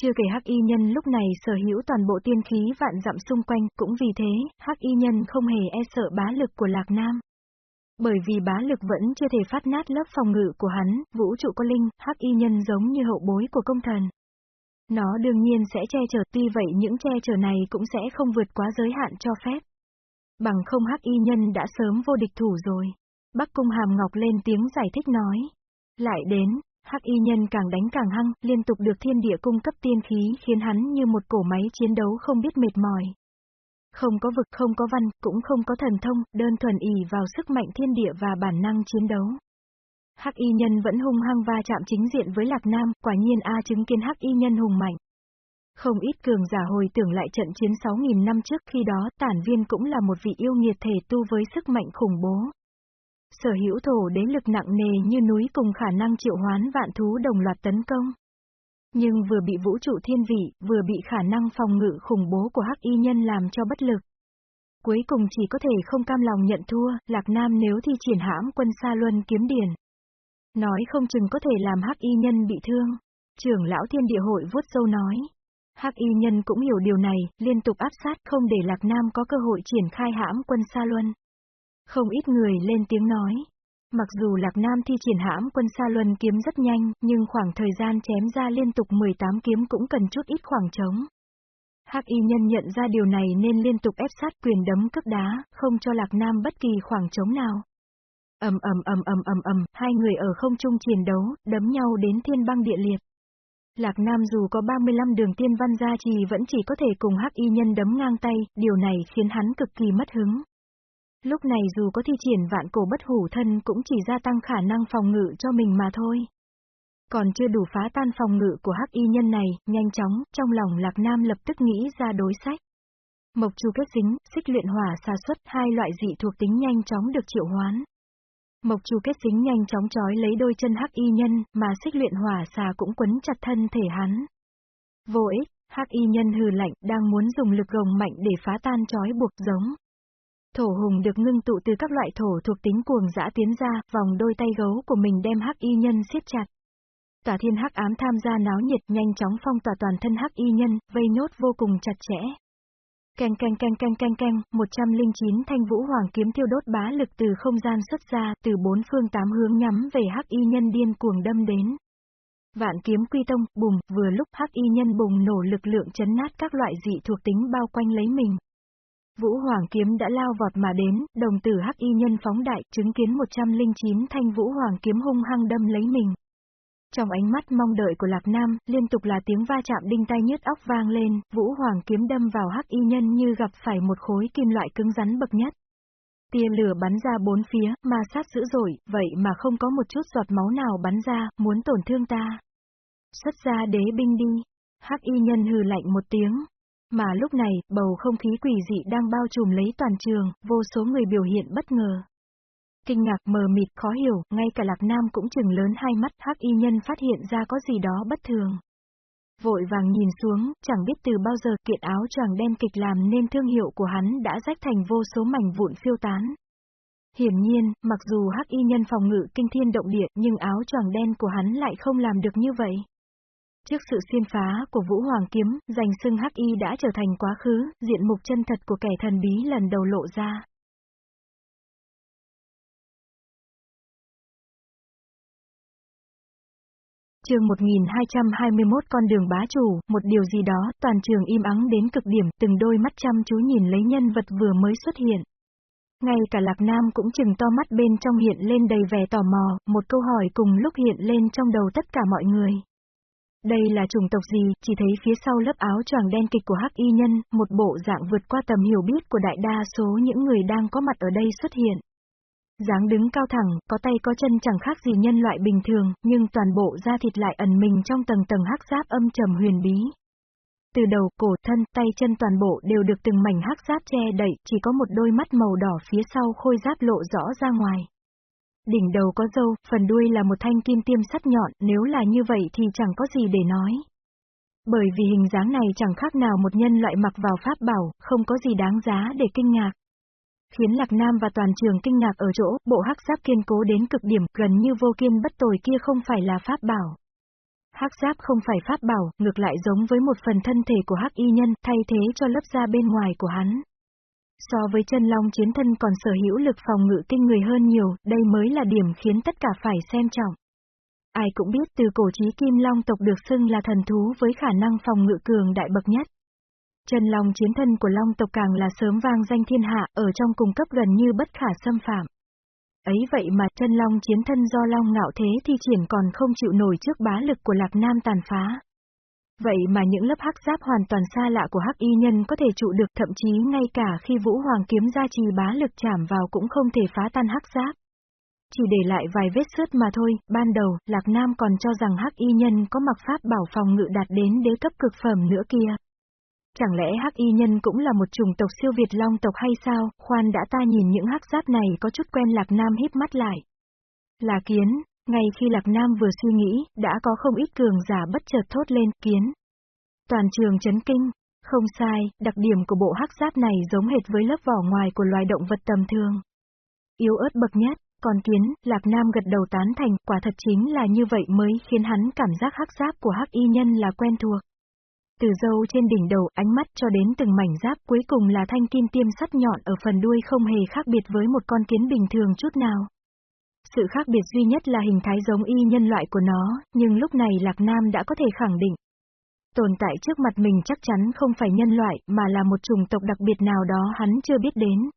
Chưa kể hắc y nhân lúc này sở hữu toàn bộ tiên khí vạn dặm xung quanh, cũng vì thế, hắc y nhân không hề e sợ bá lực của Lạc Nam. Bởi vì bá lực vẫn chưa thể phát nát lớp phòng ngự của hắn, vũ trụ có linh, hắc y nhân giống như hậu bối của công thần. Nó đương nhiên sẽ che chở, tuy vậy những che chở này cũng sẽ không vượt quá giới hạn cho phép. Bằng không hắc y nhân đã sớm vô địch thủ rồi. Bắc Cung Hàm Ngọc lên tiếng giải thích nói. Lại đến, hắc y nhân càng đánh càng hăng, liên tục được thiên địa cung cấp tiên khí khiến hắn như một cổ máy chiến đấu không biết mệt mỏi. Không có vực, không có văn, cũng không có thần thông, đơn thuần ỉ vào sức mạnh thiên địa và bản năng chiến đấu. Hắc y nhân vẫn hung hăng va chạm chính diện với Lạc Nam, quả nhiên A chứng kiến Hắc y nhân hùng mạnh. Không ít cường giả hồi tưởng lại trận chiến 6.000 năm trước khi đó, tản viên cũng là một vị yêu nghiệt thể tu với sức mạnh khủng bố. Sở hữu thổ đế lực nặng nề như núi cùng khả năng triệu hoán vạn thú đồng loạt tấn công. Nhưng vừa bị vũ trụ thiên vị, vừa bị khả năng phòng ngự khủng bố của hắc y nhân làm cho bất lực. Cuối cùng chỉ có thể không cam lòng nhận thua, Lạc Nam nếu thi triển hãm quân xa Luân kiếm điển. Nói không chừng có thể làm hắc y nhân bị thương. Trưởng lão thiên địa hội vuốt sâu nói. Hắc y nhân cũng hiểu điều này, liên tục áp sát không để Lạc Nam có cơ hội triển khai hãm quân xa Luân. Không ít người lên tiếng nói. Mặc dù Lạc Nam thi triển hãm quân Sa Luân kiếm rất nhanh, nhưng khoảng thời gian chém ra liên tục 18 kiếm cũng cần chút ít khoảng trống. Hắc y nhân nhận ra điều này nên liên tục ép sát quyền đấm cước đá, không cho Lạc Nam bất kỳ khoảng trống nào. ầm ầm ầm ầm ầm ầm, hai người ở không trung chiến đấu, đấm nhau đến thiên băng địa liệt. Lạc Nam dù có 35 đường tiên văn gia trì vẫn chỉ có thể cùng hắc y nhân đấm ngang tay, điều này khiến hắn cực kỳ mất hứng. Lúc này dù có thi triển vạn cổ bất hủ thân cũng chỉ gia tăng khả năng phòng ngự cho mình mà thôi. Còn chưa đủ phá tan phòng ngự của hắc y nhân này, nhanh chóng, trong lòng Lạc Nam lập tức nghĩ ra đối sách. Mộc chu kết dính, xích luyện hỏa xà xuất, hai loại dị thuộc tính nhanh chóng được triệu hoán. Mộc chu kết dính nhanh chóng trói lấy đôi chân hắc y nhân, mà xích luyện hỏa xà cũng quấn chặt thân thể hắn. Vô ích, hắc y nhân hừ lạnh, đang muốn dùng lực gồng mạnh để phá tan trói buộc giống. Thổ hùng được ngưng tụ từ các loại thổ thuộc tính cuồng dã tiến ra, vòng đôi tay gấu của mình đem hắc y nhân siết chặt. Tòa thiên hắc ám tham gia náo nhiệt nhanh chóng phong tỏa toàn thân hắc y nhân, vây nhốt vô cùng chặt chẽ. Keng keng keng keng keng keng, 109 thanh vũ hoàng kiếm tiêu đốt bá lực từ không gian xuất ra, từ bốn phương tám hướng nhắm về hắc y nhân điên cuồng đâm đến. Vạn kiếm quy tông, bùng, vừa lúc hắc y nhân bùng nổ lực lượng chấn nát các loại dị thuộc tính bao quanh lấy mình. Vũ Hoàng kiếm đã lao vọt mà đến, đồng tử hắc y nhân phóng đại, chứng kiến 109 thanh Vũ Hoàng kiếm hung hăng đâm lấy mình. Trong ánh mắt mong đợi của Lạc Nam, liên tục là tiếng va chạm đinh tai nhức óc vang lên, Vũ Hoàng kiếm đâm vào hắc y nhân như gặp phải một khối kim loại cứng rắn bậc nhất. Tia lửa bắn ra bốn phía, ma sát dữ dội, vậy mà không có một chút giọt máu nào bắn ra, muốn tổn thương ta. Xuất ra đế binh đi. Hắc y nhân hừ lạnh một tiếng. Mà lúc này, bầu không khí quỷ dị đang bao trùm lấy toàn trường, vô số người biểu hiện bất ngờ. Kinh ngạc mờ mịt khó hiểu, ngay cả Lạc Nam cũng chừng lớn hai mắt hắc y nhân phát hiện ra có gì đó bất thường. Vội vàng nhìn xuống, chẳng biết từ bao giờ kiện áo choàng đen kịch làm nên thương hiệu của hắn đã rách thành vô số mảnh vụn phiêu tán. Hiển nhiên, mặc dù hắc y nhân phòng ngự kinh thiên động địa nhưng áo choàng đen của hắn lại không làm được như vậy. Trước sự xuyên phá của Vũ Hoàng Kiếm, danh xưng hắc y đã trở thành quá khứ, diện mục chân thật của kẻ thần bí lần đầu lộ ra. chương 1221 con đường bá chủ, một điều gì đó, toàn trường im ắng đến cực điểm, từng đôi mắt chăm chú nhìn lấy nhân vật vừa mới xuất hiện. Ngay cả Lạc Nam cũng chừng to mắt bên trong hiện lên đầy vẻ tò mò, một câu hỏi cùng lúc hiện lên trong đầu tất cả mọi người. Đây là chủng tộc gì, chỉ thấy phía sau lớp áo choàng đen kịch của hắc y nhân, một bộ dạng vượt qua tầm hiểu biết của đại đa số những người đang có mặt ở đây xuất hiện dáng đứng cao thẳng, có tay có chân chẳng khác gì nhân loại bình thường, nhưng toàn bộ da thịt lại ẩn mình trong tầng tầng hắc giáp âm trầm huyền bí. Từ đầu, cổ, thân, tay chân toàn bộ đều được từng mảnh hắc giáp che đậy, chỉ có một đôi mắt màu đỏ phía sau khôi giáp lộ rõ ra ngoài. Đỉnh đầu có dâu, phần đuôi là một thanh kim tiêm sắt nhọn, nếu là như vậy thì chẳng có gì để nói. Bởi vì hình dáng này chẳng khác nào một nhân loại mặc vào pháp bảo, không có gì đáng giá để kinh ngạc. Khiến Lạc Nam và toàn trường kinh ngạc ở chỗ, bộ hắc giáp kiên cố đến cực điểm, gần như vô kiên bất tồi kia không phải là pháp bảo. Hắc giáp không phải pháp bảo, ngược lại giống với một phần thân thể của hắc y nhân, thay thế cho lớp da bên ngoài của hắn. So với chân long chiến thân còn sở hữu lực phòng ngự kinh người hơn nhiều, đây mới là điểm khiến tất cả phải xem trọng. Ai cũng biết từ cổ chí kim long tộc được xưng là thần thú với khả năng phòng ngự cường đại bậc nhất. Chân long chiến thân của long tộc càng là sớm vang danh thiên hạ, ở trong cùng cấp gần như bất khả xâm phạm. Ấy vậy mà chân long chiến thân do long ngạo thế thi triển còn không chịu nổi trước bá lực của lạc nam tàn phá. Vậy mà những lớp hắc giáp hoàn toàn xa lạ của hắc y nhân có thể trụ được thậm chí ngay cả khi vũ hoàng kiếm gia trì bá lực chạm vào cũng không thể phá tan hắc giáp. Chỉ để lại vài vết xước mà thôi, ban đầu, Lạc Nam còn cho rằng hắc y nhân có mặc pháp bảo phòng ngự đạt đến đế cấp cực phẩm nữa kia. Chẳng lẽ hắc y nhân cũng là một chủng tộc siêu việt long tộc hay sao, khoan đã ta nhìn những hắc giáp này có chút quen Lạc Nam híp mắt lại. Là kiến, ngay khi Lạc Nam vừa suy nghĩ, đã có không ít cường giả bất chợt thốt lên, kiến. Toàn trường chấn kinh, không sai, đặc điểm của bộ hắc giáp này giống hệt với lớp vỏ ngoài của loài động vật tầm thường. Yếu ớt bậc nhất, còn kiến, Lạc Nam gật đầu tán thành, quả thật chính là như vậy mới khiến hắn cảm giác hắc giáp của hắc y nhân là quen thuộc. Từ dâu trên đỉnh đầu, ánh mắt cho đến từng mảnh giáp cuối cùng là thanh kim tiêm sắt nhọn ở phần đuôi không hề khác biệt với một con kiến bình thường chút nào. Sự khác biệt duy nhất là hình thái giống y nhân loại của nó, nhưng lúc này Lạc Nam đã có thể khẳng định. Tồn tại trước mặt mình chắc chắn không phải nhân loại, mà là một chủng tộc đặc biệt nào đó hắn chưa biết đến.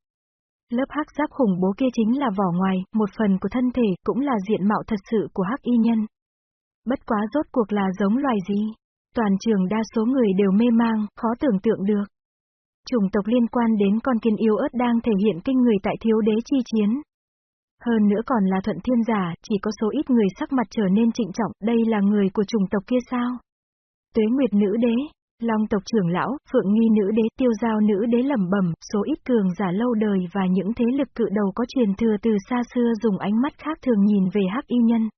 Lớp hắc giáp khủng bố kia chính là vỏ ngoài, một phần của thân thể, cũng là diện mạo thật sự của hắc y nhân. Bất quá rốt cuộc là giống loài gì? Toàn trường đa số người đều mê mang, khó tưởng tượng được. Chủng tộc liên quan đến con kiến yếu ớt đang thể hiện kinh người tại thiếu đế chi chiến. Hơn nữa còn là thuận thiên giả, chỉ có số ít người sắc mặt trở nên trịnh trọng, đây là người của chủng tộc kia sao? Tuế Nguyệt nữ đế, Long tộc trưởng lão, Phượng Nghi nữ đế, Tiêu Giao nữ đế lẩm bẩm, số ít cường giả lâu đời và những thế lực cự đầu có truyền thừa từ xa xưa dùng ánh mắt khác thường nhìn về hắc y nhân.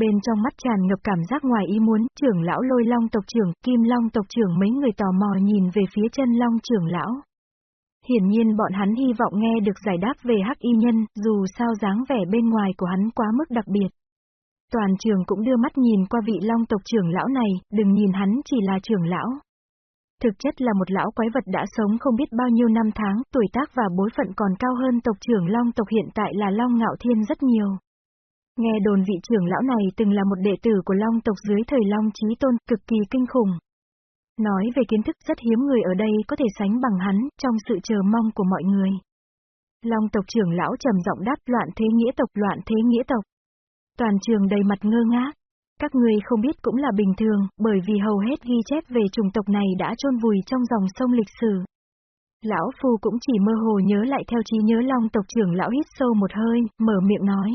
Bên trong mắt tràn ngập cảm giác ngoài ý muốn, trưởng lão lôi long tộc trưởng, kim long tộc trưởng mấy người tò mò nhìn về phía chân long trưởng lão. Hiển nhiên bọn hắn hy vọng nghe được giải đáp về hắc y nhân, dù sao dáng vẻ bên ngoài của hắn quá mức đặc biệt. Toàn trường cũng đưa mắt nhìn qua vị long tộc trưởng lão này, đừng nhìn hắn chỉ là trưởng lão. Thực chất là một lão quái vật đã sống không biết bao nhiêu năm tháng, tuổi tác và bối phận còn cao hơn tộc trưởng long tộc hiện tại là long ngạo thiên rất nhiều. Nghe đồn vị trưởng lão này từng là một đệ tử của Long tộc dưới thời Long Chí Tôn, cực kỳ kinh khủng. Nói về kiến thức rất hiếm người ở đây có thể sánh bằng hắn, trong sự chờ mong của mọi người. Long tộc trưởng lão trầm giọng đáp loạn thế nghĩa tộc loạn thế nghĩa tộc. Toàn trường đầy mặt ngơ ngác. Các người không biết cũng là bình thường, bởi vì hầu hết ghi chép về chủng tộc này đã chôn vùi trong dòng sông lịch sử. Lão Phu cũng chỉ mơ hồ nhớ lại theo trí nhớ Long tộc trưởng lão hít sâu một hơi, mở miệng nói.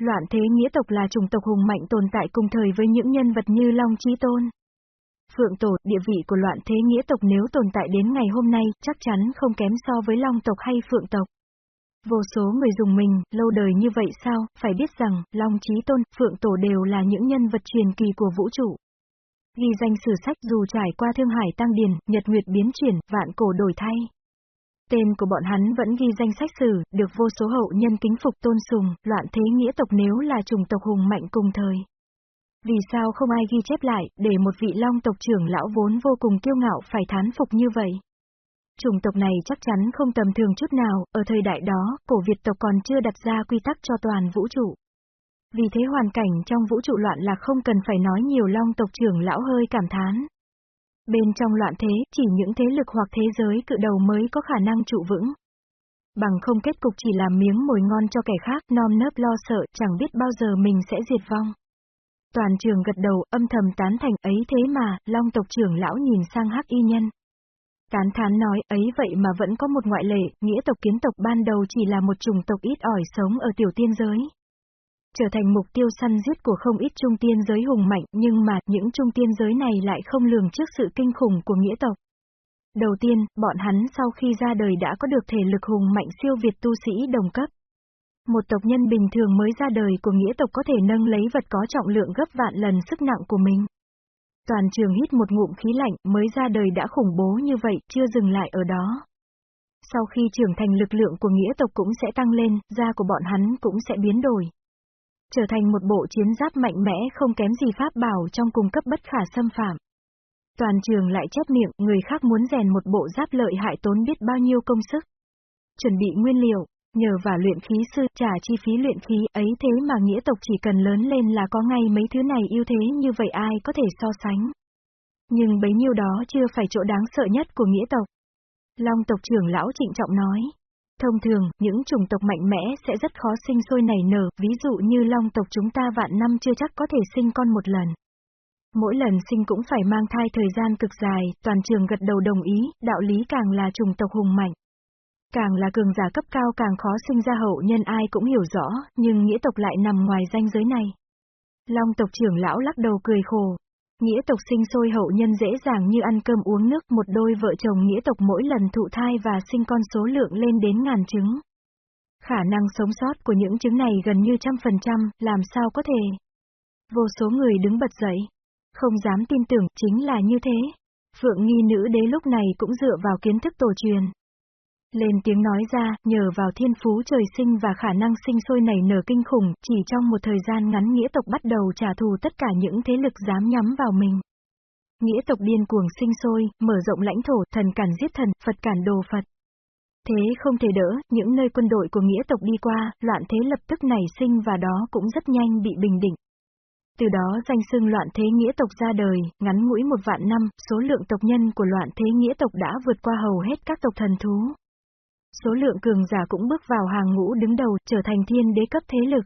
Loạn thế nghĩa tộc là chủng tộc hùng mạnh tồn tại cùng thời với những nhân vật như Long Chí Tôn. Phượng Tổ, địa vị của loạn thế nghĩa tộc nếu tồn tại đến ngày hôm nay, chắc chắn không kém so với Long tộc hay Phượng tộc. Vô số người dùng mình, lâu đời như vậy sao, phải biết rằng, Long Chí Tôn, Phượng Tổ đều là những nhân vật truyền kỳ của vũ trụ. Ghi danh sử sách dù trải qua thương hải tăng điền, nhật nguyệt biến chuyển, vạn cổ đổi thay. Tên của bọn hắn vẫn ghi danh sách sử, được vô số hậu nhân kính phục tôn sùng, loạn thế nghĩa tộc nếu là chủng tộc hùng mạnh cùng thời. Vì sao không ai ghi chép lại, để một vị long tộc trưởng lão vốn vô cùng kiêu ngạo phải thán phục như vậy? Chủng tộc này chắc chắn không tầm thường chút nào, ở thời đại đó, cổ Việt tộc còn chưa đặt ra quy tắc cho toàn vũ trụ. Vì thế hoàn cảnh trong vũ trụ loạn là không cần phải nói nhiều long tộc trưởng lão hơi cảm thán. Bên trong loạn thế, chỉ những thế lực hoặc thế giới cự đầu mới có khả năng trụ vững. Bằng không kết cục chỉ làm miếng mồi ngon cho kẻ khác, non nớp lo sợ, chẳng biết bao giờ mình sẽ diệt vong. Toàn trường gật đầu, âm thầm tán thành ấy thế mà, long tộc trưởng lão nhìn sang hắc y nhân. Tán thán nói, ấy vậy mà vẫn có một ngoại lệ, nghĩa tộc kiến tộc ban đầu chỉ là một chủng tộc ít ỏi sống ở tiểu tiên giới. Trở thành mục tiêu săn giết của không ít trung tiên giới hùng mạnh, nhưng mà, những trung tiên giới này lại không lường trước sự kinh khủng của nghĩa tộc. Đầu tiên, bọn hắn sau khi ra đời đã có được thể lực hùng mạnh siêu việt tu sĩ đồng cấp. Một tộc nhân bình thường mới ra đời của nghĩa tộc có thể nâng lấy vật có trọng lượng gấp vạn lần sức nặng của mình. Toàn trường hít một ngụm khí lạnh, mới ra đời đã khủng bố như vậy, chưa dừng lại ở đó. Sau khi trưởng thành lực lượng của nghĩa tộc cũng sẽ tăng lên, da của bọn hắn cũng sẽ biến đổi. Trở thành một bộ chiến giáp mạnh mẽ không kém gì pháp bảo trong cung cấp bất khả xâm phạm. Toàn trường lại chép miệng, người khác muốn rèn một bộ giáp lợi hại tốn biết bao nhiêu công sức. Chuẩn bị nguyên liệu, nhờ vào luyện khí sư trả chi phí luyện khí ấy thế mà nghĩa tộc chỉ cần lớn lên là có ngay mấy thứ này ưu thế như vậy ai có thể so sánh. Nhưng bấy nhiêu đó chưa phải chỗ đáng sợ nhất của nghĩa tộc. Long tộc trưởng lão trịnh trọng nói. Thông thường, những chủng tộc mạnh mẽ sẽ rất khó sinh sôi nảy nở, ví dụ như long tộc chúng ta vạn năm chưa chắc có thể sinh con một lần. Mỗi lần sinh cũng phải mang thai thời gian cực dài, toàn trường gật đầu đồng ý, đạo lý càng là chủng tộc hùng mạnh. Càng là cường giả cấp cao càng khó sinh ra hậu nhân ai cũng hiểu rõ, nhưng nghĩa tộc lại nằm ngoài danh giới này. Long tộc trưởng lão lắc đầu cười khổ. Nghĩa tộc sinh sôi hậu nhân dễ dàng như ăn cơm uống nước một đôi vợ chồng nghĩa tộc mỗi lần thụ thai và sinh con số lượng lên đến ngàn trứng. Khả năng sống sót của những trứng này gần như trăm phần trăm, làm sao có thể? Vô số người đứng bật dậy. Không dám tin tưởng, chính là như thế. Phượng nghi nữ đế lúc này cũng dựa vào kiến thức tổ truyền. Lên tiếng nói ra, nhờ vào thiên phú trời sinh và khả năng sinh sôi nảy nở kinh khủng, chỉ trong một thời gian ngắn nghĩa tộc bắt đầu trả thù tất cả những thế lực dám nhắm vào mình. Nghĩa tộc điên cuồng sinh sôi, mở rộng lãnh thổ, thần cản giết thần, Phật cản đồ Phật. Thế không thể đỡ, những nơi quân đội của nghĩa tộc đi qua, loạn thế lập tức nảy sinh và đó cũng rất nhanh bị bình định. Từ đó danh xưng loạn thế nghĩa tộc ra đời, ngắn ngủi một vạn năm, số lượng tộc nhân của loạn thế nghĩa tộc đã vượt qua hầu hết các tộc thần thú. Số lượng cường giả cũng bước vào hàng ngũ đứng đầu, trở thành thiên đế cấp thế lực.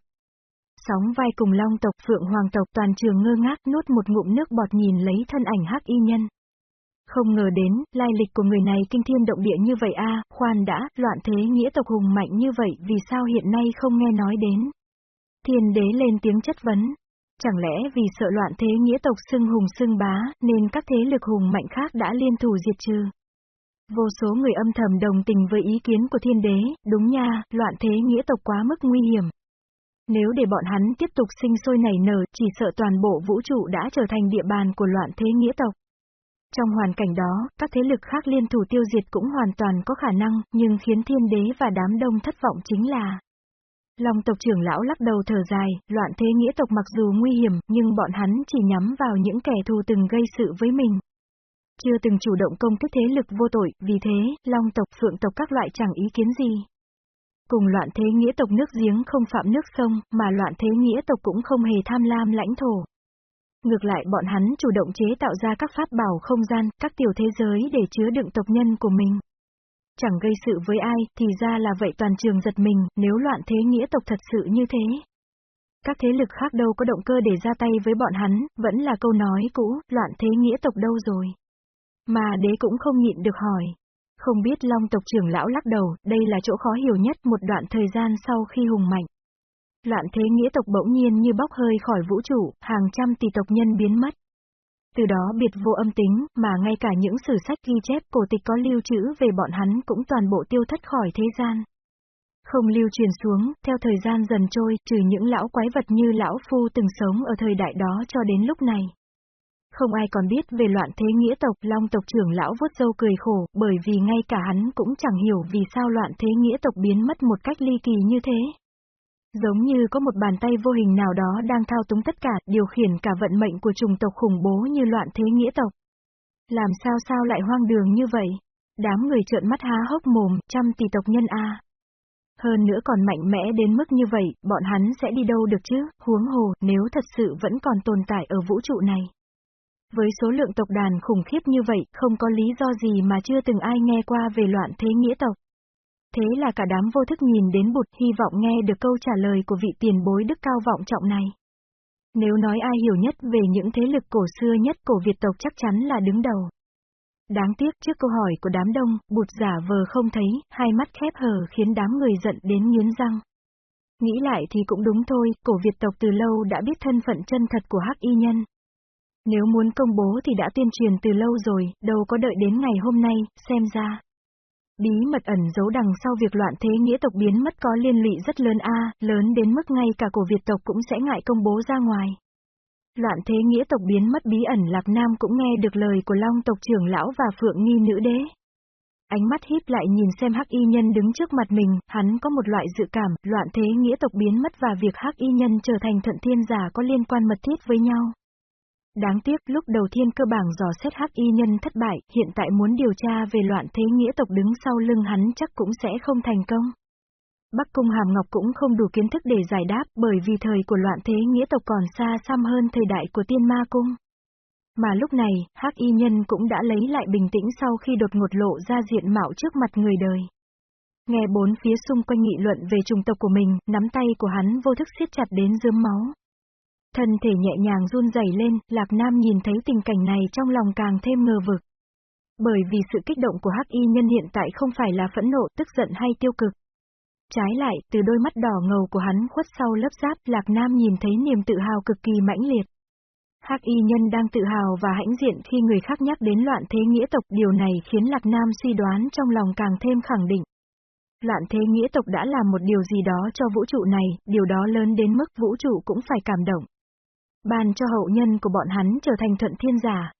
Sóng vai cùng long tộc phượng hoàng tộc toàn trường ngơ ngác nuốt một ngụm nước bọt nhìn lấy thân ảnh hắc y nhân. Không ngờ đến, lai lịch của người này kinh thiên động địa như vậy a khoan đã, loạn thế nghĩa tộc hùng mạnh như vậy vì sao hiện nay không nghe nói đến. Thiên đế lên tiếng chất vấn. Chẳng lẽ vì sợ loạn thế nghĩa tộc xưng hùng xưng bá, nên các thế lực hùng mạnh khác đã liên thủ diệt trừ? Vô số người âm thầm đồng tình với ý kiến của thiên đế, đúng nha, loạn thế nghĩa tộc quá mức nguy hiểm. Nếu để bọn hắn tiếp tục sinh sôi nảy nở, chỉ sợ toàn bộ vũ trụ đã trở thành địa bàn của loạn thế nghĩa tộc. Trong hoàn cảnh đó, các thế lực khác liên thủ tiêu diệt cũng hoàn toàn có khả năng, nhưng khiến thiên đế và đám đông thất vọng chính là Long tộc trưởng lão lắc đầu thở dài, loạn thế nghĩa tộc mặc dù nguy hiểm, nhưng bọn hắn chỉ nhắm vào những kẻ thù từng gây sự với mình chưa từng chủ động công kích thế lực vô tội, vì thế, long tộc, phượng tộc các loại chẳng ý kiến gì. Cùng loạn thế nghĩa tộc nước giếng không phạm nước sông, mà loạn thế nghĩa tộc cũng không hề tham lam lãnh thổ. Ngược lại bọn hắn chủ động chế tạo ra các pháp bảo không gian, các tiểu thế giới để chứa đựng tộc nhân của mình. Chẳng gây sự với ai, thì ra là vậy toàn trường giật mình, nếu loạn thế nghĩa tộc thật sự như thế. Các thế lực khác đâu có động cơ để ra tay với bọn hắn, vẫn là câu nói cũ, loạn thế nghĩa tộc đâu rồi. Mà đế cũng không nhịn được hỏi. Không biết long tộc trưởng lão lắc đầu, đây là chỗ khó hiểu nhất một đoạn thời gian sau khi hùng mạnh. Loạn thế nghĩa tộc bỗng nhiên như bốc hơi khỏi vũ trụ, hàng trăm tỷ tộc nhân biến mất. Từ đó biệt vô âm tính, mà ngay cả những sử sách ghi chép cổ tịch có lưu trữ về bọn hắn cũng toàn bộ tiêu thất khỏi thế gian. Không lưu truyền xuống, theo thời gian dần trôi, trừ những lão quái vật như lão phu từng sống ở thời đại đó cho đến lúc này. Không ai còn biết về loạn thế nghĩa tộc, long tộc trưởng lão vuốt dâu cười khổ, bởi vì ngay cả hắn cũng chẳng hiểu vì sao loạn thế nghĩa tộc biến mất một cách ly kỳ như thế. Giống như có một bàn tay vô hình nào đó đang thao túng tất cả, điều khiển cả vận mệnh của chủng tộc khủng bố như loạn thế nghĩa tộc. Làm sao sao lại hoang đường như vậy? Đám người trợn mắt há hốc mồm, trăm tỷ tộc nhân A. Hơn nữa còn mạnh mẽ đến mức như vậy, bọn hắn sẽ đi đâu được chứ, huống hồ, nếu thật sự vẫn còn tồn tại ở vũ trụ này. Với số lượng tộc đàn khủng khiếp như vậy, không có lý do gì mà chưa từng ai nghe qua về loạn thế nghĩa tộc. Thế là cả đám vô thức nhìn đến bụt hy vọng nghe được câu trả lời của vị tiền bối đức cao vọng trọng này. Nếu nói ai hiểu nhất về những thế lực cổ xưa nhất cổ Việt tộc chắc chắn là đứng đầu. Đáng tiếc trước câu hỏi của đám đông, bụt giả vờ không thấy, hai mắt khép hờ khiến đám người giận đến nghiến răng. Nghĩ lại thì cũng đúng thôi, cổ Việt tộc từ lâu đã biết thân phận chân thật của hắc y nhân. Nếu muốn công bố thì đã tuyên truyền từ lâu rồi, đâu có đợi đến ngày hôm nay, xem ra. Bí mật ẩn giấu đằng sau việc loạn thế nghĩa tộc biến mất có liên lụy rất lớn a, lớn đến mức ngay cả cổ Việt tộc cũng sẽ ngại công bố ra ngoài. Loạn thế nghĩa tộc biến mất bí ẩn Lạc Nam cũng nghe được lời của Long tộc trưởng lão và Phượng Nghi nữ đế. Ánh mắt híp lại nhìn xem hắc y nhân đứng trước mặt mình, hắn có một loại dự cảm, loạn thế nghĩa tộc biến mất và việc hắc y nhân trở thành thuận thiên giả có liên quan mật thiết với nhau. Đáng tiếc lúc đầu thiên cơ bảng dò xét hắc y nhân thất bại, hiện tại muốn điều tra về loạn thế nghĩa tộc đứng sau lưng hắn chắc cũng sẽ không thành công. Bắc Cung Hàm Ngọc cũng không đủ kiến thức để giải đáp bởi vì thời của loạn thế nghĩa tộc còn xa xăm hơn thời đại của tiên ma cung. Mà lúc này, hắc y nhân cũng đã lấy lại bình tĩnh sau khi đột ngột lộ ra diện mạo trước mặt người đời. Nghe bốn phía xung quanh nghị luận về trùng tộc của mình, nắm tay của hắn vô thức siết chặt đến dướm máu. Thân thể nhẹ nhàng run rẩy lên, Lạc Nam nhìn thấy tình cảnh này trong lòng càng thêm ngờ vực. Bởi vì sự kích động của hắc y nhân hiện tại không phải là phẫn nộ, tức giận hay tiêu cực. Trái lại, từ đôi mắt đỏ ngầu của hắn khuất sau lớp giáp, Lạc Nam nhìn thấy niềm tự hào cực kỳ mãnh liệt. Hắc y nhân đang tự hào và hãnh diện khi người khác nhắc đến loạn thế nghĩa tộc, điều này khiến Lạc Nam suy đoán trong lòng càng thêm khẳng định. Loạn thế nghĩa tộc đã làm một điều gì đó cho vũ trụ này, điều đó lớn đến mức vũ trụ cũng phải cảm động ban cho hậu nhân của bọn hắn trở thành thuận thiên giả,